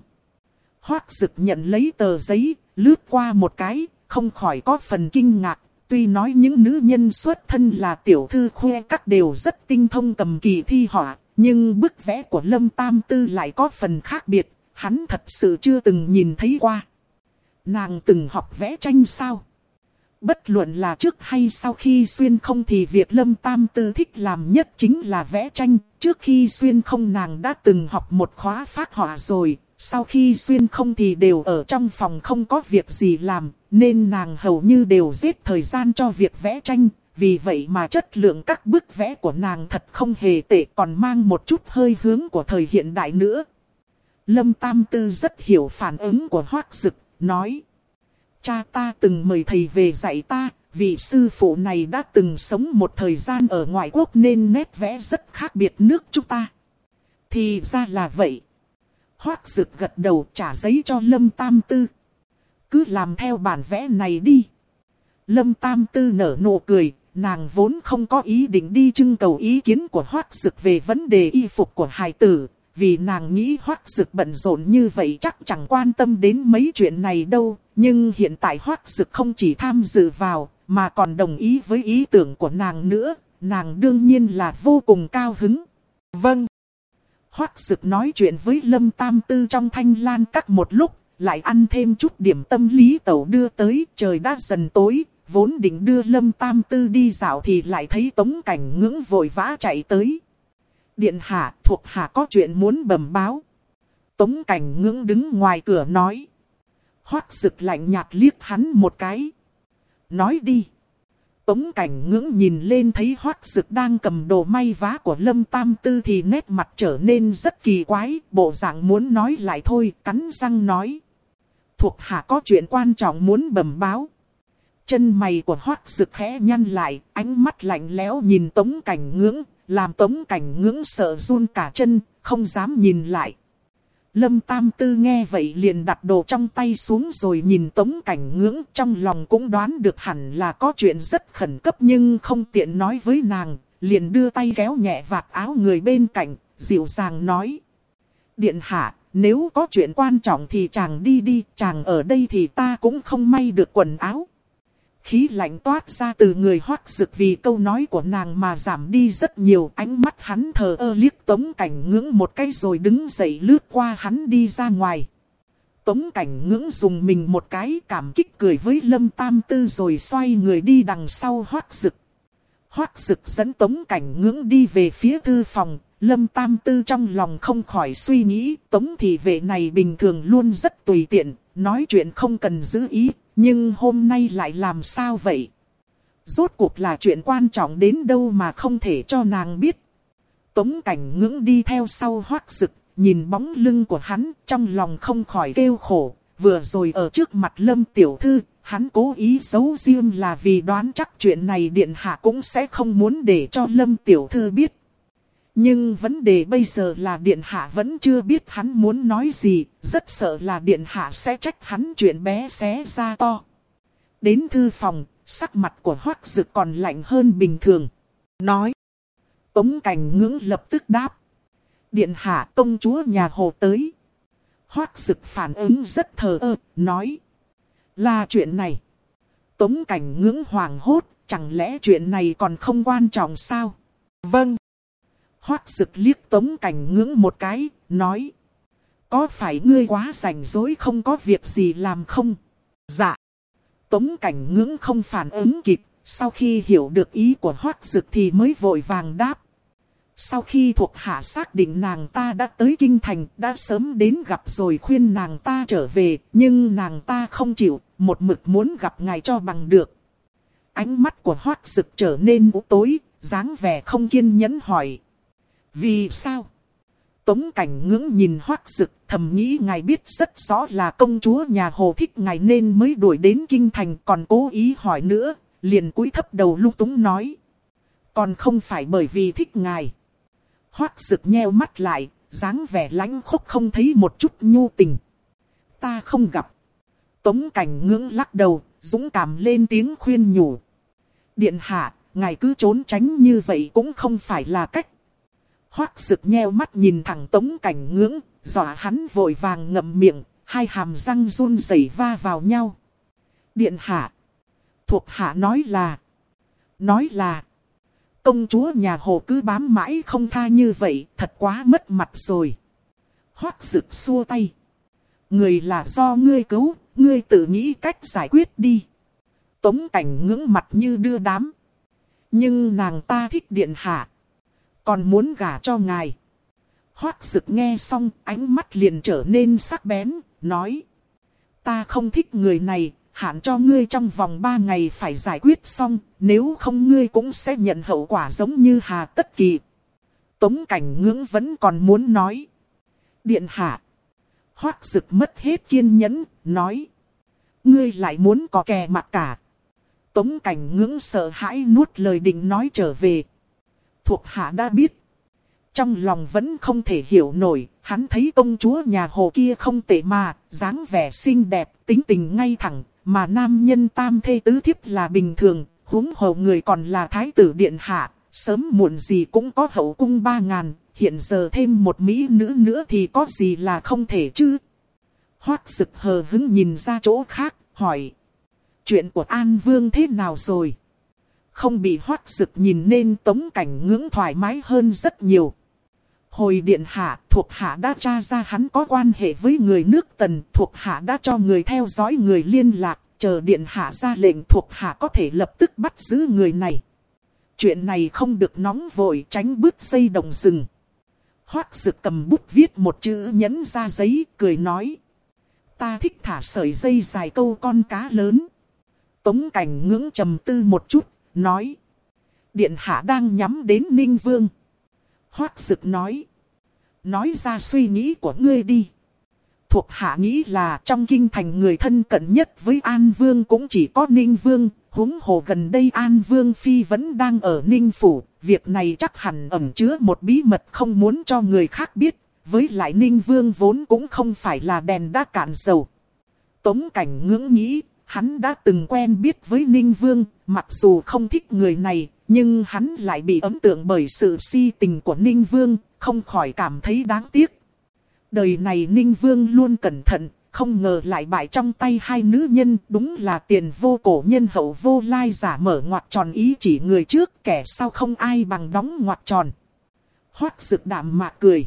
Hoác Dực nhận lấy tờ giấy, lướt qua một cái, không khỏi có phần kinh ngạc. Tuy nói những nữ nhân xuất thân là tiểu thư khoe các đều rất tinh thông cầm kỳ thi họa, nhưng bức vẽ của Lâm Tam Tư lại có phần khác biệt, hắn thật sự chưa từng nhìn thấy qua. Nàng từng học vẽ tranh sao? Bất luận là trước hay sau khi xuyên không thì việc Lâm Tam Tư thích làm nhất chính là vẽ tranh. Trước khi xuyên không nàng đã từng học một khóa phát họa rồi, sau khi xuyên không thì đều ở trong phòng không có việc gì làm, nên nàng hầu như đều giết thời gian cho việc vẽ tranh. Vì vậy mà chất lượng các bức vẽ của nàng thật không hề tệ còn mang một chút hơi hướng của thời hiện đại nữa. Lâm Tam Tư rất hiểu phản ứng của Hoác Dực, nói. Cha ta từng mời thầy về dạy ta, vị sư phụ này đã từng sống một thời gian ở ngoại quốc nên nét vẽ rất khác biệt nước chúng ta. Thì ra là vậy. Hoác rực gật đầu trả giấy cho Lâm Tam Tư. Cứ làm theo bản vẽ này đi. Lâm Tam Tư nở nụ cười, nàng vốn không có ý định đi trưng cầu ý kiến của Hoác Dực về vấn đề y phục của hài tử, vì nàng nghĩ Hoác Dực bận rộn như vậy chắc chẳng quan tâm đến mấy chuyện này đâu, nhưng hiện tại Hoác Dực không chỉ tham dự vào, mà còn đồng ý với ý tưởng của nàng nữa, nàng đương nhiên là vô cùng cao hứng. Vâng. Hoác Dực nói chuyện với Lâm Tam Tư trong thanh lan các một lúc, lại ăn thêm chút điểm tâm lý tẩu đưa tới, trời đã dần tối, vốn định đưa Lâm Tam Tư đi dạo thì lại thấy Tống Cảnh ngưỡng vội vã chạy tới. Điện hạ, thuộc hạ có chuyện muốn bẩm báo. Tống Cảnh ngưỡng đứng ngoài cửa nói. Hoác Sực lạnh nhạt liếc hắn một cái. Nói đi. Tống cảnh ngưỡng nhìn lên thấy hoác Sực đang cầm đồ may vá của Lâm Tam Tư thì nét mặt trở nên rất kỳ quái, bộ dạng muốn nói lại thôi, cắn răng nói. Thuộc hạ có chuyện quan trọng muốn bẩm báo. Chân mày của hoác Sực khẽ nhăn lại, ánh mắt lạnh lẽo nhìn tống cảnh ngưỡng, làm tống cảnh ngưỡng sợ run cả chân, không dám nhìn lại. Lâm Tam Tư nghe vậy liền đặt đồ trong tay xuống rồi nhìn tống cảnh ngưỡng trong lòng cũng đoán được hẳn là có chuyện rất khẩn cấp nhưng không tiện nói với nàng, liền đưa tay kéo nhẹ vạt áo người bên cạnh, dịu dàng nói. Điện hạ, nếu có chuyện quan trọng thì chàng đi đi, chàng ở đây thì ta cũng không may được quần áo. Khí lạnh toát ra từ người hoác rực vì câu nói của nàng mà giảm đi rất nhiều. Ánh mắt hắn thờ ơ liếc tống cảnh ngưỡng một cái rồi đứng dậy lướt qua hắn đi ra ngoài. Tống cảnh ngưỡng dùng mình một cái cảm kích cười với lâm tam tư rồi xoay người đi đằng sau hoác rực. Hoác rực dẫn tống cảnh ngưỡng đi về phía thư phòng. Lâm tam tư trong lòng không khỏi suy nghĩ tống thị vệ này bình thường luôn rất tùy tiện, nói chuyện không cần giữ ý, nhưng hôm nay lại làm sao vậy? Rốt cuộc là chuyện quan trọng đến đâu mà không thể cho nàng biết. Tống cảnh ngưỡng đi theo sau hoác rực, nhìn bóng lưng của hắn trong lòng không khỏi kêu khổ. Vừa rồi ở trước mặt lâm tiểu thư, hắn cố ý giấu riêng là vì đoán chắc chuyện này điện hạ cũng sẽ không muốn để cho lâm tiểu thư biết. Nhưng vấn đề bây giờ là Điện Hạ vẫn chưa biết hắn muốn nói gì, rất sợ là Điện Hạ sẽ trách hắn chuyện bé xé ra to. Đến thư phòng, sắc mặt của Hoác Dực còn lạnh hơn bình thường. Nói. Tống cảnh ngưỡng lập tức đáp. Điện Hạ công chúa nhà hồ tới. Hoác Dực phản ứng rất thờ ơ, nói. Là chuyện này. Tống cảnh ngưỡng hoàng hốt, chẳng lẽ chuyện này còn không quan trọng sao? Vâng. Hoác rực liếc tống cảnh ngưỡng một cái, nói. Có phải ngươi quá rảnh rỗi không có việc gì làm không? Dạ. Tống cảnh ngưỡng không phản ứng kịp, sau khi hiểu được ý của hoác rực thì mới vội vàng đáp. Sau khi thuộc hạ xác định nàng ta đã tới kinh thành, đã sớm đến gặp rồi khuyên nàng ta trở về, nhưng nàng ta không chịu, một mực muốn gặp ngài cho bằng được. Ánh mắt của hoác rực trở nên u tối, dáng vẻ không kiên nhẫn hỏi. Vì sao? Tống cảnh ngưỡng nhìn hoác rực thầm nghĩ ngài biết rất rõ là công chúa nhà hồ thích ngài nên mới đuổi đến kinh thành còn cố ý hỏi nữa, liền cúi thấp đầu lung túng nói. Còn không phải bởi vì thích ngài. Hoác rực nheo mắt lại, dáng vẻ lãnh khúc không thấy một chút nhu tình. Ta không gặp. Tống cảnh ngưỡng lắc đầu, dũng cảm lên tiếng khuyên nhủ. Điện hạ, ngài cứ trốn tránh như vậy cũng không phải là cách. Hoác rực nheo mắt nhìn thẳng tống cảnh ngưỡng, dọa hắn vội vàng ngậm miệng, hai hàm răng run rẩy va vào nhau. Điện hạ. Thuộc hạ nói là. Nói là. Công chúa nhà hồ cứ bám mãi không tha như vậy, thật quá mất mặt rồi. Hoác rực xua tay. Người là do ngươi cứu, ngươi tự nghĩ cách giải quyết đi. Tống cảnh ngưỡng mặt như đưa đám. Nhưng nàng ta thích điện hạ. Còn muốn gả cho ngài. Hoác rực nghe xong ánh mắt liền trở nên sắc bén, nói. Ta không thích người này, hạn cho ngươi trong vòng 3 ngày phải giải quyết xong, nếu không ngươi cũng sẽ nhận hậu quả giống như Hà Tất Kỳ. Tống cảnh ngưỡng vẫn còn muốn nói. Điện hạ. Hoác rực mất hết kiên nhẫn, nói. Ngươi lại muốn có kè mặt cả. Tống cảnh ngưỡng sợ hãi nuốt lời định nói trở về thuộc hạ đã biết. trong lòng vẫn không thể hiểu nổi, hắn thấy công chúa nhà hồ kia không tệ mà, dáng vẻ xinh đẹp, tính tình ngay thẳng, mà nam nhân tam thê tứ thiếp là bình thường, huống hồ người còn là thái tử điện hạ, sớm muộn gì cũng có hậu cung ba ngàn, hiện giờ thêm một mỹ nữ nữa thì có gì là không thể chứ. Hoác sực hờ hứng nhìn ra chỗ khác, hỏi. Chuyện của An Vương thế nào rồi? Không bị hoác sực nhìn nên tống cảnh ngưỡng thoải mái hơn rất nhiều. Hồi điện hạ, thuộc hạ đã tra ra hắn có quan hệ với người nước tần, thuộc hạ đã cho người theo dõi người liên lạc, chờ điện hạ ra lệnh thuộc hạ có thể lập tức bắt giữ người này. Chuyện này không được nóng vội tránh bước xây đồng rừng. Hoác sực cầm bút viết một chữ nhấn ra giấy, cười nói. Ta thích thả sợi dây dài câu con cá lớn. Tống cảnh ngưỡng trầm tư một chút, nói. Điện hạ đang nhắm đến Ninh Vương. Hoác sực nói. Nói ra suy nghĩ của ngươi đi. Thuộc hạ nghĩ là trong kinh thành người thân cận nhất với An Vương cũng chỉ có Ninh Vương. huống hồ gần đây An Vương Phi vẫn đang ở Ninh Phủ. Việc này chắc hẳn ẩn chứa một bí mật không muốn cho người khác biết. Với lại Ninh Vương vốn cũng không phải là đèn đã cạn dầu. Tống cảnh ngưỡng nghĩ, hắn đã từng quen biết với Ninh Vương, mặc dù không thích người này, nhưng hắn lại bị ấn tượng bởi sự si tình của Ninh Vương, không khỏi cảm thấy đáng tiếc. Đời này Ninh Vương luôn cẩn thận, không ngờ lại bại trong tay hai nữ nhân, đúng là tiền vô cổ nhân hậu vô lai giả mở ngoặt tròn ý chỉ người trước, kẻ sau không ai bằng đóng ngoặt tròn. Hoác rực đạm mạc cười.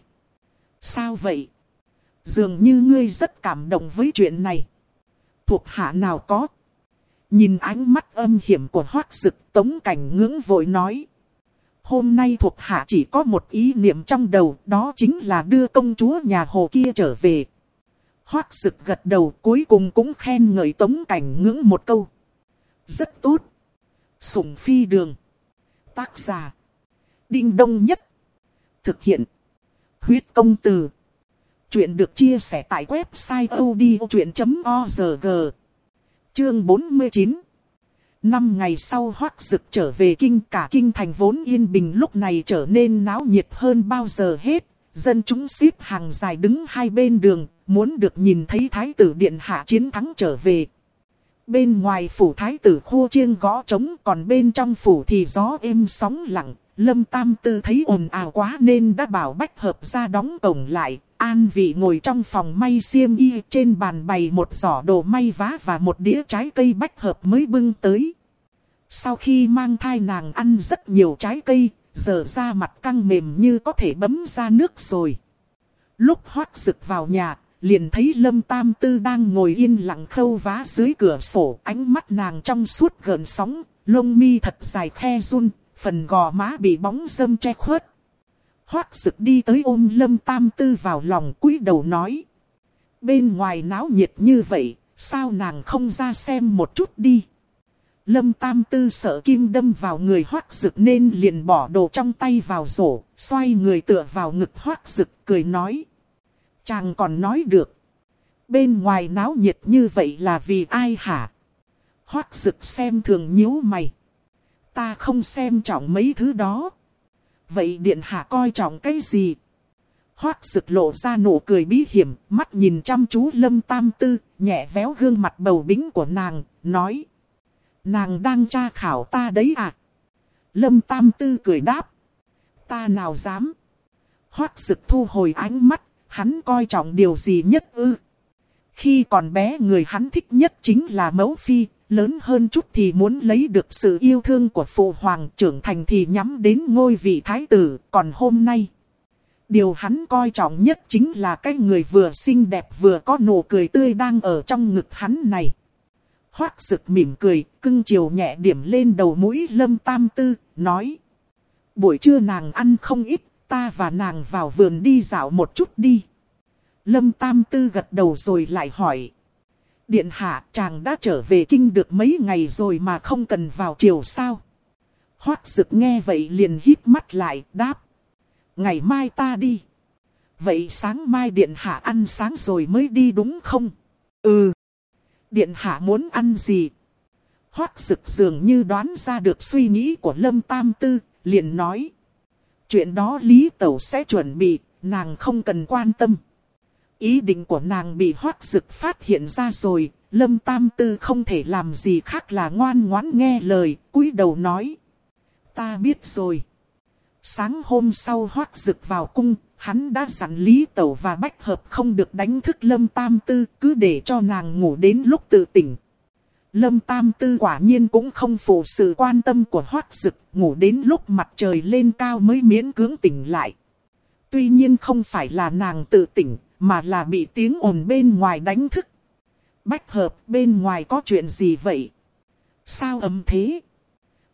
Sao vậy? Dường như ngươi rất cảm động với chuyện này. Thuộc hạ nào có? Nhìn ánh mắt âm hiểm của hoác dực, tống cảnh ngưỡng vội nói. Hôm nay thuộc hạ chỉ có một ý niệm trong đầu, đó chính là đưa công chúa nhà hồ kia trở về. Hoác dực gật đầu, cuối cùng cũng khen ngợi tống cảnh ngưỡng một câu. Rất tốt. Sùng phi đường. Tác giả. Đinh đông nhất. Thực hiện. Huyết công từ. Chuyện được chia sẻ tại website odchuyện.org. Chương 49 Năm ngày sau hoác dực trở về kinh cả kinh thành vốn yên bình lúc này trở nên náo nhiệt hơn bao giờ hết. Dân chúng xếp hàng dài đứng hai bên đường, muốn được nhìn thấy thái tử điện hạ chiến thắng trở về. Bên ngoài phủ thái tử khô chiêng gõ trống còn bên trong phủ thì gió êm sóng lặng. Lâm Tam Tư thấy ồn ào quá nên đã bảo bách hợp ra đóng cổng lại, An vị ngồi trong phòng may xiêm y trên bàn bày một giỏ đồ may vá và một đĩa trái cây bách hợp mới bưng tới. Sau khi mang thai nàng ăn rất nhiều trái cây, giờ da mặt căng mềm như có thể bấm ra nước rồi. Lúc hoác rực vào nhà, liền thấy Lâm Tam Tư đang ngồi yên lặng khâu vá dưới cửa sổ, ánh mắt nàng trong suốt gợn sóng, lông mi thật dài khe run, phần gò má bị bóng dâm che khuất. Hoác sực đi tới ôm lâm tam tư vào lòng cúi đầu nói. Bên ngoài náo nhiệt như vậy, sao nàng không ra xem một chút đi. Lâm tam tư sợ kim đâm vào người hoác sực nên liền bỏ đồ trong tay vào rổ, xoay người tựa vào ngực hoác sực cười nói. Chàng còn nói được. Bên ngoài náo nhiệt như vậy là vì ai hả? Hoác sực xem thường nhíu mày. Ta không xem trọng mấy thứ đó. Vậy điện hạ coi trọng cái gì? Hoác sực lộ ra nụ cười bí hiểm, mắt nhìn chăm chú lâm tam tư, nhẹ véo gương mặt bầu bính của nàng, nói. Nàng đang tra khảo ta đấy à? Lâm tam tư cười đáp. Ta nào dám? Hoác sực thu hồi ánh mắt, hắn coi trọng điều gì nhất ư? Khi còn bé người hắn thích nhất chính là mẫu phi, lớn hơn chút thì muốn lấy được sự yêu thương của phụ hoàng trưởng thành thì nhắm đến ngôi vị thái tử, còn hôm nay. Điều hắn coi trọng nhất chính là cái người vừa xinh đẹp vừa có nụ cười tươi đang ở trong ngực hắn này. Hoác sực mỉm cười, cưng chiều nhẹ điểm lên đầu mũi lâm tam tư, nói. Buổi trưa nàng ăn không ít, ta và nàng vào vườn đi dạo một chút đi. Lâm tam tư gật đầu rồi lại hỏi. Điện hạ chàng đã trở về kinh được mấy ngày rồi mà không cần vào chiều sao. Hoác dực nghe vậy liền hít mắt lại đáp. Ngày mai ta đi. Vậy sáng mai điện hạ ăn sáng rồi mới đi đúng không? Ừ. Điện hạ muốn ăn gì? Hoác dực dường như đoán ra được suy nghĩ của Lâm Tam Tư, liền nói. Chuyện đó Lý Tẩu sẽ chuẩn bị, nàng không cần quan tâm. Ý định của nàng bị hoác dực phát hiện ra rồi, Lâm Tam Tư không thể làm gì khác là ngoan ngoãn nghe lời, cúi đầu nói. Ta biết rồi. Sáng hôm sau hoác dực vào cung, hắn đã dặn Lý Tẩu và Bách Hợp không được đánh thức Lâm Tam Tư, cứ để cho nàng ngủ đến lúc tự tỉnh. Lâm Tam Tư quả nhiên cũng không phụ sự quan tâm của hoác dực, ngủ đến lúc mặt trời lên cao mới miễn cưỡng tỉnh lại. Tuy nhiên không phải là nàng tự tỉnh, mà là bị tiếng ồn bên ngoài đánh thức. Bách hợp bên ngoài có chuyện gì vậy? Sao ấm thế?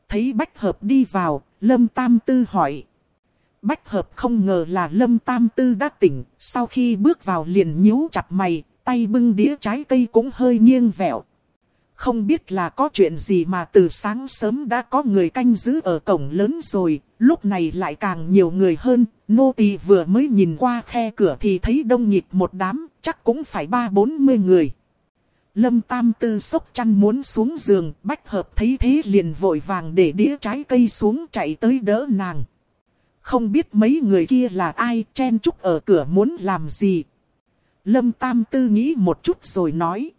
Thấy bách hợp đi vào, Lâm Tam Tư hỏi. Bách hợp không ngờ là Lâm Tam Tư đã tỉnh, sau khi bước vào liền nhíu chặt mày, tay bưng đĩa trái cây cũng hơi nghiêng vẹo. Không biết là có chuyện gì mà từ sáng sớm đã có người canh giữ ở cổng lớn rồi, lúc này lại càng nhiều người hơn. Nô tỳ vừa mới nhìn qua khe cửa thì thấy đông nhịp một đám, chắc cũng phải ba bốn mươi người. Lâm Tam Tư sốc chăn muốn xuống giường, bách hợp thấy thế liền vội vàng để đĩa trái cây xuống chạy tới đỡ nàng. Không biết mấy người kia là ai chen chúc ở cửa muốn làm gì. Lâm Tam Tư nghĩ một chút rồi nói.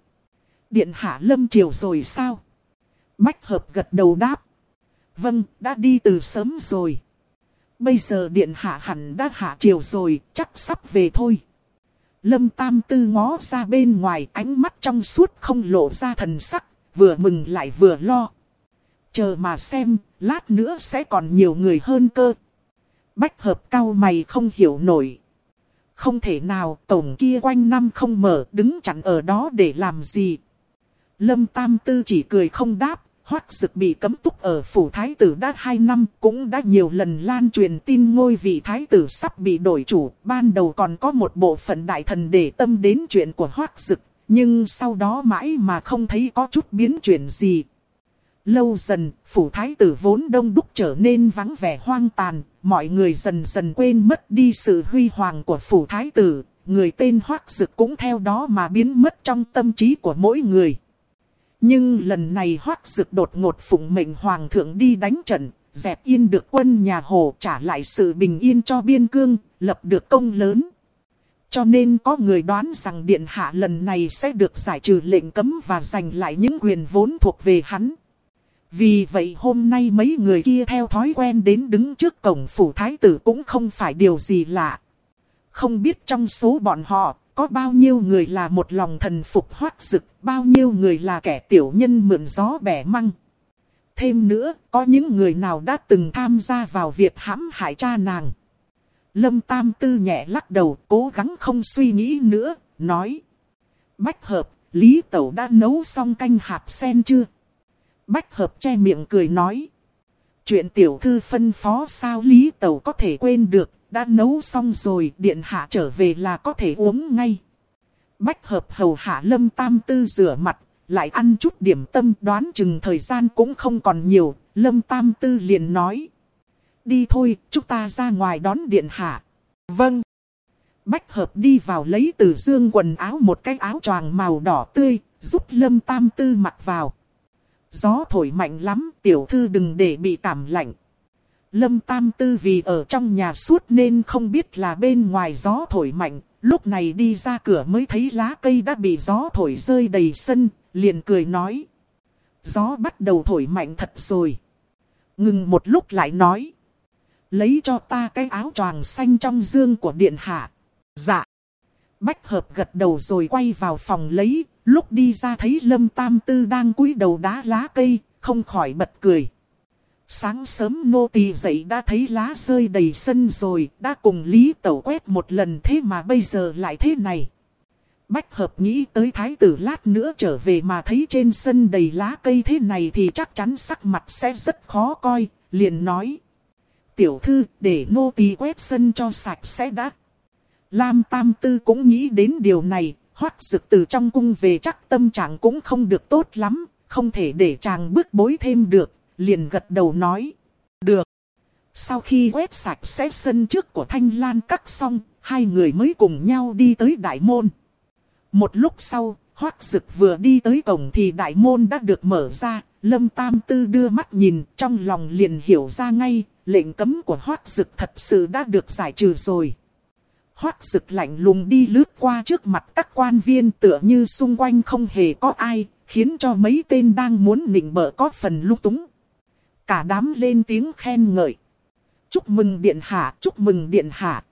Điện hạ lâm triều rồi sao? Bách hợp gật đầu đáp. Vâng, đã đi từ sớm rồi. Bây giờ điện hạ hẳn đã hạ triều rồi, chắc sắp về thôi. Lâm Tam Tư ngó ra bên ngoài ánh mắt trong suốt không lộ ra thần sắc, vừa mừng lại vừa lo. Chờ mà xem, lát nữa sẽ còn nhiều người hơn cơ. Bách hợp cao mày không hiểu nổi. Không thể nào, tổng kia quanh năm không mở, đứng chặn ở đó để làm gì. Lâm Tam Tư chỉ cười không đáp, hoắc sực bị cấm túc ở phủ thái tử đã hai năm, cũng đã nhiều lần lan truyền tin ngôi vị thái tử sắp bị đổi chủ. Ban đầu còn có một bộ phận đại thần để tâm đến chuyện của hoắc sực nhưng sau đó mãi mà không thấy có chút biến chuyển gì. Lâu dần, phủ thái tử vốn đông đúc trở nên vắng vẻ hoang tàn, mọi người dần dần quên mất đi sự huy hoàng của phủ thái tử, người tên hoắc sực cũng theo đó mà biến mất trong tâm trí của mỗi người. Nhưng lần này hoác dực đột ngột phụng mệnh hoàng thượng đi đánh trận, dẹp yên được quân nhà Hồ trả lại sự bình yên cho biên cương, lập được công lớn. Cho nên có người đoán rằng Điện Hạ lần này sẽ được giải trừ lệnh cấm và giành lại những quyền vốn thuộc về hắn. Vì vậy hôm nay mấy người kia theo thói quen đến đứng trước cổng phủ thái tử cũng không phải điều gì lạ. Không biết trong số bọn họ, có bao nhiêu người là một lòng thần phục hoác dực, bao nhiêu người là kẻ tiểu nhân mượn gió bẻ măng. Thêm nữa, có những người nào đã từng tham gia vào việc hãm hại cha nàng. Lâm Tam Tư nhẹ lắc đầu, cố gắng không suy nghĩ nữa, nói. Bách hợp, Lý Tẩu đã nấu xong canh hạt sen chưa? Bách hợp che miệng cười nói. Chuyện tiểu thư phân phó sao Lý Tẩu có thể quên được, đã nấu xong rồi, điện hạ trở về là có thể uống ngay. Bách hợp hầu hạ lâm tam tư rửa mặt, lại ăn chút điểm tâm đoán chừng thời gian cũng không còn nhiều, lâm tam tư liền nói. Đi thôi, chúng ta ra ngoài đón điện hạ. Vâng. Bách hợp đi vào lấy từ dương quần áo một cái áo choàng màu đỏ tươi, giúp lâm tam tư mặc vào. Gió thổi mạnh lắm, tiểu thư đừng để bị cảm lạnh. Lâm Tam Tư vì ở trong nhà suốt nên không biết là bên ngoài gió thổi mạnh, lúc này đi ra cửa mới thấy lá cây đã bị gió thổi rơi đầy sân, liền cười nói. Gió bắt đầu thổi mạnh thật rồi. Ngừng một lúc lại nói. Lấy cho ta cái áo choàng xanh trong dương của điện hạ. Dạ. Bách hợp gật đầu rồi quay vào phòng lấy, lúc đi ra thấy Lâm Tam Tư đang cúi đầu đá lá cây, không khỏi bật cười. Sáng sớm nô tỳ dậy đã thấy lá rơi đầy sân rồi, đã cùng Lý Tẩu quét một lần thế mà bây giờ lại thế này. Bách hợp nghĩ tới thái tử lát nữa trở về mà thấy trên sân đầy lá cây thế này thì chắc chắn sắc mặt sẽ rất khó coi, liền nói. Tiểu thư, để nô tỳ quét sân cho sạch sẽ đã. Lam Tam Tư cũng nghĩ đến điều này, hoát sực từ trong cung về chắc tâm trạng cũng không được tốt lắm, không thể để chàng bước bối thêm được, liền gật đầu nói. Được. Sau khi quét sạch sẽ sân trước của Thanh Lan cắt xong, hai người mới cùng nhau đi tới đại môn. Một lúc sau, Hoác Dực vừa đi tới cổng thì đại môn đã được mở ra, Lâm Tam Tư đưa mắt nhìn, trong lòng liền hiểu ra ngay, lệnh cấm của hoác dực thật sự đã được giải trừ rồi. Hoác dực lạnh lùng đi lướt qua trước mặt các quan viên tựa như xung quanh không hề có ai, khiến cho mấy tên đang muốn nịnh bợ có phần lung túng. Cả đám lên tiếng khen ngợi. Chúc mừng điện hạ, chúc mừng điện hạ.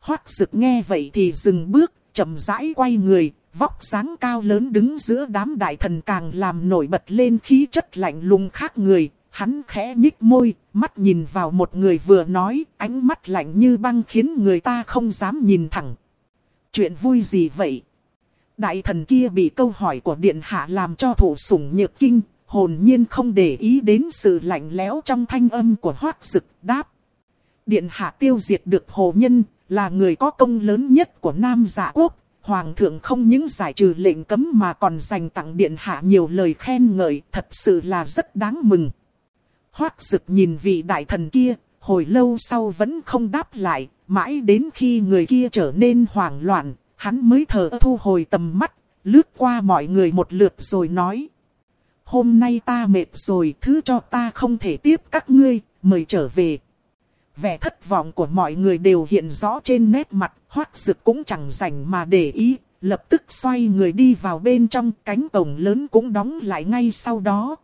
Hoác dực nghe vậy thì dừng bước, chậm rãi quay người, vóc dáng cao lớn đứng giữa đám đại thần càng làm nổi bật lên khí chất lạnh lùng khác người. Hắn khẽ nhích môi, mắt nhìn vào một người vừa nói, ánh mắt lạnh như băng khiến người ta không dám nhìn thẳng. Chuyện vui gì vậy? Đại thần kia bị câu hỏi của điện hạ làm cho thủ sủng nhược kinh, hồn nhiên không để ý đến sự lạnh lẽo trong thanh âm của hoác dực đáp. Điện hạ tiêu diệt được hồ nhân, là người có công lớn nhất của Nam giả Quốc. Hoàng thượng không những giải trừ lệnh cấm mà còn dành tặng điện hạ nhiều lời khen ngợi, thật sự là rất đáng mừng. Hoác dực nhìn vị đại thần kia, hồi lâu sau vẫn không đáp lại, mãi đến khi người kia trở nên hoảng loạn, hắn mới thở thu hồi tầm mắt, lướt qua mọi người một lượt rồi nói. Hôm nay ta mệt rồi, thứ cho ta không thể tiếp các ngươi, mời trở về. Vẻ thất vọng của mọi người đều hiện rõ trên nét mặt, hoác dực cũng chẳng rảnh mà để ý, lập tức xoay người đi vào bên trong, cánh cổng lớn cũng đóng lại ngay sau đó.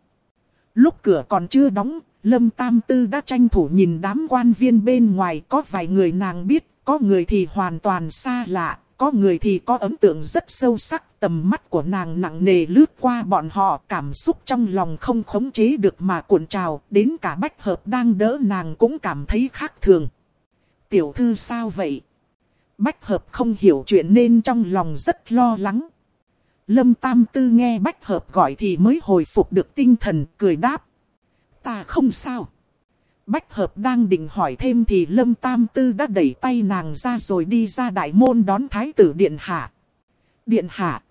Lúc cửa còn chưa đóng, Lâm Tam Tư đã tranh thủ nhìn đám quan viên bên ngoài, có vài người nàng biết, có người thì hoàn toàn xa lạ, có người thì có ấn tượng rất sâu sắc, tầm mắt của nàng nặng nề lướt qua bọn họ, cảm xúc trong lòng không khống chế được mà cuộn trào, đến cả bách hợp đang đỡ nàng cũng cảm thấy khác thường. Tiểu thư sao vậy? Bách hợp không hiểu chuyện nên trong lòng rất lo lắng. Lâm Tam Tư nghe bách hợp gọi thì mới hồi phục được tinh thần, cười đáp. Ta không sao. Bách hợp đang định hỏi thêm thì Lâm Tam Tư đã đẩy tay nàng ra rồi đi ra đại môn đón thái tử Điện Hạ. Điện Hạ.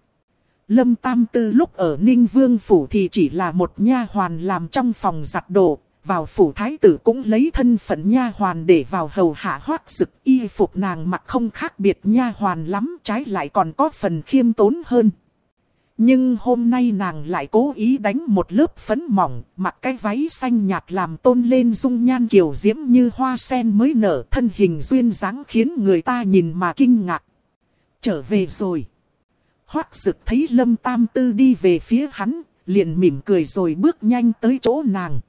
Lâm Tam Tư lúc ở Ninh Vương Phủ thì chỉ là một nha hoàn làm trong phòng giặt đồ. Vào phủ thái tử cũng lấy thân phận nha hoàn để vào hầu hạ hoác dực y phục nàng mặc không khác biệt nha hoàn lắm, trái lại còn có phần khiêm tốn hơn. Nhưng hôm nay nàng lại cố ý đánh một lớp phấn mỏng, mặc cái váy xanh nhạt làm tôn lên dung nhan kiều diễm như hoa sen mới nở thân hình duyên dáng khiến người ta nhìn mà kinh ngạc. Trở về rồi. Hoác dực thấy lâm tam tư đi về phía hắn, liền mỉm cười rồi bước nhanh tới chỗ nàng.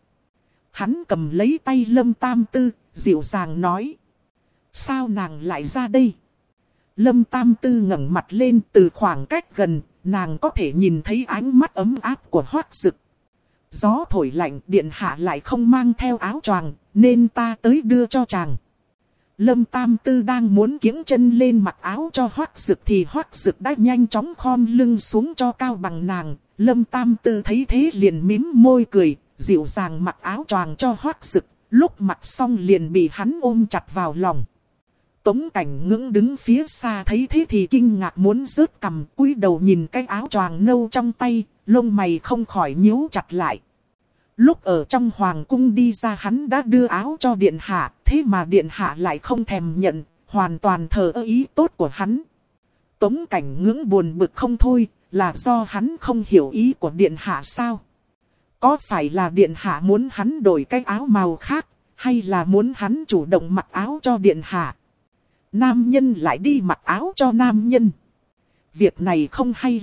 Hắn cầm lấy tay lâm tam tư, dịu dàng nói. Sao nàng lại ra đây? Lâm tam tư ngẩng mặt lên từ khoảng cách gần, nàng có thể nhìn thấy ánh mắt ấm áp của hoác dực. Gió thổi lạnh điện hạ lại không mang theo áo choàng, nên ta tới đưa cho chàng. Lâm Tam Tư đang muốn kiếng chân lên mặc áo cho hoác dực thì hoác dực đã nhanh chóng khom lưng xuống cho cao bằng nàng. Lâm Tam Tư thấy thế liền mím môi cười, dịu dàng mặc áo choàng cho hoác dực, lúc mặc xong liền bị hắn ôm chặt vào lòng. Tống cảnh ngưỡng đứng phía xa thấy thế thì kinh ngạc muốn rớt cầm cúi đầu nhìn cái áo choàng nâu trong tay, lông mày không khỏi nhíu chặt lại. Lúc ở trong hoàng cung đi ra hắn đã đưa áo cho điện hạ, thế mà điện hạ lại không thèm nhận, hoàn toàn thờ ơ ý tốt của hắn. Tống cảnh ngưỡng buồn bực không thôi, là do hắn không hiểu ý của điện hạ sao? Có phải là điện hạ muốn hắn đổi cái áo màu khác, hay là muốn hắn chủ động mặc áo cho điện hạ? Nam nhân lại đi mặc áo cho nam nhân. Việc này không hay